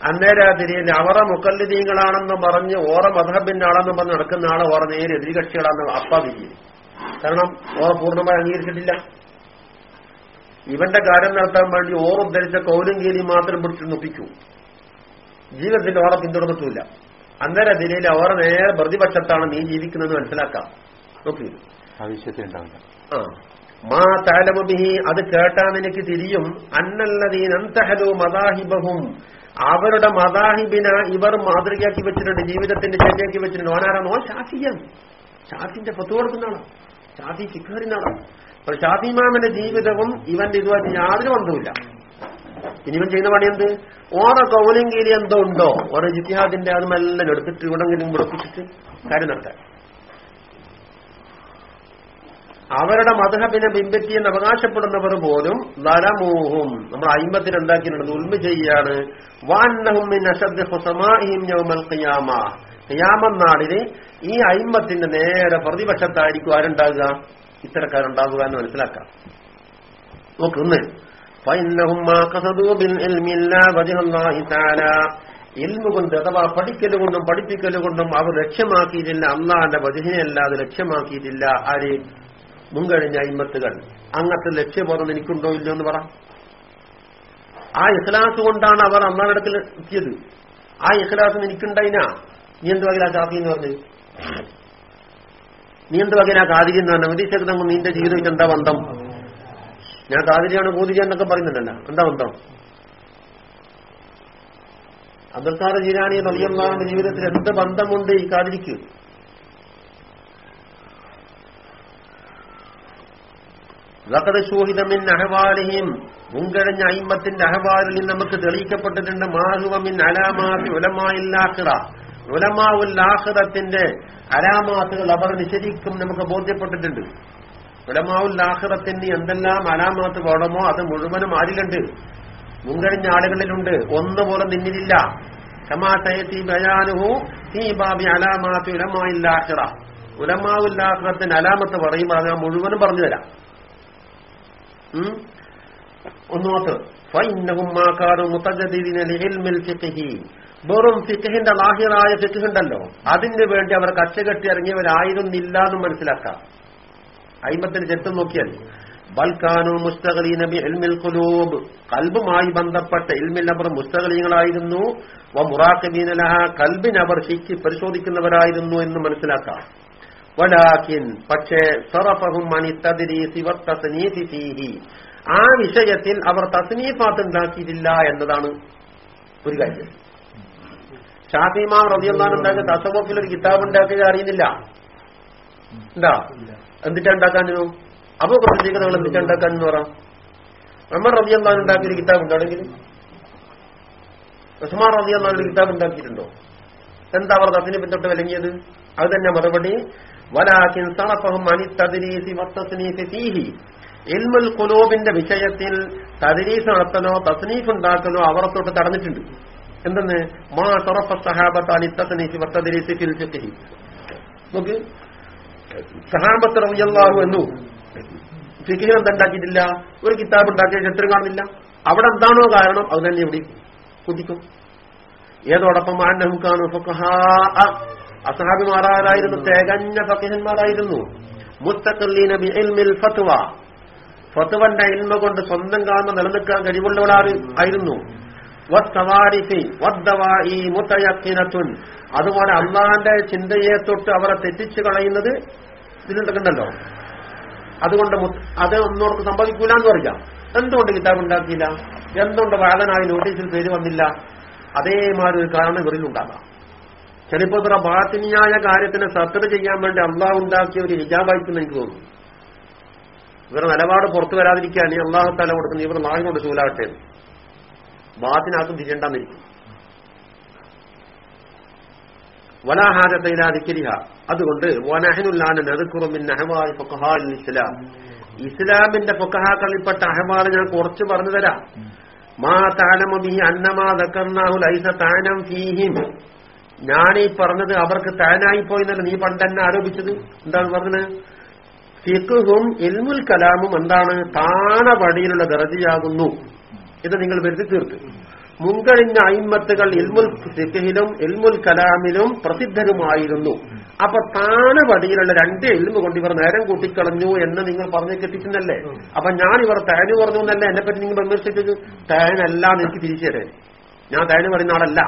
അന്നേരാതിരിയിൽ അവറ മുക്കല്ലിദീങ്ങളാണെന്ന് പറഞ്ഞ് ഓറ മധബിന്റെ ആളെന്ന് പറഞ്ഞ് നടക്കുന്ന ആളെ ഓറ നേരെ എതിർകക്ഷികളാണെന്ന് അപ്പ വിജയി കാരണം ഓറ പൂർണമായി അംഗീകരിച്ചിട്ടില്ല. ഇവന്റെ കാര്യം നടത്താൻ വേണ്ടി ഓറ ഉദ്ധരിച്ച കൗലും കീലി മാത്രം പിടിച്ച് നൊപ്പിക്കൂ ജീവിതത്തിൽ ഓറെ പിന്തുടർന്നിട്ടില്ല അന്നേരം ദിനയിൽ ഓറെ നേരെ പ്രതിപക്ഷത്താണ് നീ ജീവിക്കുന്നത് മനസ്സിലാക്കാം. നോക്കി ആവശ്യത്തിനുണ്ടാവില്ല ആ. മാ താലമുബിഹി അത് കേട്ടാൻ എനിക്ക് തിരിയും. അന്നല്ലതീൻ അന്തഹലു മദാഹിബഹും. അവരുടെ മദാഹിബിന ഇവർ മാതൃകയാക്കി വെച്ചിട്ടുണ്ട് ജീവിതത്തിന്റെ ശരിയാക്കി വെച്ചിട്ടുണ്ട്. ഓനാരാണോ ഓൻ ഷാഫിയാണ്. ഷാഫിന്റെ പത്ത് കൊടുക്കുന്ന ആളാണ് ഷാഫി ഫിഖറിന്റെ അപ്പൊ ജീവിതവും ഇവന്റെ ഇതുമായിട്ട് യാതൊരു ബന്ധവുമില്ല. ഇനി ഇവൻ ചെയ്യുന്ന പണി എന്ത്? ഓറ കൗലിംഗീലി എന്തോ ഉണ്ടോ? ഓരോ ജിത്തിഹാദിന്റെ അതുമെല്ലാം എടുത്തിട്ട് ഇവിടെങ്കിലും മുടപ്പിച്ചിട്ട് കാര്യം നടത്താൻ. അവരുടെ മധുഹബിനെ പിൻപറ്റിയെന്ന് അവകാശപ്പെടുന്നവർ പോലും നരമോഹും നമ്മൾ അയിമത്തിന് എന്താക്കിയിട്ടുണ്ട് ഉൽമ ചെയ്യാണ്. വാന്നഹും തെയ്യാമന്നാളിന് ഈ അയിമത്തിന്റെ നേരെ പ്രതിപക്ഷത്തായിരിക്കും ആരുണ്ടാകുക? ഇത്തരക്കാരുണ്ടാകുക എന്ന് മനസ്സിലാക്കാം. നോക്ക് ഇന്ന് എൽമുകൊണ്ട് അഥവാ പഠിക്കലുകൊണ്ടും പഠിപ്പിക്കലുകൊണ്ടും അവർ ലക്ഷ്യമാക്കിയിട്ടില്ല. അള്ളാന്റെ വജുഹിനെ അല്ലാതെ ലക്ഷ്യമാക്കിയിട്ടില്ല. ആര്? മുൻകഴിഞ്ഞ അയിമത്തുകൾ അങ്ങനത്തെ ലക്ഷ്യബോധം എനിക്കുണ്ടോ ഇല്ലയോ എന്ന് പറ. ആ ഇഖ്ലാസ് കൊണ്ടാണ് അവർ അന്നാടത്തിൽ എത്തിയത്. ആ ഇഖ്ലാസ് എനിക്കുണ്ടായിനാ നീ എന്ത് വകയിലാ കാതി എന്ന് പറഞ്ഞു? നീ എന്ത് വകയിലാ കാതിരി എന്ന് പറഞ്ഞു? വിദേശത്ത് നമ്മൾ നിന്റെ ജീവിതത്തിൽ എന്താ ബന്ധം? ഞാൻ കാതിരിയാണ് കൂതിരി എന്നൊക്കെ പറയുന്നുണ്ടല്ലോ. എന്താ ബന്ധം? അബ്ദുൽസാർ ജീരാണി ജീരാനി ജീവിതത്തിൽ എന്ത് ബന്ധമുണ്ട് ഈ കാതിരിക്ക്? ലക്കത് ശൂഹിതമിൻ മിൻ അഹ്വാലിഹിം. മുൻകഴിഞ്ഞ അഹവാലിൽ നിന്ന് നമുക്ക് തെളിയിക്കപ്പെട്ടിട്ടുണ്ട്. മാഹുവമിൻ അലാമാ അലാമാത്തി ഉലമായില്ലാഹിറ ഉലമാവുല്ലാഹിറത്തിന്റെ അലാമാത്തുകൾ അവർ നിഷേധിക്കും നമുക്ക് ബോധ്യപ്പെട്ടിട്ടുണ്ട്. ഉലമാവുല്ലാഹിറത്തിന് എന്തെല്ലാം അലാമാത്ത് വേണമോ അത് മുഴുവനും ആരിലുണ്ട്. മുൻകഴിഞ്ഞ ആളുകളിലുണ്ട്. നിന്നിലില്ല ക്ഷമാശയത്തി ബയാനുഹു ഈ ബാബി അലാമാത്ത് പറയുമ്പോൾ അത് മുഴുവനും പറഞ്ഞു തരാം ഉം? ഒന്ന് മാത്രം. ഫൈന്നഹും മാ കാനു മുതജദ്ദിദീന ലിഇൽമിൽ ഫിഖ്ഹി. വെറും ഫിഖഹിന്റെ ലാഹിറായ ഫിഖുണ്ടല്ലോ അതിന് വേണ്ടി അവർ കച്ചകെട്ടി ഇറങ്ങിയവരായിരുന്നില്ല എന്ന് മനസ്സിലാക്കാം. അയിമത്തിന് ചെത്തും നോക്കിയാൽ ബൽക്കാനു മുസ്തകലീ നബി എൽമിൽ കുലൂബ് കൽബുമായി ബന്ധപ്പെട്ട ഇൽമിൽ അവർ മുസ്തകലീങ്ങളായിരുന്നു വ മുറാഖബീന ലഹ കൽബിനെ അവർ പരിശോധിക്കുന്നവരായിരുന്നു എന്ന് മനസ്സിലാക്കാം. വലാകിൻ പക്ഷേ സറഫഹും ആ വിഷയത്തിൽ അവർ തസ്നീഫാത്ത് ഉണ്ടാക്കിയിട്ടില്ല എന്നതാണ് ഒരു കാര്യം. ഷാഫിമാം റബിയുള്ള ഉണ്ടാക്കി തസവോഫിൽ ഒരു കിതാബ് ഉണ്ടാക്കുക അറിയുന്നില്ല. എന്താ? എന്തിട്ടാ ഉണ്ടാക്കാനോ? അപ്പൊ കുറച്ചേക്ക് നിങ്ങൾ എന്തിട്ടാ ഉണ്ടാക്കാനെന്ന് പറ. നമ്മൾ റബിയുള്ള ഉണ്ടാക്കിയ ഒരു കിതാബ് ഉണ്ടാണെങ്കിൽ ഉസ്മാൻ റബിയുള്ള ഒരു കിതാബ് ഉണ്ടാക്കിയിട്ടുണ്ടോ? എന്താ അവർ തസ്നീഫ് തൊട്ട് വിലങ്ങിയത്? അത് തന്നെ മറുപടി വലാക്കിൻ സണഫഹം അനി തദ്രീസി വത്തസ്നീഫി ഫീഹി. ഇൽമുൽ കുലൂബിന്റെ വിഷയത്തിൽ തദരീസ് നടത്തണോ തസ്നീഫ് ഉണ്ടാക്കണോ അവർ തൊട്ട് തടഞ്ഞിട്ടുണ്ട്. എന്തെന്ന്? മാ ഷറഫ സഹാബത്ത് അലി തസ്നീഫ് വത്തദ്രീസി ഫിൽ ഫിഖ്ഹി. നോക്ക്. സഹാബത്ത് റളിയല്ലാഹു അൻഹു ഫിഖിൽ എന്തുണ്ടാക്കിയിട്ടില്ല ഒരു കിതാബ് ഉണ്ടാക്കിയ ചിത്രം കാണുന്നില്ല. അവിടെ എന്താണോ കാരണം അത് തന്നെ ഇവിടെ കുതിക്കും ഏതോടൊപ്പം ആന്നഹുക്കാണ് അസഹാബിമാരായിരുന്നു തികഞ്ഞ ഫക്കിഹന്മാരായിരുന്നു ബി ഇൽമിൽ ഫത്വ. ഫത്വന്റെ ഇൽമ കൊണ്ട് സ്വന്തം കാണുന്ന നിലനിൽക്കാൻ കഴിവുള്ളവരാണ് ആയിരുന്നു. അതുപോലെ അള്ളാന്റെ ചിന്തയെ തൊട്ട് അവരെ തെറ്റിച്ചു കളയുന്നത് ഇതിലുണ്ടല്ലോ അതുകൊണ്ട് അത് ഒന്നോർക്ക് സംഭവിക്കൂല എന്ന് പറയാം എന്തുകൊണ്ട് കിതാബ് ഉണ്ടാക്കിയില്ല? എന്തുകൊണ്ട് വാദനായി നോട്ടീസിൽ പേര് വന്നില്ല? അതേമാതിരി ഒരു കാരണം ഇവരിൽ ഉണ്ടാകാം. ചിലപ്പോ ഇത്ര ബാത്തിനിയായ കാര്യത്തിന് സത്തർ ചെയ്യാൻ വേണ്ടി അള്ളാഹ് ഉണ്ടാക്കിയ ഒരു ഹിജാബായിട്ട് എനിക്ക് തോന്നുന്നു. ഇവരുടെ നിലപാട് പുറത്തു വരാതിരിക്കാൻ ഈ അള്ളാഹു തല കൊടുക്കുന്ന ഇവർ നാളിനോട് ചൂലാകട്ടെ ബാത്തിനകത്തും തിരിയണ്ടെന്നിരിക്കും വലാഹാരത്തൈലാതിക്കരിഹ അതുകൊണ്ട് ഇസ്ലാം. ഇസ്ലാമിന്റെ പൊക്കഹാക്കളിൽപ്പെട്ട അഹമാൽ ഞാൻ കുറച്ച് പറഞ്ഞു തരാം. മാ താനമി അന്നമാ ലൈസ ഞാനീ പറഞ്ഞത് അവർക്ക് താനായി പോയിന്നല്ല നീ പണ്ട് തന്നെ ആരോപിച്ചത്? എന്താണ് പറഞ്ഞത്? ഫിഖും ഇൽമുൽ കലാമും എന്താണ്? താണ താണപടിയിലുള്ള ദർജയാകുന്നു. ഇത് നിങ്ങൾ വരുത്തി തീർക്ക്. മുൻകഴിഞ്ഞ അയിമത്തുകൾ ഇൽമുൽ ഫിഖിലും ഇൽമുൽ കലാമിലും പ്രസിദ്ധരുമായിരുന്നു. അപ്പൊ താണപടിയിലുള്ള രണ്ട് ഇൽമു കൊണ്ട് ഇവർ നേരം കൂട്ടിക്കളഞ്ഞു എന്ന് നിങ്ങൾ പറഞ്ഞു കെട്ടിക്കുന്നല്ലേ അപ്പൊ ഞാൻ ഇവർ തേന് പറഞ്ഞു എന്നല്ലേ എന്നെ പറ്റി നിങ്ങൾ വിമർശിച്ചത്? തേനല്ല എനിക്ക് തിരിച്ചു തരാൻ ഞാൻ തേന് പറയുന്ന ആളല്ല.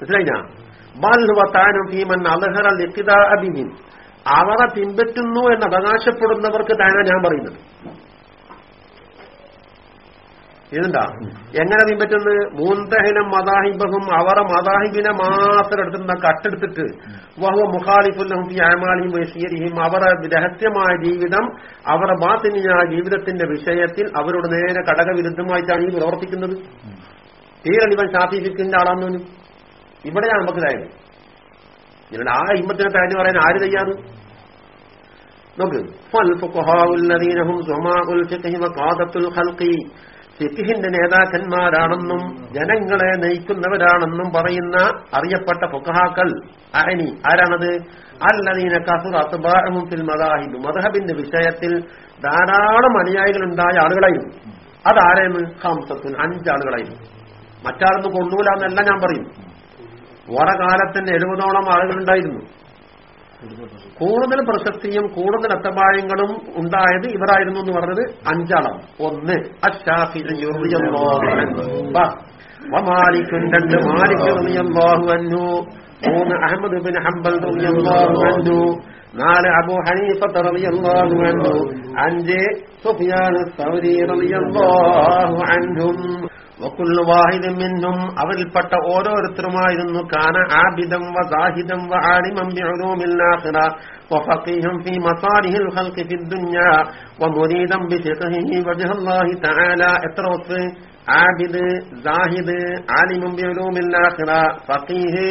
മനസ്സിലായി ഞാൻ ബാൽഹുവ താനും ഭീമൻ അലഹറ ലിഖിദാബിഹിൻ അവരെ പിൻപറ്റുന്നു എന്ന് അവകാശപ്പെടുന്നവർക്ക് താനാ ഞാൻ പറയുന്നത്. ഇതുണ്ടാ എങ്ങനെ പിൻപറ്റുന്നത്? മൂന്തഹിനം മതാഹിബഹും അവരെ മതാഹിബിനെ മാത്രം എടുത്തുന്ന കട്ടെടുത്തിട്ട് വഹുവ മുഖാലിഫുല്ലഹും ഫി അമാലിയും വസീരിഹിം അവരെ രഹസ്യമായ ജീവിതം അവരെ ബാത്തിനിയായ ജീവിതത്തിന്റെ വിഷയത്തിൽ അവരോട് നേരെ ഘടകവിരുദ്ധമായിട്ടാണ് ഈ പ്രവർത്തിക്കുന്നത്. തീരെ ഇവൻ ഷാഫിഫിക്കിന്റെ ആളാന്നു ഇവിടെയാണ് നമുക്ക് തയ്യാറ് ഇവിടെ ആ ഇമ്പത്തിനെ തഴഞ്ഞു പറയാൻ ആര് തയ്യാറ്? നോക്ക്. നേതാക്കന്മാരാണെന്നും ജനങ്ങളെ നയിക്കുന്നവരാണെന്നും പറയുന്ന അറിയപ്പെട്ട ഫുഖഹാക്കൾ അഹനി ആരാണത്? അല്ലദീന കസുറ അത്ബാഅഹും ഫിൽ മദാഹിബ്. മദ്ഹബിന്റെ വിഷയത്തിൽ ധാരാളം അനുയായികളുണ്ടായ ആളുകളായും അതാരെന്ന് ഹംസത്തുൻ അഞ്ചാളുകളായിരുന്നു മറ്റാളൊന്നും കൊള്ളൂല എന്നല്ല ഞാൻ പറയും. ഓരോ കാലത്തിന് എഴുപതോളം ആളുകളുണ്ടായിരുന്നു. കൂടുതൽ പ്രശസ്തിയും കൂടുതൽ അത്തപായങ്ങളും ഉണ്ടായത് ഇവരായിരുന്നു എന്ന് പറഞ്ഞത് അഞ്ചാളാണ്. ഒന്ന് അഷാഫി മാലിക്കും രണ്ട് മാലിക് റളിയല്ലാഹു അൻഹു. മൂന്ന് അഹമ്മദ് ബിൻ ഹംബൽ റളിയല്ലാഹു അൻഹു. നാല് അബു ഹനീഫ റളിയല്ലാഹു അൻഹു. അഞ്ച് സുഫിയാൻ സൗരി റളിയല്ലാഹു അൻഹും. വക്കുള്ള വാഹിദം മിന്നും അവരിൽപ്പെട്ട ഓരോരുത്തരുമായിരുന്നു കാന ആബിദം വ സാഹിദം വ ആലിമം ബിഉലൂമിൽ ആഖിറ وفقيهم في مصالح الخلق في الدنيا ومريدا بفقهه وجه الله تعالى എത്ര വസ്ഫ് ആബിദ് സാഹിദ് ആലിമും ബിഉലൂമിൽ ആഖിറ ഫഖീഹ്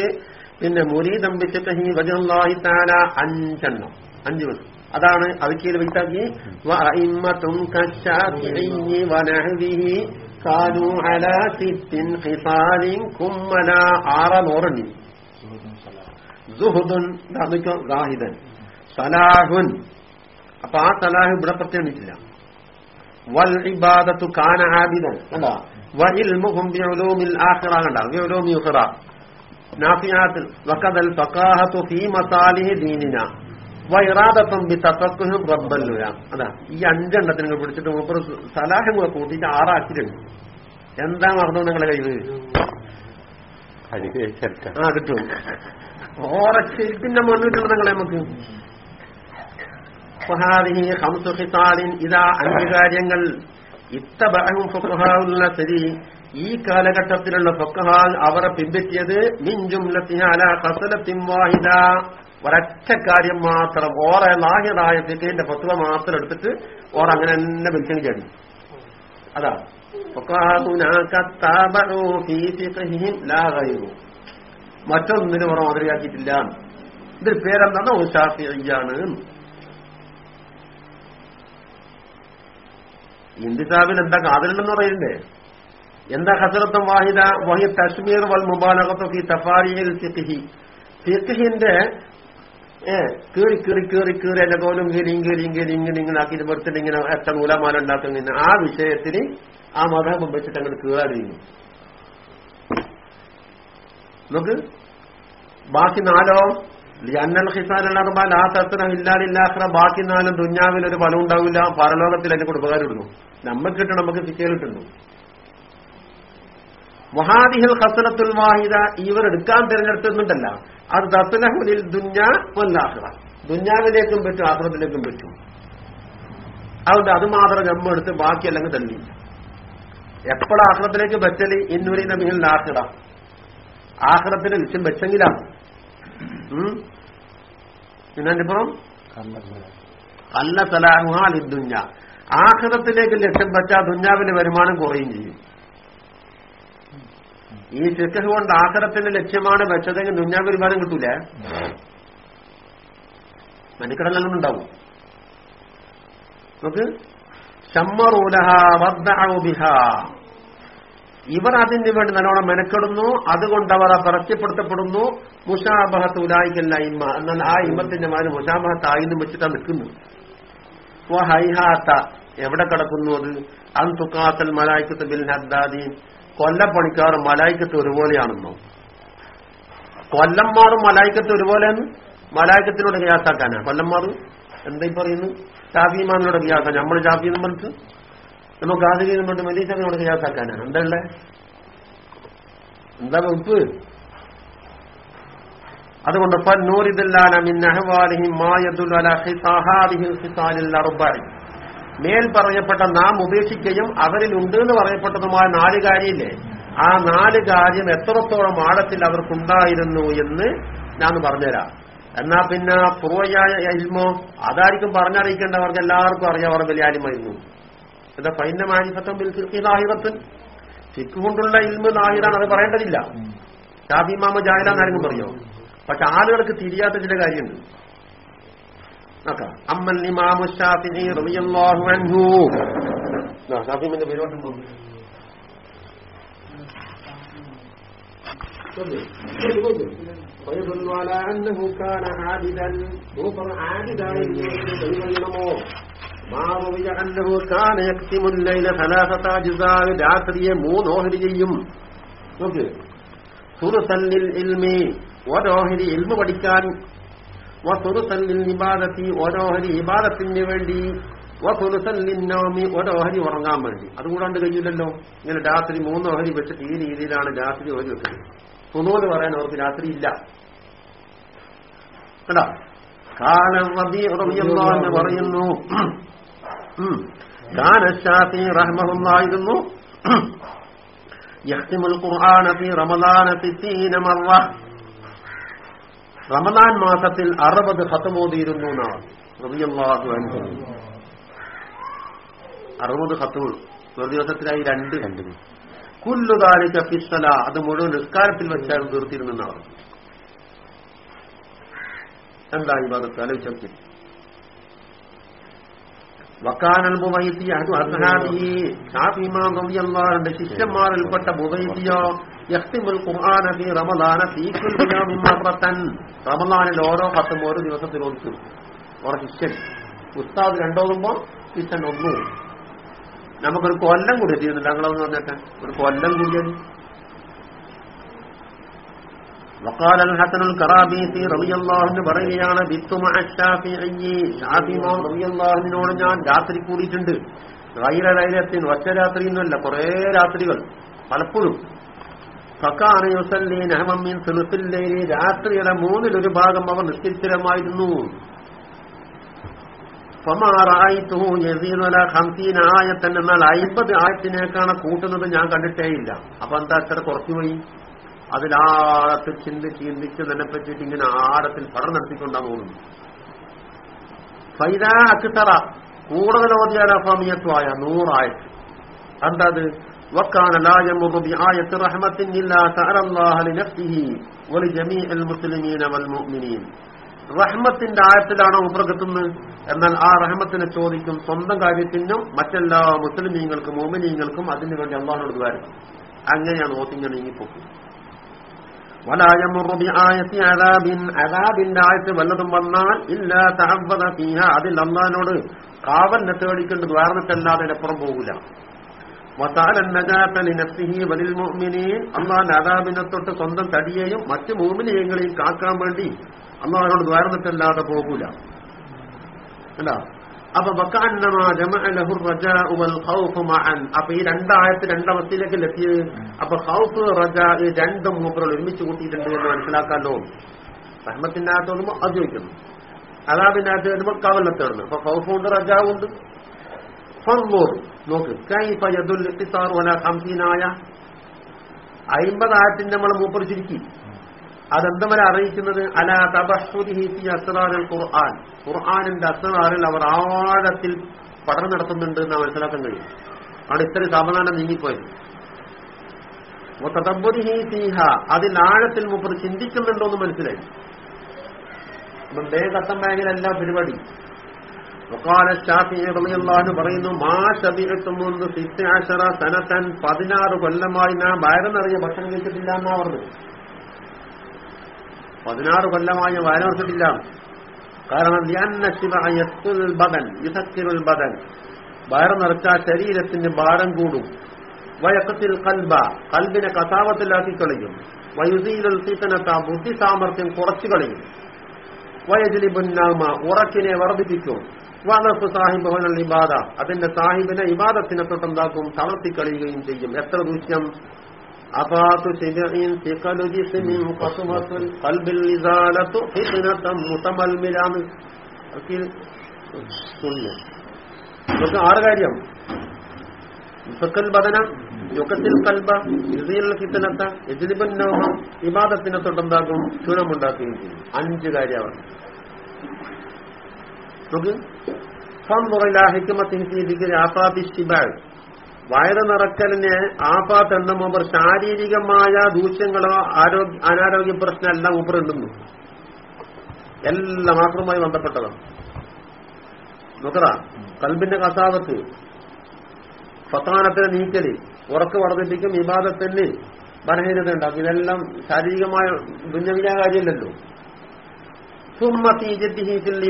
പിന്നെ മുരീദം ബിഫഖഹി വജഹുല്ലാഹി തആല അഞ്ചെണ്ണം അഞ്ച് വസ്ഫ് അതാണ് അവയ്ക്കയിൽ വൈത്താക്കി വഅഇമ്മത്തും കശാഫിഇ വനഹ്വിഹി കാനു അലാ സിത്തിൻ ഖിസാലിൻ കുമ്മല ആറ് നൂറുണ്ട് സുഹുദുൻ ഗാഹിദൻ സലാഹുൻ. അപ്പൊ ആ സലാഹ് ഇവിടെ പ്രത്യേകിച്ചില്ല. വൽ ഇബാദത്തു കാന ആബിദൻ കണ്ടാ? വഇൽമുഹും ബിഉലൂമിൽ ആഖിറ കണ്ടാ? ബിഉലൂമി ഉഖറ. നാഫിയാത്തിൽ വഖദൽ ഫഖാഹത്തു ഫീ മസാലിഹി ദീനിന. വൈറാദത്തും ബി തഫക്കുഹും റബ്ബല്ലുര അതാ ഈ അഞ്ചെണ്ണത്തിന് നിങ്ങൾ പിടിച്ചിട്ട് മൂപ്പർ സലാഹം കൂടെ കൂട്ടിയിട്ട് ആറാക്കിയിട്ടുണ്ട്. എന്താ മറന്നു നിങ്ങളുടെ കയ്യിൽ ആ കിട്ടും. ഓറെ ശരിക്കിന്റെ മണ്ണിട്ടുണ്ട് നിങ്ങളെ നമുക്ക്. ഇതാ അഞ്ച് കാര്യങ്ങൾ. ഫഖഹാഉൽ നസരി ഈ കാലഘട്ടത്തിലുള്ള ഫഖഹാൽ അവരെ പിൻപറ്റിയത് മിൻ ജുംലത്തിഹ അലാ ഖസലത്തിൻ വാഹിദ. ഒരൊറ്റ കാര്യം മാത്രം. ഓറെ ലാഹിറായ ഫിഖിന്റെ ഫത്വ മാത്രം എടുത്തിട്ട് ഓർ അങ്ങനെ തന്നെ വിൽക്കാൻ ചാടി അതാണ്. മറ്റൊന്നിനു പുറം മാതൃകയാക്കിയിട്ടില്ല ഇതിൽ പേരെന്താണ് ഉഷാഫിയാണ് ഇന്തിസാബിൽ എന്താ കാതലുണ്ടെന്ന് പറയണ്ടേ എന്താ ഹസരത്തും വാഹിദ വഹി തശ്മീർ വൽ മുബാലകത്തൊക്കെ ഫി തഫാരിയിൽ ഫിഖ്ഹി? ഫിഖ്ഹിന്റെ ഏ കീറി കീറി കീറി കീറി എന്റെ പോലും കീരിയും കീരിയും കീരിയും ഇങ്ങനെ ആക്കിയിട്ട് വെറുതെ ഇങ്ങനെ എത്ര നൂലമാല ഉണ്ടാക്കുന്ന ആ വിഷയത്തിന് ആ മതം വെച്ചിട്ട് അങ്ങോട്ട് കീറാതിരിക്കുന്നു നമുക്ക് ബാക്കി നാലോ അന്നൽ ഹിസാനുള്ള ലാ തത്തന ഇല്ലാതില്ലാഖറ ബാക്കി നാലും ദുഞ്ഞാവിൽ ഒരു ഫലം ഉണ്ടാവില്ല. പരലോകത്തിൽ എന്നെ കൂടെ ഉപകാരം ഇടുന്നു നമുക്ക് കിട്ടണം നമുക്ക് ഫിക്കയിൽ കിട്ടുന്നു. മഹാദിഹൽ ഹസനത്തുൽ വാഹിദ ഇവർ എടുക്കാൻ തിരഞ്ഞെടുത്തിരുന്നുണ്ടല്ല അത് ദത്തനഹുനിൽ ദുഞ്ഞ വല്ലാഹ്റ. ദുഞ്ഞാവിലേക്കും പറ്റും ആഹ്റത്തിലേക്കും പറ്റും. അതുകൊണ്ട് അത് മാത്രം ജമ്മ എടുത്ത് ബാക്കി അല്ലെങ്കിൽ തള്ളി എപ്പോഴാ ആഹ്റത്തിലേക്ക് പറ്റൽ? ഇന്നുവരെ തമ്മിൽ ആഹ്റ. ആഹ്റത്തിന് ലക്ഷ്യം വെച്ചെങ്കിലാണ് പിന്നെ ഇപ്പുറം അല്ല സലാഹുഹാൽ ദുഞ്ഞ ആഹ്റത്തിലേക്ക് ലക്ഷ്യം വെച്ചാൽ ദുഞ്ഞാവിന്റെ വരുമാനം കുറയും ചെയ്യും. ഈ ചെക്കസ് കൊണ്ട് ആഖിറത്തിന്റെ ലക്ഷ്യമാണ് വെച്ചതെങ്കിൽ ദുഞ്ഞാവ് വരുമാനം കിട്ടൂല. മനുക്കടലെല്ലാം ഉണ്ടാവും. നമുക്ക് ഇവർ അതിന് വേണ്ടി നല്ലോണം മെനക്കെടുന്നു. അതുകൊണ്ട് അവർ പരസ്യപ്പെടുത്തപ്പെടുന്നു. മുഷാബഹത്ത് ഉലായിക്കല്ല ഇമ്മ എന്നാൽ ആ ഇമ്മത്തിന്റെ മാതിരി മുഷാബഹത്ത് ആയിന്നും വെച്ചിട്ടാ നിൽക്കുന്നു. എവിടെ കിടക്കുന്നു അത്? അൻ അന്തുക്കാത്തൽ മലായിക്കത്ത് ബിൽ ഹദ്ദാദീൻ. കൊല്ലപ്പണിക്കാർ മലായിക്കത്ത് ഒരുപോലെയാണെന്നോ? കൊല്ലന്മാറും മലായിക്കത്ത് ഒരുപോലെയെന്ന് മലായിക്കത്തിനോട് ഗ്യാസാക്കാനാ കൊല്ലന്മാർ എന്തായി പറയുന്നു ഷാഫിമാനോട് ഗ്യാസാ നമ്മൾ ഷാഫി എന്ന് പറഞ്ഞിട്ട് നമുക്ക് ആദ്യം പറഞ്ഞിട്ട് മലീസനോട് ഗ്യാസാക്കാനാണ് എന്താ ഉള്ളേ എന്താ വകുപ്പ് അതുകൊണ്ട് മേൽ പറയപ്പെട്ട നാം ഉപേക്ഷിക്കുകയും അവരിലുണ്ട് എന്ന് പറയപ്പെട്ടതുമായ നാല് കാര്യമില്ലേ? ആ നാല് കാര്യം എത്രത്തോളം ആഴത്തിൽ അവർക്കുണ്ടായിരുന്നു എന്ന് ഞാൻ പറഞ്ഞുതരാം. എന്നാ പിന്നെ പൂർവയായ ഇൽമോ? അതായിരിക്കും പറഞ്ഞറിയിക്കേണ്ടവർക്ക് എല്ലാവർക്കും അറിയാം അവർ വലിയ ആലിമായിരുന്നു. എന്താ പൈന്റെ മാനിഫത്തം ബിൽഹിറാഹിറത്ത് ഫിക്ക് കൊണ്ടുള്ള ഇൽമ് നാഹിറാണ് അത് പറയേണ്ടതില്ല. ഷാബിമാമ മാമ ജാഹിലാന്നാരെങ്കിലും പറയോ? പക്ഷെ ആളുകൾക്ക് തിരിയാത്ത ചില കാര്യമുണ്ട്. അമ്മൽ ഇമാമു ഷാഫിഈ റളിയല്ലാഹു അൻഹു ഷാഫിമിന്റെ പേരോട്ടുണ്ടോ ويدل على أنه كان عابدا سوپر عابدا ദൈവജനമോ ما روي أنه كان يقسم الليل ثلاثة أجزاء രാത്രിയെ മൂന്ന് ഓഹരി ചെയ്യും നോക്ക് സുറുസല്ലിൽ ഇൽമി ഓരോഹരി ഇൽമ പഠിക്കാൻ ഇബാദത്തി ഓരോഹരി ഇബാദത്തിന് വേണ്ടി വസുലുസല്ലിന്നോമി നൗമി ഓരോഹരി ഉറങ്ങാൻ വേണ്ടി. അതുകൂടാണ്ട് കഴിയില്ലല്ലോ ഇങ്ങനെ രാത്രി മൂന്ന് ഓഹരി വെച്ചിട്ട് ഈ രീതിയിലാണ് രാത്രി ഓരി വെക്കുന്നത്. സുനൂൽ പറയാൻ അവർക്ക് രാത്രി ഇല്ല. കേട്ടാ കാലം പറയുന്നു. കാനശാഫി റഹ്മുന്നായിരുന്നു യഹ്തിമുൽ ഖുർആന ഫി റമദാന സിത്തീന മർറ റമദാൻ മാസത്തിൽ അറുപത് ഹത്തുമോതിയിരുന്നു എന്നാണ് അറുപത് ഹത്തുകൾ ഒരു ദിവസത്തിലായി രണ്ട് രണ്ട് കുല്ലുകാലിച്ച പിസ്തല അത് മുഴുവൻ നിസ്കാരത്തിൽ വെച്ചാലും തീർത്തിരുന്നു എന്നാണ് എന്താ ഈ ഭാഗത്ത്? ആലോചിച്ചു വക്കാനൽ ബുവൈത്തി അതു അസ്ഹാബി ഷാഫി ഇമാം റളിയല്ലാഹുവിന്റെ ശിഷ്യന്മാരിൽപ്പെട്ട ബുവൈത്തിയോ യഖ്തിമുൽ ഖുർആന ഫീ റമദാന ഫീ കുല്ലി യൗമിൻ മർറത്തൻ റമദാനിൽ ഓരോ ഖത്തം ഓരോ ദിവസത്തിൽ ഓർക്കും ഓരോ ശിഷ്യൻ ഉസ്താദ് രണ്ടോകുമ്പോ ശിഷ്യൻ ഒന്നു നമുക്കൊരു കൊല്ലം കൂടി എത്തിയിരുന്നില്ല ഞങ്ങളെന്ന് പറഞ്ഞിട്ട് ഒരു കൊല്ലം കൂടിയാണ് وقال الحسن الكرابيسي رضي الله عنه പറയുകയാണ് ബിത്തു മഅ ശാഫിഈ ഷാഫി ഇമാം റളിയല്ലാഹു അൻഹുവിനോട് ഞാൻ രാത്രി കൂടിയിട്ടുണ്ട് ഗൈറ ലൈലത്തിൻ ഒറ്റ രാത്രിയൊന്നുമല്ല കുറേ രാത്രികൾ പലപ്പോഴും രാത്രിയുടെ മൂന്നിലൊരു ഭാഗം അവർ നിശ്ചിരമായിരുന്നു എന്നാൽ അയ്പത് ആയത്തിനേക്കാണ് കൂട്ടുന്നത് ഞാൻ കണ്ടിട്ടേയില്ല. അപ്പൊ എന്താ അത്ര കുറച്ചുപോയി അതിലാഴത്തിൽ ചിന്തിച്ച് ചിന്തിച്ച് തന്നെ പറ്റിയിട്ട് ഇങ്ങനെ ആഴത്തിൽ പഠനം നടത്തിക്കൊണ്ടാ പോകുന്നു ഫൈദാ അക്തറ. കൂടുതൽ ഓതിയാൽ അഫമിയത്വായ നൂറായിട്ട് എന്താ അത്? وكان لا يمر بآية رحمة إلا سأل الله لنفسه ولجميع المسلمين والمؤمنين റഹ്മത്തിന്റെ ആയത്തിലാണോ ഉപർക്കെത്തുന്നത് എന്നാൽ ആ റഹ്മത്തിനെ ചോദിക്കും സ്വന്തം കാര്യത്തിനും മറ്റെല്ലാ മുസ്ലിമീങ്ങൾക്കും മോമിനീങ്ങൾക്കും അതിനു വേണ്ടി അള്ളാഹിനോട് ദ്വാരിക്കും അങ്ങനെയാണ് ഓത്തിങ്ങനെ നീങ്ങിപ്പോക്കും വലായമുറുബി ആയത്തി അതാബിൻ അതാബിന്റെ ആയത്ത് വല്ലതും വന്നാൽ ഇല്ല തഹബദ ഫീഹ അതിൽ അള്ളഹാനോട് കാവലിനെ തേടിക്കൊണ്ട് ദ്വാരത്തില്ലാതെ അതിനപ്പുറം പോകില്ല അള്ളാന്റെ അതാബിനെ തൊട്ട് സ്വന്തം തടിയെയും മറ്റു മൂമിനെയെങ്ങളെയും കാക്കാൻ വേണ്ടി അള്ളാഹിനോട് ദ്വാരത്തില്ലാതെ പോകൂല. അപ്പൊ അപ്പൊ ഈ രണ്ടായത്ത് രണ്ടവസ്ഥയിലേക്ക് എത്തിയത് അപ്പൊ ഹൗഫ് റജ ഈ രണ്ടും മൂപ്പറുകൾ ഒരുമിച്ച് കൂട്ടിയിട്ടുണ്ട് എന്ന് മനസ്സിലാക്കാമല്ലോ സഹമത്തിന്റെ അകത്ത് വരുമ്പോൾ അത് ചോദിക്കുന്നു. അതാബിന്റെ അകത്ത് വരുമ്പോൾ കവലത്തേടുന്നു അപ്പൊ ഹൗഫുണ്ട് റജാവുണ്ട്. നോക്ക്. കൈഫ യദുൽ ഇഖ്തിസാർ വല ഖംസീനായ അയിമ്പതായത്തിന്റെ നമ്മൾ മൂപ്പർ ചുരുക്കി. അതെന്തവരെ അറിയിക്കുന്നത്? അല തബഹുദിഹി അസ്റാറിൽ ഖുർആൻ. ഖുർആനിന്റെ അസ്റാറിൽ അവർ ആഴത്തിൽ പഠനം നടത്തുന്നുണ്ട് എന്ന് മനസ്സിലാക്കാൻ കഴിയും. അവിടെ ഇത്രയും സാവധാനം നീങ്ങിപ്പോയത്. തദബ്ബുരിഹി ഫീഹ. അതിൽ ആഴത്തിൽ മൂപ്പർ ചിന്തിക്കുന്നുണ്ടോ എന്ന് മനസ്സിലായി. അപ്പം വേഗത്തം മേഖലല്ല പരിപാടി. മുക്കാല ഷാഫിഅള്ളാഹു പറയുന്നു മാ ശബീരത്തുമുണ്ട് 16 സനത്തൻ 16 കൊല്ലമായി ഞാൻ വയറെന്നറിയ ഭക്ഷണം കഴിച്ചിട്ടില്ല എന്നാ പറഞ്ഞു പതിനാറ് കൊല്ലമായി ഞാൻ വയറിറച്ചിട്ടില്ല കാരണം ബദൻ യുസക്കിറുൽ ബദൻ. വയറ് നിറച്ചാൽ ശരീരത്തിന് ഭാരം കൂടും. വയക്കത്തിൽ കൽബ കൽബിനെ കസാവത്തിലാക്കി കളയും. വയുസീലുൽ സീത്തനത്ത ബുദ്ധി സാമർഥ്യം കുറച്ചു കളയും. വയജിലിബുന്നാമ ഉറക്കിനെ വർദ്ധിപ്പിക്കും. വനഫ് സാഹിബ് ഇബാദ. അതിന്റെ സാഹിബിനെ ഇബാദത്തിനെ തൊട്ടുണ്ടാക്കും തളർത്തിക്കളയുകയും ചെയ്യും. എത്ര ദൂഷ്യം? ആറ് കാര്യം. ഇബാദത്തിനെ തൊട്ടുണ്ടാക്കും ചുരമുണ്ടാക്കുകയും ചെയ്യും. അഞ്ച് കാര്യമാണ്. വയറ് നിറക്കലിന് ആപാത്ത് എന്ന മൂപ്പർ ശാരീരികമായ ദൂഷ്യങ്ങളോ ആരോഗ്യ അനാരോഗ്യ പ്രശ്നമല്ല മൂപ്പർ ഉണ്ടെന്നു എല്ലാം മാത്രമായി ബന്ധപ്പെട്ടതാണ്. നോക്കറ കൽബിന്റെ കസാവത്ത് ഫത്താനത്തിന് നീക്കൽ ഉറക്ക് വർദ്ധിപ്പിക്കും വിവാദത്തിന് ബലഹീനത ഉണ്ടാക്കും ഇതെല്ലാം ശാരീരികമായ ദുഞ്ഞവിയ കാര്യമില്ലല്ലോ.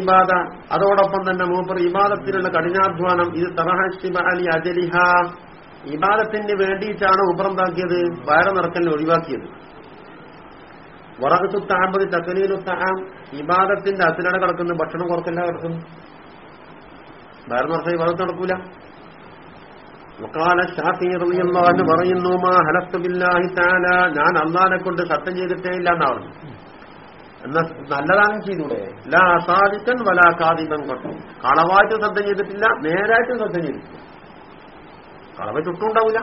ഇബാദ. അതോടൊപ്പം തന്നെ മൂപ്പർ ഇബാദത്തിനുള്ള കഠിനാധ്വാനം ഇത് തറഹശിബ അലി അജലിഹ. ഇബാദത്തിന് വേണ്ടിയിട്ടാണ് ഉപറന്താക്കിയത് വയറ നിറക്കലിനെ ഒഴിവാക്കിയത്. വറകത്തു താമ്പതി തക്കലീലു താം ഇബാദത്തിന്റെ അസിലട കിടക്കുന്നു ഭക്ഷണം കുറക്കല്ല കിടക്കുന്നു വയറ നിറച്ച ഇബാദത്ത് നടക്കൂല. വക്കാല ഷാഫി റളിയല്ലാഹു പറയുന്നു മാ ഹലത്തു ബില്ലാഹി തആല. ഞാൻ അള്ളാഹിനെ കൊണ്ട് സത്യം ചെയ്തിട്ടേ ഇല്ല എന്നാണ് എന്നാ നല്ലതാണ് ചെയ്തൂടെ. ലാ അസാധിക്കൻ വല അസാധിക്കൻ കൊട്ടു. കളവായിട്ട് ശ്രദ്ധ ചെയ്തിട്ടില്ല നേരായിട്ട് ശ്രദ്ധ ചെയ്തിട്ടില്ല. കളവ് ചുട്ടുണ്ടാവില്ല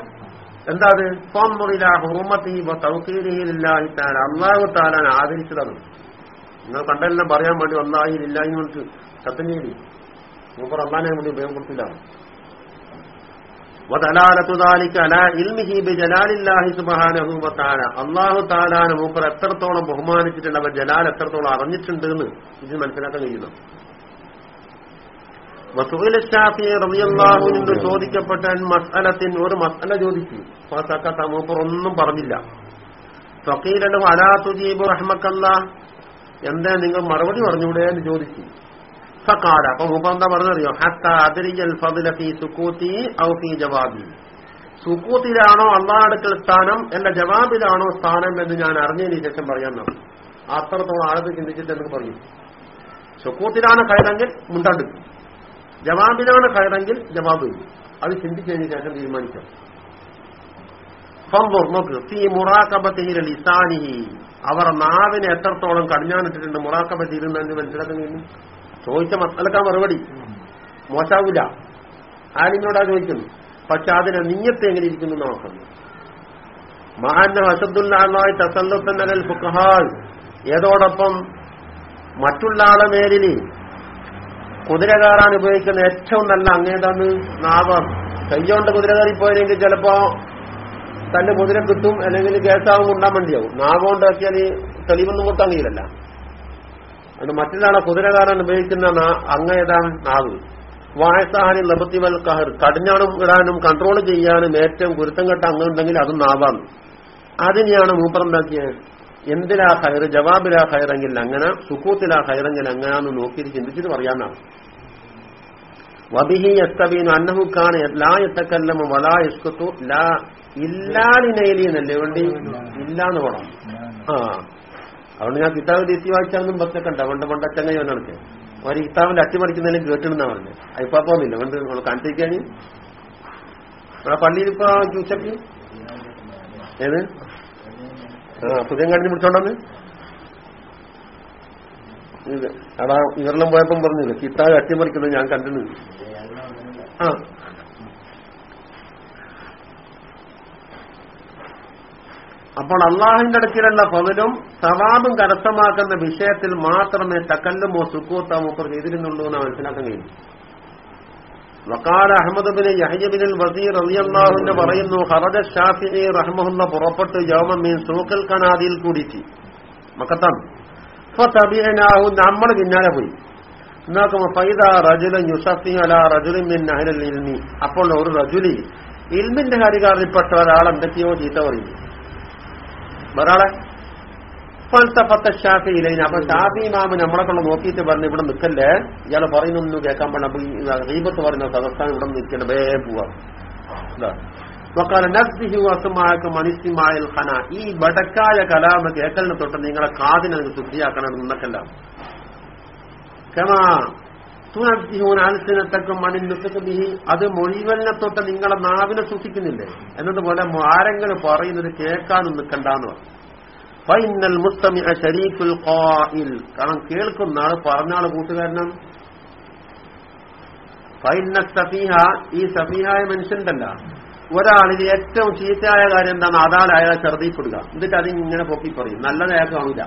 എന്താ അത് ഫംറില ഹുറുമത്തി തൗക്കീലില്ലാഹി അല്ലാഹു തആല ആദരിച്ചതാണ്. നിങ്ങൾ കണ്ടെല്ലാം പറയാൻ വേണ്ടി ഒന്നായിരുന്നില്ല എന്ന് വിളിച്ച് സത്യം ചെയ്തി മൂപ്പർ അള്ളാഹിനെ വേണ്ടി ഉപയോഗപ്പെടുത്തില്ല അള്ളാഹു താലാന മൂപ്പർ എത്രത്തോളം ബഹുമാനിച്ചിട്ടുണ്ട് അവ ജലാൽ എത്രത്തോളം അറിഞ്ഞിട്ടുണ്ട് എന്ന് ഇത് മനസ്സിലാക്കാൻ കഴിയുന്നു. റബിയല്ലാഹുവിനോട് ചോദിക്കപ്പെട്ട മസലത്തിൻ ഒരു മസല ചോദിച്ചു. മൂപ്പർ ഒന്നും പറഞ്ഞില്ല. സ്വക്കീലും അലാ തുജീബ് റഹ്മക്കല്ല എന്താ നിങ്ങൾ മറുപടി പറഞ്ഞൂടെ എന്ന് ചോദിച്ചു. ഫക്കാല അപ്പൊ മൂപ്പ എന്താ പറഞ്ഞറിയോ ഹത്ത അതിരിജൽ ഫദില ഫീ ഔ ഫീ ജവാബി. സുക്കൂത്തിലാണോ അള്ളാഹടുക്കൽ സ്ഥാനം? അല്ല ജവാബിലാണോ സ്ഥാനം എന്ന് ഞാൻ അറിഞ്ഞതിന് ശേഷം പറയാൻ അത്രത്തോളം ആഴത്തിൽ ചിന്തിച്ചിട്ട് എനിക്ക് പറയും സുക്കൂത്തിലാണ് കയറെങ്കിൽ മുണ്ടാണ്ട്. ജവാബിലാണ് കയറെങ്കിൽ ജവാബ്. അത് ചിന്തിച്ചതിന് ശേഷം തീരുമാനിക്കാം ഫൻദുർ നോക്ക്. ഫീ മുറാഖബത്തിഹി ലിസാനിഹി അവർ നാവിനെ എത്രത്തോളം കടിഞ്ഞാനിട്ടിട്ടുണ്ട് മുറാഖബത്ത് ഇരുന്നെന്ന് മനസ്സിലാക്കാൻ കഴിയും ചോദിച്ച മസലക്കാ മറുപടി. മോശാവൂല. ആലിമിനോടാ ചോദിക്കുന്നു പക്ഷെ അതിനെ നീയത്ത് എങ്ങനെ ഇരിക്കുന്നു നോക്കുന്നു മഹാന്റെ വശത്തുല്ലായി തസല്ലത്തന്നൽ ഏതോടൊപ്പം മറ്റുള്ള ആളെ മേലിൽ കുതിര കയറാൻ ഉപയോഗിക്കുന്ന ഏറ്റവും നല്ല അങ്ങേതാണ് നാവം കയ്യോണ്ട് കുതിര കയറിപ്പോയില്ലെങ്കിൽ ചിലപ്പോ തന്റെ കുതിര കിട്ടും അല്ലെങ്കിൽ കേസാവും ഉണ്ടാൻ വേണ്ടിയാവും നാവുകൊണ്ട് ആക്കിയാൽ തെളിവൊന്നും കൊടുത്താൻ കഴിയില്ലല്ല അതുകൊണ്ട് മറ്റൊരാളെ കുതിര കയറാൻ ഉപയോഗിക്കുന്ന അങ്ങ ഏതാണ് നാവ്. വായസാഹാനി ലബത്തിവൽ കഹർ. കടിഞ്ഞാണും ഇടാനും കൺട്രോൾ ചെയ്യാനും ഏറ്റവും ഗുരുത്തം കെട്ട അങ്ങുണ്ടെങ്കിൽ അത് നാവാണ്. അതിനെയാണ് മൂപ്പറുണ്ടാക്കിയത് എന്തിലാ ഹയർ ജവാബിലാ ഹയറെങ്കിൽ അങ്ങനെ സുക്കൂത്തിലാ ഹയറെങ്കിൽ അങ്ങനെയാന്ന് നോക്കി ചിന്തിച്ചിട്ട് പറയാനാണ് വബിഹി എസ്തബീനു അന്നഹു കാണ് ലാ എത്തക്കല്ലമ വലാ എസ്കത്തു ലാ ഇല്ലാലിനയിലി എന്നല്ലേ വേണ്ടി? ഇല്ലാന്ന് പോണം ആ. അതുകൊണ്ട് ഞാൻ കിതാബ് എത്തി വായിച്ചാലൊന്നും ബസ്സൊക്കെ പണ്ട് അവന്റെ പണ്ടച്ചങ്ങയോ നടക്കെ ഒരു കിതാബിന്റെ അട്ടിമറിക്കുന്നതിലും കേട്ടിടുന്നാ പറഞ്ഞത് അയപ്പാപ്പൊന്നുമില്ല പോകുന്നില്ല നമ്മൾ കാണിച്ചിരിക്കാൻ നമ്മളെ പള്ളിയിൽ ഇപ്പൊ ഉച്ചയ്ക്ക് ഏത്? ആ പുതിയ കടിഞ്ഞ് പിടിച്ചോണ്ടെന്ന് അടാ ഇവരെല്ലാം പോയപ്പം പറഞ്ഞില്ല? കിതാബ് അട്ടിമറിക്കുന്നത് ഞാൻ കണ്ടിരുന്നു ആ. അപ്പോൾ അള്ളാഹിന്റെ അടുക്കിലുള്ള പതിലും സവാബും കരസ്ഥമാക്കുന്ന വിഷയത്തിൽ മാത്രമേ തക്കല്ലുമോ സുക്കൂത്തോ മൂപ്പർ ചെയ്തിരുന്നുള്ളൂ എന്ന് മനസ്സിലാക്കാൻ കഴിയും. വക്കാല അഹമ്മദ് ബിൻ യഹ്യബിൻ വസീർ അലിയല്ലാഹുവിന്റെ പറയുന്നു ഹറജ ഷാഫി റഹ്മുല്ല പുറപ്പെട്ട് യൗമീൻ സൂക്കൽ കനാദിയിൽ കൂടിച്ച് മക്കത്താണ്. നമ്മൾ പിന്നാലെ പോയി. അപ്പോൾ ഒരു റജുലി ഇൽമിന്റെ കാര്യകാരിൽപ്പെട്ട ഒരാൾ എന്തൊക്കെയോ ചീത്ത പറയും ഒരാളെ ഫൽസഫത്ത ഷാഫി ഇലൈന അപ്പൊ ഷാഫി ഇമാമ് നമ്മളെ കൊണ്ട് നോക്കിയിട്ട് പറഞ്ഞു ഇവിടെ നിൽക്കല്ലേ ഇയാൾ പറയുന്നൊന്നും കേൾക്കാൻ പാടില്ല. അപ്പൊ റീബത്ത് പറയുന്ന സദസ്ഥാൻ ഇവിടെ നിൽക്കേണ്ട വേ പോവാ. ഈ ബടക്കായ കലാമ കേക്കലിനെ തൊട്ട് നിങ്ങളെ കാതിനെ ശുദ്ധിയാക്കണം എന്നൊക്കെല്ലാം കമാ. തുനബ്ദിഹൂൻ അൽസിനത്തക്കും മണിന്നുസബിഹി അത് മൊഴിവല്ല തൊട്ട് നിങ്ങളെ നാവിനെ സൂക്ഷിക്കുന്നില്ലേ? എന്നതുപോലെ ആരെങ്കിലും പറയുന്നത് കേൾക്കാനും നിൽക്കണ്ടെന്ന് പറഞ്ഞു. ഫൈനൽ മുസ്തമി ഷരീഫുൽ ഖായിൽ കാരണം കേൾക്കുന്ന ആൾ പറഞ്ഞ ആൾ കൂട്ടുകാരനാണ് ഫൈന സഫീഹ ഈ സഫീഹായ മനുഷ്യണ്ടല്ല ഒരാളിൽ ഏറ്റവും ചീത്തയായ കാര്യം എന്താണ് അതാണ് അയാളെ ഛർദ്ദിപ്പെടുക എന്നിട്ട് അതിങ്ങനെ പൊക്കി പറയും. നല്ലത് അയാൾക്ക് കാണില്ല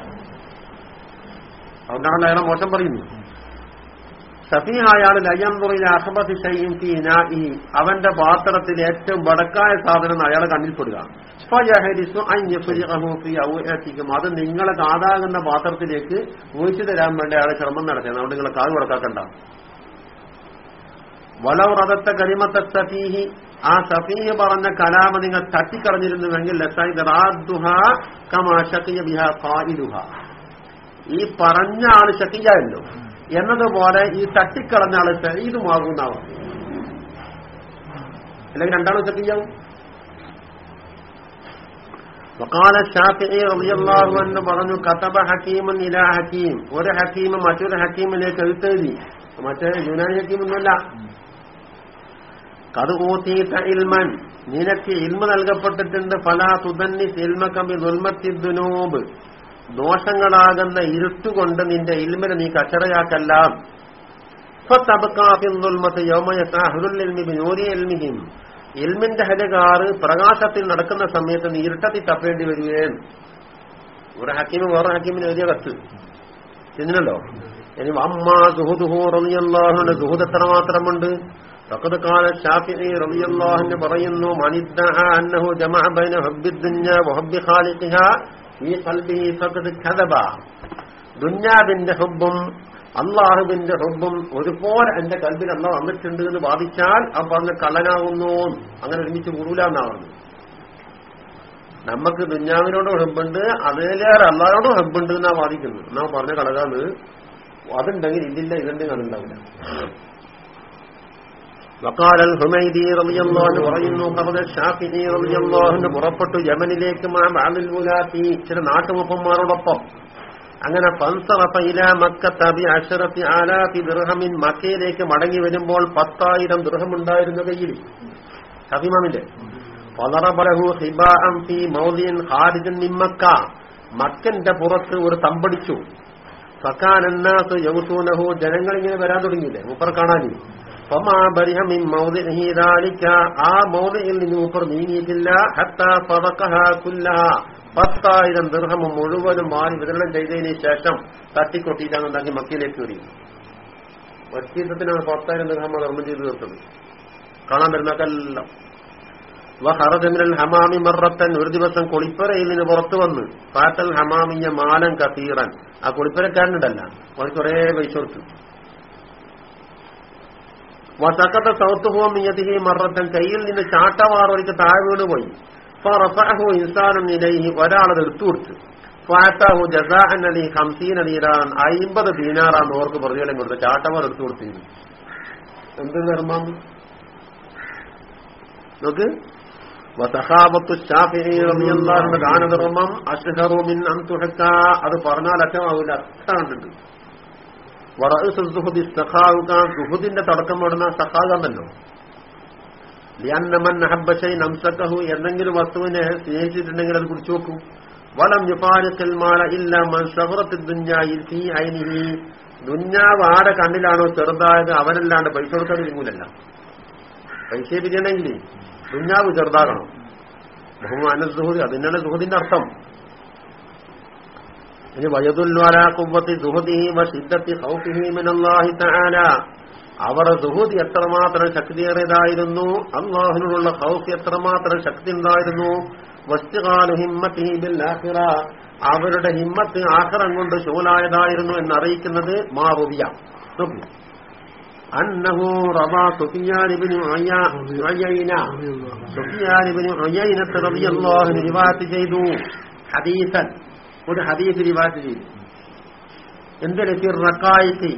അതുകൊണ്ടാണല്ലോ അയാളെ മോശം പറയുന്നു സഫീഹായ ആൾ ലയ്യന്തുറിയിലെ അഹബത്തി ഷയ്യും ഫീ അവന്റെ പാത്രത്തിൽ ഏറ്റവും വടക്കായ സാധനം അയാൾ കണ്ണിൽപ്പെടുക. അത് നിങ്ങളെ കാതാകുന്ന പാത്രത്തിലേക്ക് ഒഴിച്ചു തരാൻ വേണ്ടി അയാളെ ശ്രമം നടത്തി അതുകൊണ്ട് നിങ്ങളെ കാത് കൊടുക്കാക്കണ്ട വളവ്രതത്തെ കരിമത്തെ സഫീഹി. ആ സഫീഹ് പറഞ്ഞ കലാമ നിങ്ങൾ തട്ടിക്കളഞ്ഞിരുന്നുവെങ്കിൽ ലസായി കമാ ഈ പറഞ്ഞ ആൾ ശക്കിയല്ലോ എന്നതുപോലെ ഈ തട്ടിക്കളഞ്ഞ ആള് സയ്യിദുമാകുന്നവർ അല്ലെങ്കിൽ രണ്ടാളും ശക്കിയാവും وقال الشافعي رضي الله عنه പറഞ്ഞു കതബ ഹക്കീമുൻ ഇലാ ഹക്കീം ഒരു ഹക്കീം മറ്റൊരു ഹക്കീമിലേക്ക് എഴുത്തെഴുതി മറ്റേ യുനാനി ഹക്കീം ഒന്നുമല്ല കത് ഊത്തീത്ത ഇൽമൻ നിനക്ക് ഇൽമ നൽകപ്പെട്ടിട്ടുണ്ട് ഫലാ തുദന്നിസ് ഇൽമക്കമ്പി ദുൽമത്തിദ്ദുനൂബ് ദോഷങ്ങളാകുന്ന ഇരുട്ടുകൊണ്ട് നിന്റെ ഇൽമിനെ നീ കച്ചറയാക്കല്ല ഇൽമിന്റെ ഹലകാറ് പ്രകാശത്തിൽ നടക്കുന്ന സമയത്ത് നീ ഇരുട്ടത്തിൽ തപ്പേണ്ടി വരുകയും ഒരു ഹക്കീമ് വേറെ ഹക്കീമിന് എഴുതിയ കത്ത് ചെന്നിനല്ലോ ഇനി അമ്മ സുഹുദുഹു റളിയല്ലാഹുവിന്റെ സുഹുദ് എത്ര മാത്രമുണ്ട് فقد قال الشافعي رضي الله عنه പറയുന്നു من ادعى انه جمع بين حب الدنيا ഈ കൽബി ഫഖദ് കഥബ ദുന്യാവിന്റെ ഹുബും അള്ളാഹുവിന്റെ ഹുബും ഒരുപോലെ എന്റെ കൽബിൽ അള്ളാഹ് വന്നിട്ടുണ്ട് എന്ന് വാദിച്ചാൽ അവൻ പറഞ്ഞ കള്ളനാകുന്നു അങ്ങനെ ഒരുമിച്ച് കൂടൂല എന്നാണ് നമുക്ക് ദുഞ്ഞാവിനോട് ഹെബുണ്ട് അതിലേറെ അള്ളാഹിനോടും ഹെബുണ്ട് എന്നാ വാദിക്കുന്നു എന്നാ പറഞ്ഞ കളകാന്ന് അതുണ്ടെങ്കിൽ ഇതില്ല ഇതുണ്ടെങ്കിൽ അതുണ്ടാവില്ല വക്കാൽ ഹുമൈദി റളിയല്ലാഹു പറയുന്നു കബദ ഷാഫിഈ റളിയല്ലാഹു അൻഹു പുറപ്പെട്ടു യമനിലേക്ക് മാ ബഅദുൽ മുലാത്തി ചില നാട്ടുമുപ്പന്മാരോടൊപ്പം അങ്ങനെ പൻസറഫ ഇല തബി അഷറത്തി ആലാത്തി ആലാഫി ദിർഹമിൻ മക്കയിലേക്ക് മടങ്ങി വരുമ്പോൾ പത്തായിരം ദിർഹം ഉണ്ടായിരുന്ന കയ്യിൽ ഷഫിമാമിന്റെ പതറബലഹു ഹിബാഅം മൗലിയൻ മൗദിൻ ഖാരിജൻ നിമ്മക്ക മക്ക. മക്കന്റെ പുറത്ത് ഒരു തമ്പടിച്ചു. ഫക്കാനന്നാസ് യൗസൂനഹു ജനങ്ങളിങ്ങനെ വരാൻ തുടങ്ങിയില്ലേ? മുപ്പർ കാണാനി ആ മൗദിയിൽ നിന്ന് മൂപ്പർ നീങ്ങിയിട്ടില്ല. പത്തായിരം ദൃഹമം മുഴുവനും മാറി വിതരണം ചെയ്തതിന് ശേഷം തട്ടിക്കൊട്ടിയിട്ടാണ് ഉണ്ടാക്കി മക്കയിലേക്ക് കയറി. ഒറ്റീസത്തിനാണ് പത്തായിരം ദീർഘം ധർമ്മം ചെയ്തു തീർത്തത്. കാണാൻ വരുന്നക്കെല്ലാം വഹറജമിനൽ ഹമാമി മറത്തൻ. ഒരു ദിവസം കുളിപ്പരയിൽ നിന്ന് പുറത്തു വന്ന് ഫാറ്റൽ ഹമാമിയ മാലൻ കസീറൻ. ആ കുളിപ്പരക്കാരനുണ്ടല്ല അവർ കുറേ പൈസ കൊടുത്തു. വസക്കത്തെ സൗത്ത് മിയതിഹി മറത്തൻ. കയ്യിൽ നിന്ന് ചാട്ടവാർ ഒരിക്കൽ താഴെ വീണ് പോയി ഫറഫഅഹു ഇൻസാനും ഇലൈഹി ഒരാളത് എടുത്തു കൊടുത്തു. ഫാറ്റാഹു ജസാഅൻ അലി ഹംസീൻ അലീറാൻ അയിമ്പത് ദീനാറാന്ന് ഓർക്ക് പ്രതികളെ കൊടുത്ത് ചാട്ടവാർ എടുത്തു കൊടുത്തിരുന്നു. എന്ത് ധർമ്മം? നോക്ക്. ദാനധർമ്മം അഷ്ഹറു മിൻ അൻ തുഹക്ക. അത് പറഞ്ഞാൽ അറ്റമാവില്ല അത്ര കണ്ടിട്ടുണ്ട് സുഹുദിന്റെ തുടക്കം വിടുന്ന സഖാകാന്നല്ലോ ലിയന്നമൻ ഷൈ നംസക്കഹു എന്തെങ്കിലും വസ്തുവിനെ സ്നേഹിച്ചിട്ടുണ്ടെങ്കിൽ അത് കുടിച്ചു നോക്കൂ. വലം യുഫാരിഖൽ മാല ഇല്ല മൻ ദുഞ്ഞാവ് ആടെ കണ്ണിലാണോ ചെറുതായത് അവനല്ലാണ്ട് പൈസ കൊടുക്കാൻ ഇരിക്കൂലല്ല പൈസ പിരിയണമെങ്കിൽ ദുഞ്ഞാവ് ചെറുതാകണം. ബഹുമാന സുഹൃതി അതിനാണ് സുഹൃത്തിന്റെ അർത്ഥം. ഇനി ഹൗഫിഹി മിനല്ലാഹി തആല. അവർ സുഹൂദ് എത്രമാത്രം ശക്തിയേറിയതായിരുന്നു? അള്ളാഹുവിനുള്ള ഹൗഫ് എത്രമാത്രം ശക്തി ഉണ്ടായിരുന്നു അവരുടെ ഹിമ്മത്ത് ആഹ്റം കൊണ്ട് ശൂലായതായിരുന്നു എന്നറിയിക്കുന്നത് മാറുവിയ. അന്നഹു റബാ റളിയല്ലാഹു അൻഹു റിവായത്ത് ചെയ്തു. ഹദീസൻ ഒരു ഹദീസ് റിവാറ്റ് ചെയ്തു. എന്തൊരു റക്കായിക്ക്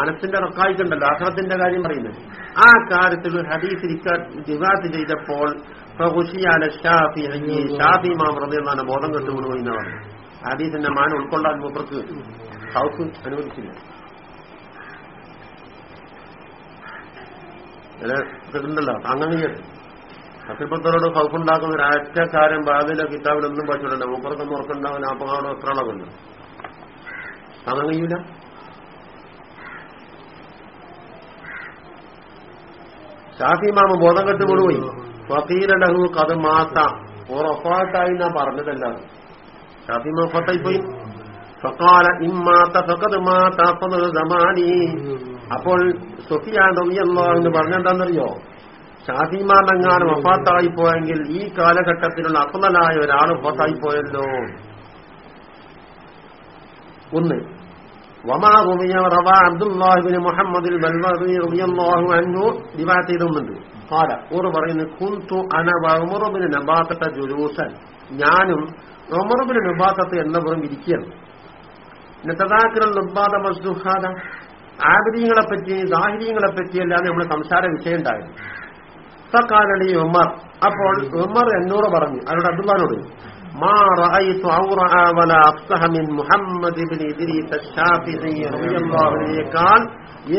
മനസ്സിന്റെ റക്കായിക്കുണ്ടല്ലോ ആഹ്റത്തിന്റെ കാര്യം പറയുന്നത്. ആ കാര്യത്തിൽ ഹദീസ് റിവാറ്റ് ചെയ്തപ്പോൾ ഷാഫി മാമൃതയെന്നാണ് ബോധം കെട്ടുകൊണ്ടു എന്ന് പറഞ്ഞു ഹദീസിന്റെ മാൻ ഉൾക്കൊള്ളാൻ മുപ്പുറത്ത് ഹൗസ് അനുവദിച്ചില്ല. ഉണ്ടല്ലോ അങ്ങനെ സത്യപുത്രരോട് ഹൗഫുണ്ടാക്കുന്ന ഒരു അറ്റക്കാരൻ ബാബിലെ കിതാബിലൊന്നും പറ്റില്ല മൂപ്പർക്കൊന്നും ഉറക്കുണ്ടാവും എത്രയുള്ള കൊണ്ട് കഴിയൂല? ഷാഫി മാമ ബോധം കെട്ട് കൊണ്ടുപോയി ഫീലഹു കത് മാത്ത. ഉറപ്പാട്ടായി ഞാൻ പറഞ്ഞതല്ലാതെ. ഷാഫി മഫത്തായി പോയി ഫക്കാല ഇമ്മാത്ത ഫക്കത് മാത്ത സമാനി അപ്പോൾ സുഫിയാൻ റളിയല്ലാഹു എന്ന് പറഞ്ഞെന്താണെന്നറിയോ ഷാഫിമാണെങ്ങാനും വഫാത്തായി പോയെങ്കിൽ ഈ കാലഘട്ടത്തിലുള്ള അഫലായ ഒരാൾ വഫാത്തായി പോയല്ലോ. ഒന്ന്. വമാ റുമിയ റവ അബ്ദുല്ലാഹിബിന് മുഹമ്മദിൽ റളിയല്ലാഹു അൻഹു റിവായത്ത് ചെയ്തുന്നുണ്ട് കാല ഓർ പറയുന്നു കുന്തു അന ഉമറുബിന് നബാത്തത്തെ ജുലൂസൻ. ഞാനും ഉമറുബിന് നബാത്തത്ത് എന്നവരും ഇരിക്കുകയാണ്. നെത്തതാക്കിറൽ നിർബാധ മസ്ദുഹാദ. ആബിദീങ്ങളെ പറ്റി ദാഹിരീങ്ങളെ പറ്റിയല്ലാതെ നമ്മൾ സംസാര വിഷയം ഉണ്ടായിരുന്നു ഫക്കാലി ഉമർ. അപ്പോൾ ഉമർ എന്നോട് പറഞ്ഞു അവരുടെ അബ്ദുല്ലാനോട് മാ റഅയ്തു ഔറഅ വല അഫ്സഹ മിൻ മുഹമ്മദ് ഇബ്നു ഇദ്രീസ് അശ്ശാഫിഈ റളിയല്ലാഹു അൻഹുയേക്കാൾ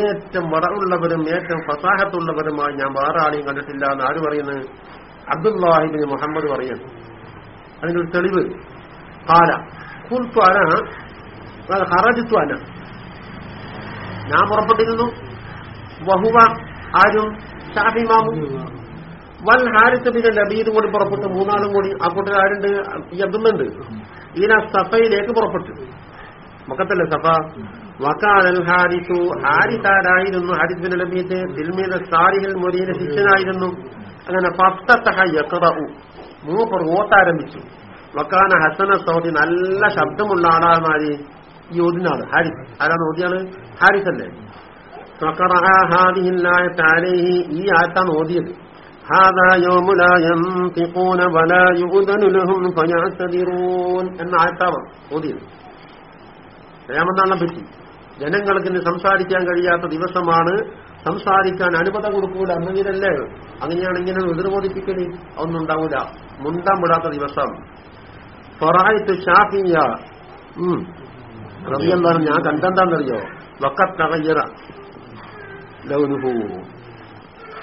ഏറ്റവും വടവുള്ളവരും ഏറ്റവും ഫസാഹത്തുള്ളവരുമായി ഞാൻ വേറെ ആളെയും കണ്ടിട്ടില്ല എന്ന് ആര് പറയുന്നത് അബ്ദുല്ലാഹിബിന് മുഹമ്മദ് പറയുന്നു. ഒരു തെളിവ്. കാല കുൽത്തു അന ഹറജിത്തു അന. ഞാൻ പുറപ്പെട്ടിരുന്നു. വഹുവ ആരും ഷാഫി വൻ ഹാരിസ് പിന്നെ നബീദും കൂടി പുറപ്പെട്ടു മൂന്നാളും കൂടി ആ കൂട്ടർ ആരുണ്ട്? ഈ അബ്ദുള്ളുണ്ട് സഫയിലേക്ക് പുറപ്പെട്ടു. മക്കത്തല്ലേ സഫ? വക്കാനൽ ഹാരിസു. ഹാരിസാരായിരുന്നു ഹാരിസ് ബിൻ നബീദ്. ദിൽമീദ സാരിഹിൽ മൊരീന ശിഷ്യനായിരുന്നു. അങ്ങനെ പത്തത്തഹ യക്കറു മൂപ്പർ ഓത്താരംഭിച്ചു വക്കാന ഹസന സൗദി നല്ല ശബ്ദമുള്ള ആളാമാര് ഈ ഓതിനാൾ ഹാരിസ്. ആരാണ് ഓതിയാണ് ഹാരിസ് അല്ലേ ഈ ആത്താണ് ഓതിയത്. ഹാദാ യോമുലാ യംതിഖൂന വലാ യുദനു ലഹും ഫയഅ്തദിറൂൻ എന്ന ആയത്താണ് ഓതിയത്. കയാമത്താണെന്നെ പറ്റി ജനങ്ങൾക്ക് ഇന്ന് സംസാരിക്കാൻ കഴിയാത്ത ദിവസമാണ് സംസാരിക്കാൻ അനുമതി കൊടുക്കൂല അന്നെങ്കിലല്ലേ അങ്ങനെയാണ് ഇങ്ങനെ എതിർബോധിപ്പിക്കൽ ഒന്നും ഉണ്ടാവൂല. മുണ്ട വിടാത്ത ദിവസം ഷാഫിയ. റബിയെന്ന് പറഞ്ഞ് ഞാൻ കണ്ടെന്താണെന്നറിയോ വക്കത്തകയ്യറ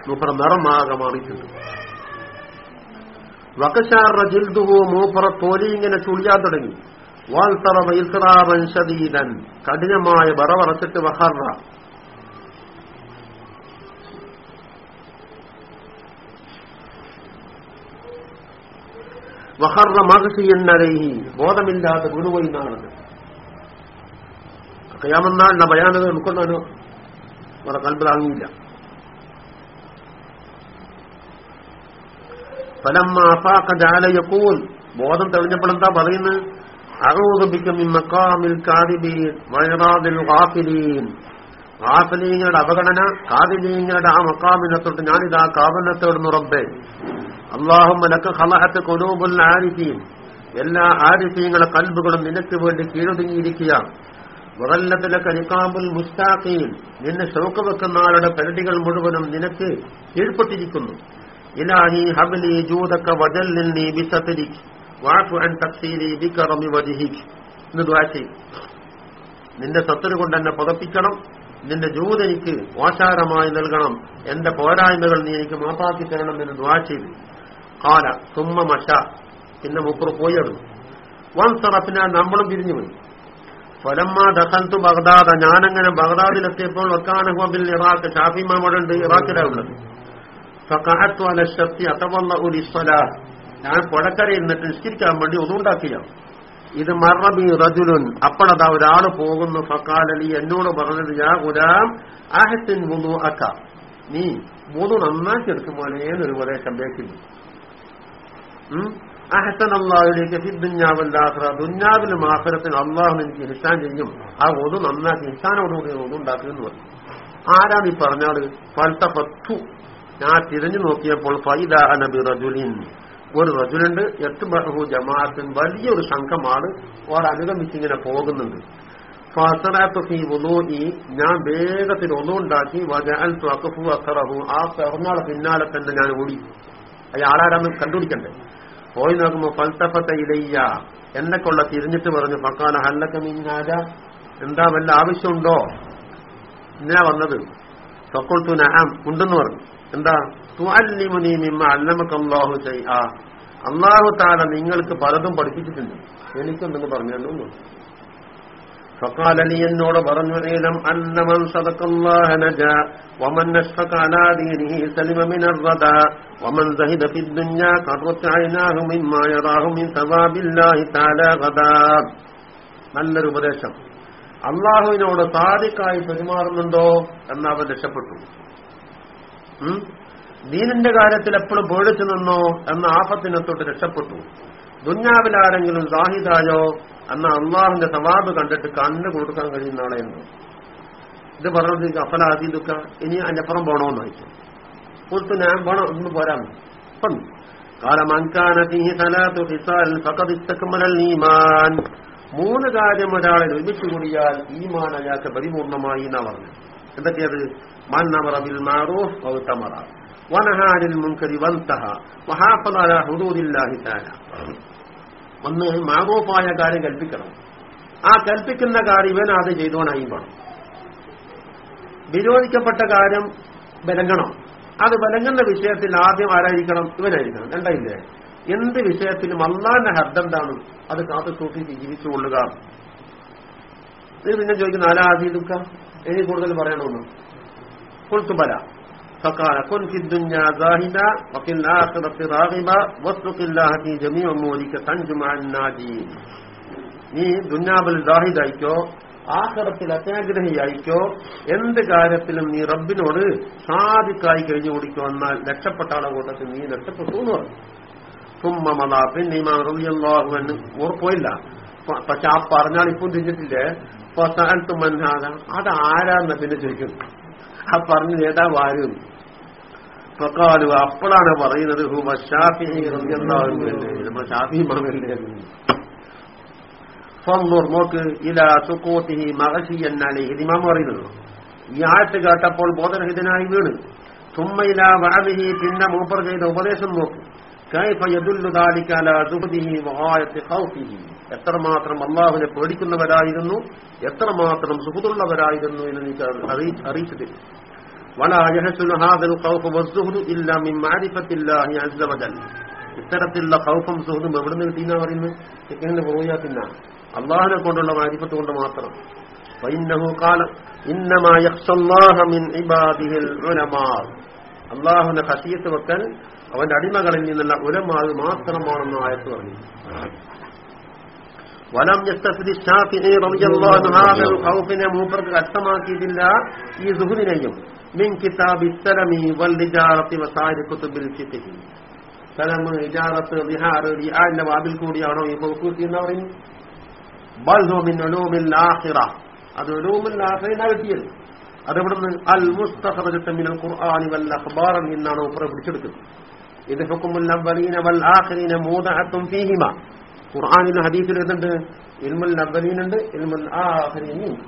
മൂപ്പറ നിറമാകെ മാറിയിട്ടുണ്ട് വകശാറ ജിൽദുവോ മൂപ്പറ തോലി ഇങ്ങനെ ചുളിയാൻ തുടങ്ങി. വാൽത്തറ വൈൽത്തറാവൻ ശദീദൻ. കഠിനമായ വറവറച്ചിട്ട് വഹറ. വഹറ മകസിയെന്നരഹി ബോധമില്ലാതെ വീണുപോയി എന്നാണ് കയാമെന്നാളിന്റെ ബയാനത് ഉൾക്കൊണ്ടാനോ അവരെ കൽപ്പ് യഖൂൽ. ബോധം തെളിഞ്ഞപ്പോൾ എന്താ പറയുന്നത്? ഗാഫിലീങ്ങളുടെ അവഗണന കാദിലീങ്ങളുടെ ആ മക്കാമിനത്തോട്ട് ഞാനിതാ കാവനത്തോട് റബ്ബേ. അള്ളാഹും എല്ലാ ആരിഫീങ്ങളെ കൽബുകളും നിനക്ക് വേണ്ടി കീഴൊതുങ്ങിയിരിക്കുക. വറല്ലത്തിലൊക്കെ നിക്കാബുൽ മുസ്താഖീൻ. നിന്നെ ശോക്ക് വെക്കുന്ന ആളുടെ പരിധികൾ മുഴുവനും നിനക്ക് കീഴ്പ്പെട്ടിരിക്കുന്നു. ഇലാഹി ഹബ്ലി ജൂദക വജല്ലിനി ബിസതരി വാഫു അൻ തഖ്സീലി ബികറമി വജിഹിക്. എന്ന് ദുആ ചെയ്യും. നിന്റെ സത്തര് കൊണ്ട് എന്നെ പുതപ്പിക്കണം. നിന്റെ ജൂത് എനിക്ക് ഓശാരമായി നൽകണം. എന്റെ പോരായ്മകൾ നീ എനിക്ക് മാപ്പാക്കി തരണം എന്ന് ദുആ ചെയ്തു കാല സുമ്മ മഷ. പിന്നെ മുപ്പർ പോയി അടുന്നു വൻ നമ്മളും പിരിഞ്ഞു പോയി. ഫലമ്മ ദഹന്തു ബഗ്ദാദ. ഞാനങ്ങനെ ബഗ്ദാദിലെത്തിയപ്പോൾ വക്കാനഹുബിൽ ഇറാഖ്. ഷാഫിമാമോടുണ്ട് ഇറാഖിലാണ് ഉള്ളത്. ഫഖഅത്തു അല ശക്തി അതവല്ല ഉലിസ്വല ഞാൻ പുഴക്കരയിൽ നിന്നിട്ട് നിസ്കരിക്കാൻ വേണ്ടി ഒന്നുണ്ടാക്കിയ ഇത് മറബി റജുലുൻ. അപ്പോഴതാ ഒരാൾ പോകുന്നു. ഫക്കാലലി എന്നോട് പറഞ്ഞത് യാ ഗുലാം ആഹത്തിൻ മുതു അക്ക നീ മൂന്ന് നന്നാക്കി എടുക്കുമ്പോൾ ഏതൊരു ഉപദേശം കേൾക്കുന്നു അഹസൻ അള്ളാഹുലേക്ക് ദുഞ്ഞാവല്ലാത്ര ദുഞ്ഞാവിലും ആഹരത്തിന് അള്ളാഹു എനിക്ക് ഹിസാൻ ചെയ്യും. ആ ഒതു നന്നാക്കി ഹിസാനോടുകൂടി ഒതു ഉണ്ടാക്കുമെന്ന് പറഞ്ഞു. ആരാണ് ഈ പറഞ്ഞാൽ ഫൽത്ത പത്തു ഞാൻ തിരിഞ്ഞു നോക്കിയപ്പോൾ ഫൈദ അനബി റജുലിൻ. ഒരു റജുലുണ്ട് എട്ട് ബഹു ജമാഅത്തിൻ വലിയൊരു സംഘമാണ്. ഓർ അനുഗമിച്ചിങ്ങനെ പോകുന്നുണ്ട്. ഞാൻ വേഗത്തിൽ ഒന്നുണ്ടാക്കി ആ പിന്നാലെ തന്നെ ഞാൻ ഓടി. അയാളാരാന്ന് കണ്ടുപിടിക്കണ്ടേ? പോയി നോക്കുമ്പോ ഫൽസഫത്തെ ഇലയ്യ. എന്നെ കൊള്ള തിരിഞ്ഞിട്ട് പറഞ്ഞു ഫക്കാല ഹല്ലക്ക മിന്നാല എന്താ വല്ല ആവശ്യമുണ്ടോ? ഇന്നാ വന്നത്. ഫക്കുൾത്തു നഅം ഉണ്ടെന്ന് പറഞ്ഞു. എന്താ? തുഅല്ലിമുനി മിമ്മ അല്ലമക്ക് അള്ളാഹു ചെയ്യ അള്ളാഹു താല നിങ്ങൾക്ക് പലതും പഠിപ്പിച്ചിട്ടുണ്ട്. എനിക്കുണ്ടെന്ന് പറഞ്ഞു ഫക്കാലലി എന്നോട് പറഞ്ഞു നീലം അന്നമൻ സദക്കല്ലാഹ നജ വമൻ നഷ്ഫക അലാ ദീനിഹി സലിമ മിൻ അർദ വമൻ സഹിദ ഫി ദുനിയാ ഖർറത ഐനാഹു മിമ്മാ യറാഹു മിൻ സവാബില്ലാഹി തആല ഗദ. നല്ലൊരു ഉപദേശം. അള്ളാഹുവിനോട് സാദിക്കായി പെരുമാറുന്നുണ്ടോ? എന്നവൻ രക്ഷപ്പെട്ടു. ദീനിന്റെ കാര്യത്തിൽ എപ്പോഴും പേടിച്ചു നിന്നോ എന്ന ആഫത്തിനെ തൊട്ട് രക്ഷപ്പെട്ടു ദുഞ്ഞാവിലാരെങ്കിലും സാഹിദായോ എന്ന അള്ളാഹിന്റെ സവാബ് കണ്ടിട്ട് കണ്ണ് കൊടുക്കാൻ കഴിയുന്ന ആളെയുണ്ട് ഇത് പറഞ്ഞത് അഫലാദീദുക്ക ഇനി അതിനപ്പുറം പോണോന്ന് വെച്ചു പുറത്ത് ഞാൻ പോണോ ഒന്ന് പോരാം. ഇപ്പം മൂന്ന് കാര്യം ഒരാളെ ഒരുമിച്ച് കൂടിയാൽ ഈമാൻ അയാൾക്ക് പരിപൂർണമായി എന്നാ പറഞ്ഞു എന്തൊക്കെയത്? മൻ അമറ ബിൽ മാറൂഫ് മുൻകരി വന്തഹ വഹാഫദ അലാ തആല. ഒന്ന് മാറൂഫായ കാര്യം കൽപ്പിക്കണം. ആ കൽപ്പിക്കുന്ന കാര്യം ഇവൻ അത് ചെയ്തോണായി വേണം. വിരോധിക്കപ്പെട്ട കാര്യം വിലങ്ങണം അത് വിലങ്ങുന്ന വിഷയത്തിൽ ആദ്യം ആരായിരിക്കണം? ഇവനായിരിക്കണം. രണ്ടായില്ലേ എന്ത് വിഷയത്തിലും അള്ളാന്റെ ഹർദ്ദം എന്താണ് അത് കാത്തു സൂക്ഷിച്ച് ജീവിച്ചുകൊള്ളുക. ഇത് പിന്നെ ചോദിക്കുന്ന അലാദീദുക്ക ഇനി കൂടുതൽ പറയണമെന്ന് കുൽത്തുബല فقال كن في الدنيا زاهدا وفي الآخرة راغبا واتق الله في جميع أمورك تنجو مع الناجين നീ ദുഞ്ഞാവിൽ ദാഹിദായിക്കോ ആഹ്റത്തിൽ അത്യാഗ്രഹിയായിക്കോ എന്ത് കാര്യത്തിലും നീ റബ്ബിനോട് സാധിക്കായി കഴിഞ്ഞു ഓടിക്കോ എന്നാൽ രക്ഷപ്പെട്ട ആളെ കൂട്ടത്തിൽ നീ രക്ഷപ്പെട്ടു എന്ന് പറഞ്ഞു തുമ്മമത പിന്നെ ഇമാം റളിയല്ലാഹു അൻഹു ഓർപ്പോയില്ല പ- പക്ഷെ ആ പറഞ്ഞാൽ ഇപ്പം തിരിഞ്ഞിട്ടില്ലേ ഫസഅൽതു മന്നാഥ അത് ആരാന്ന് പിന്നെ ചോദിക്കും. ആ പറഞ്ഞു നേതാവ് ആരും ഫക്കാലു അപ്പോഴാണ് പറയുന്നത് നോക്ക് ഇലാ സുഖൂത്തിഹി മഗശിയൻ അലൈഹി. ഇത് ഇമാം പറയുന്നത്. ഈ ആഴ്ച കേട്ടപ്പോൾ ബോധരഹിതനായി വീണ്. തുമ്മയില വഅദിഹി പിന്നെ മൂപ്പർ ചെയ്ത ഉപദേശം നോക്ക്. എത്രമാത്രം അള്ളാഹുവിനെ പേടിക്കുന്നവരായിരുന്നു എത്രമാത്രം സുഹൃത്തുള്ളവരായിരുന്നു എന്ന് എനിക്ക് അറിയിച്ചിട്ടില്ല. ഇത്തരത്തിലുള്ള കൗഫും സുഹൃത്തും എവിടുന്ന് കിട്ടിയെന്നാ പറയുന്നത്? ചെക്കനെ പോയാത്തില്ല അള്ളാഹിനെ കൊണ്ടുള്ള മാരിഫത്ത് കൊണ്ട് മാത്രം. അള്ളാഹുവിന്റെ കസിയത്ത് വെക്കാൻ അവന്റെ അടിമകളിൽ നിന്നുള്ള ഉലമാവ് മാത്രമാണെന്ന് ആയത്ത് പറഞ്ഞു. വലം ഖൗഫിനെ മൂപ്പർക്ക് കഷ്ടമാക്കിയിട്ടില്ല. ഈ സുഹുദിനെയും മിൻ കിതാബ് സലമി വൽ ഇജാറത്തി വസാരി കുതുബിൽ ഫിഖ്. സലം ഇജാറത്ത് ബിഹാർ റിആന്റെ വാതിൽ കൂടിയാണോ ഈ മൗഖൂത്തി എന്ന് പറയും ബൽ ഹു ആഹിറ അത് ഉലൂമിൽ ആഖിറ കിട്ടിയത്. അതെവിടുന്ന് അൽ മുസ്തഖറജത്ത് ഖുർആാനി വൽ അഖ്ബാർ നിന്നാണ് ഉപ്പറ പിടിച്ചെടുക്കുന്നത് ഇത് ഹുക്കുമുൽ അവലീന വൽ ആഖിരീന മൂദഅത്തും ഫീഹിമ ഖുർആനിലും ഹദീസിലും എന്തുണ്ട് ഇൽമുൽ അവലീനുണ്ട് ഇൽമുൽ ആഖിരീനുണ്ട്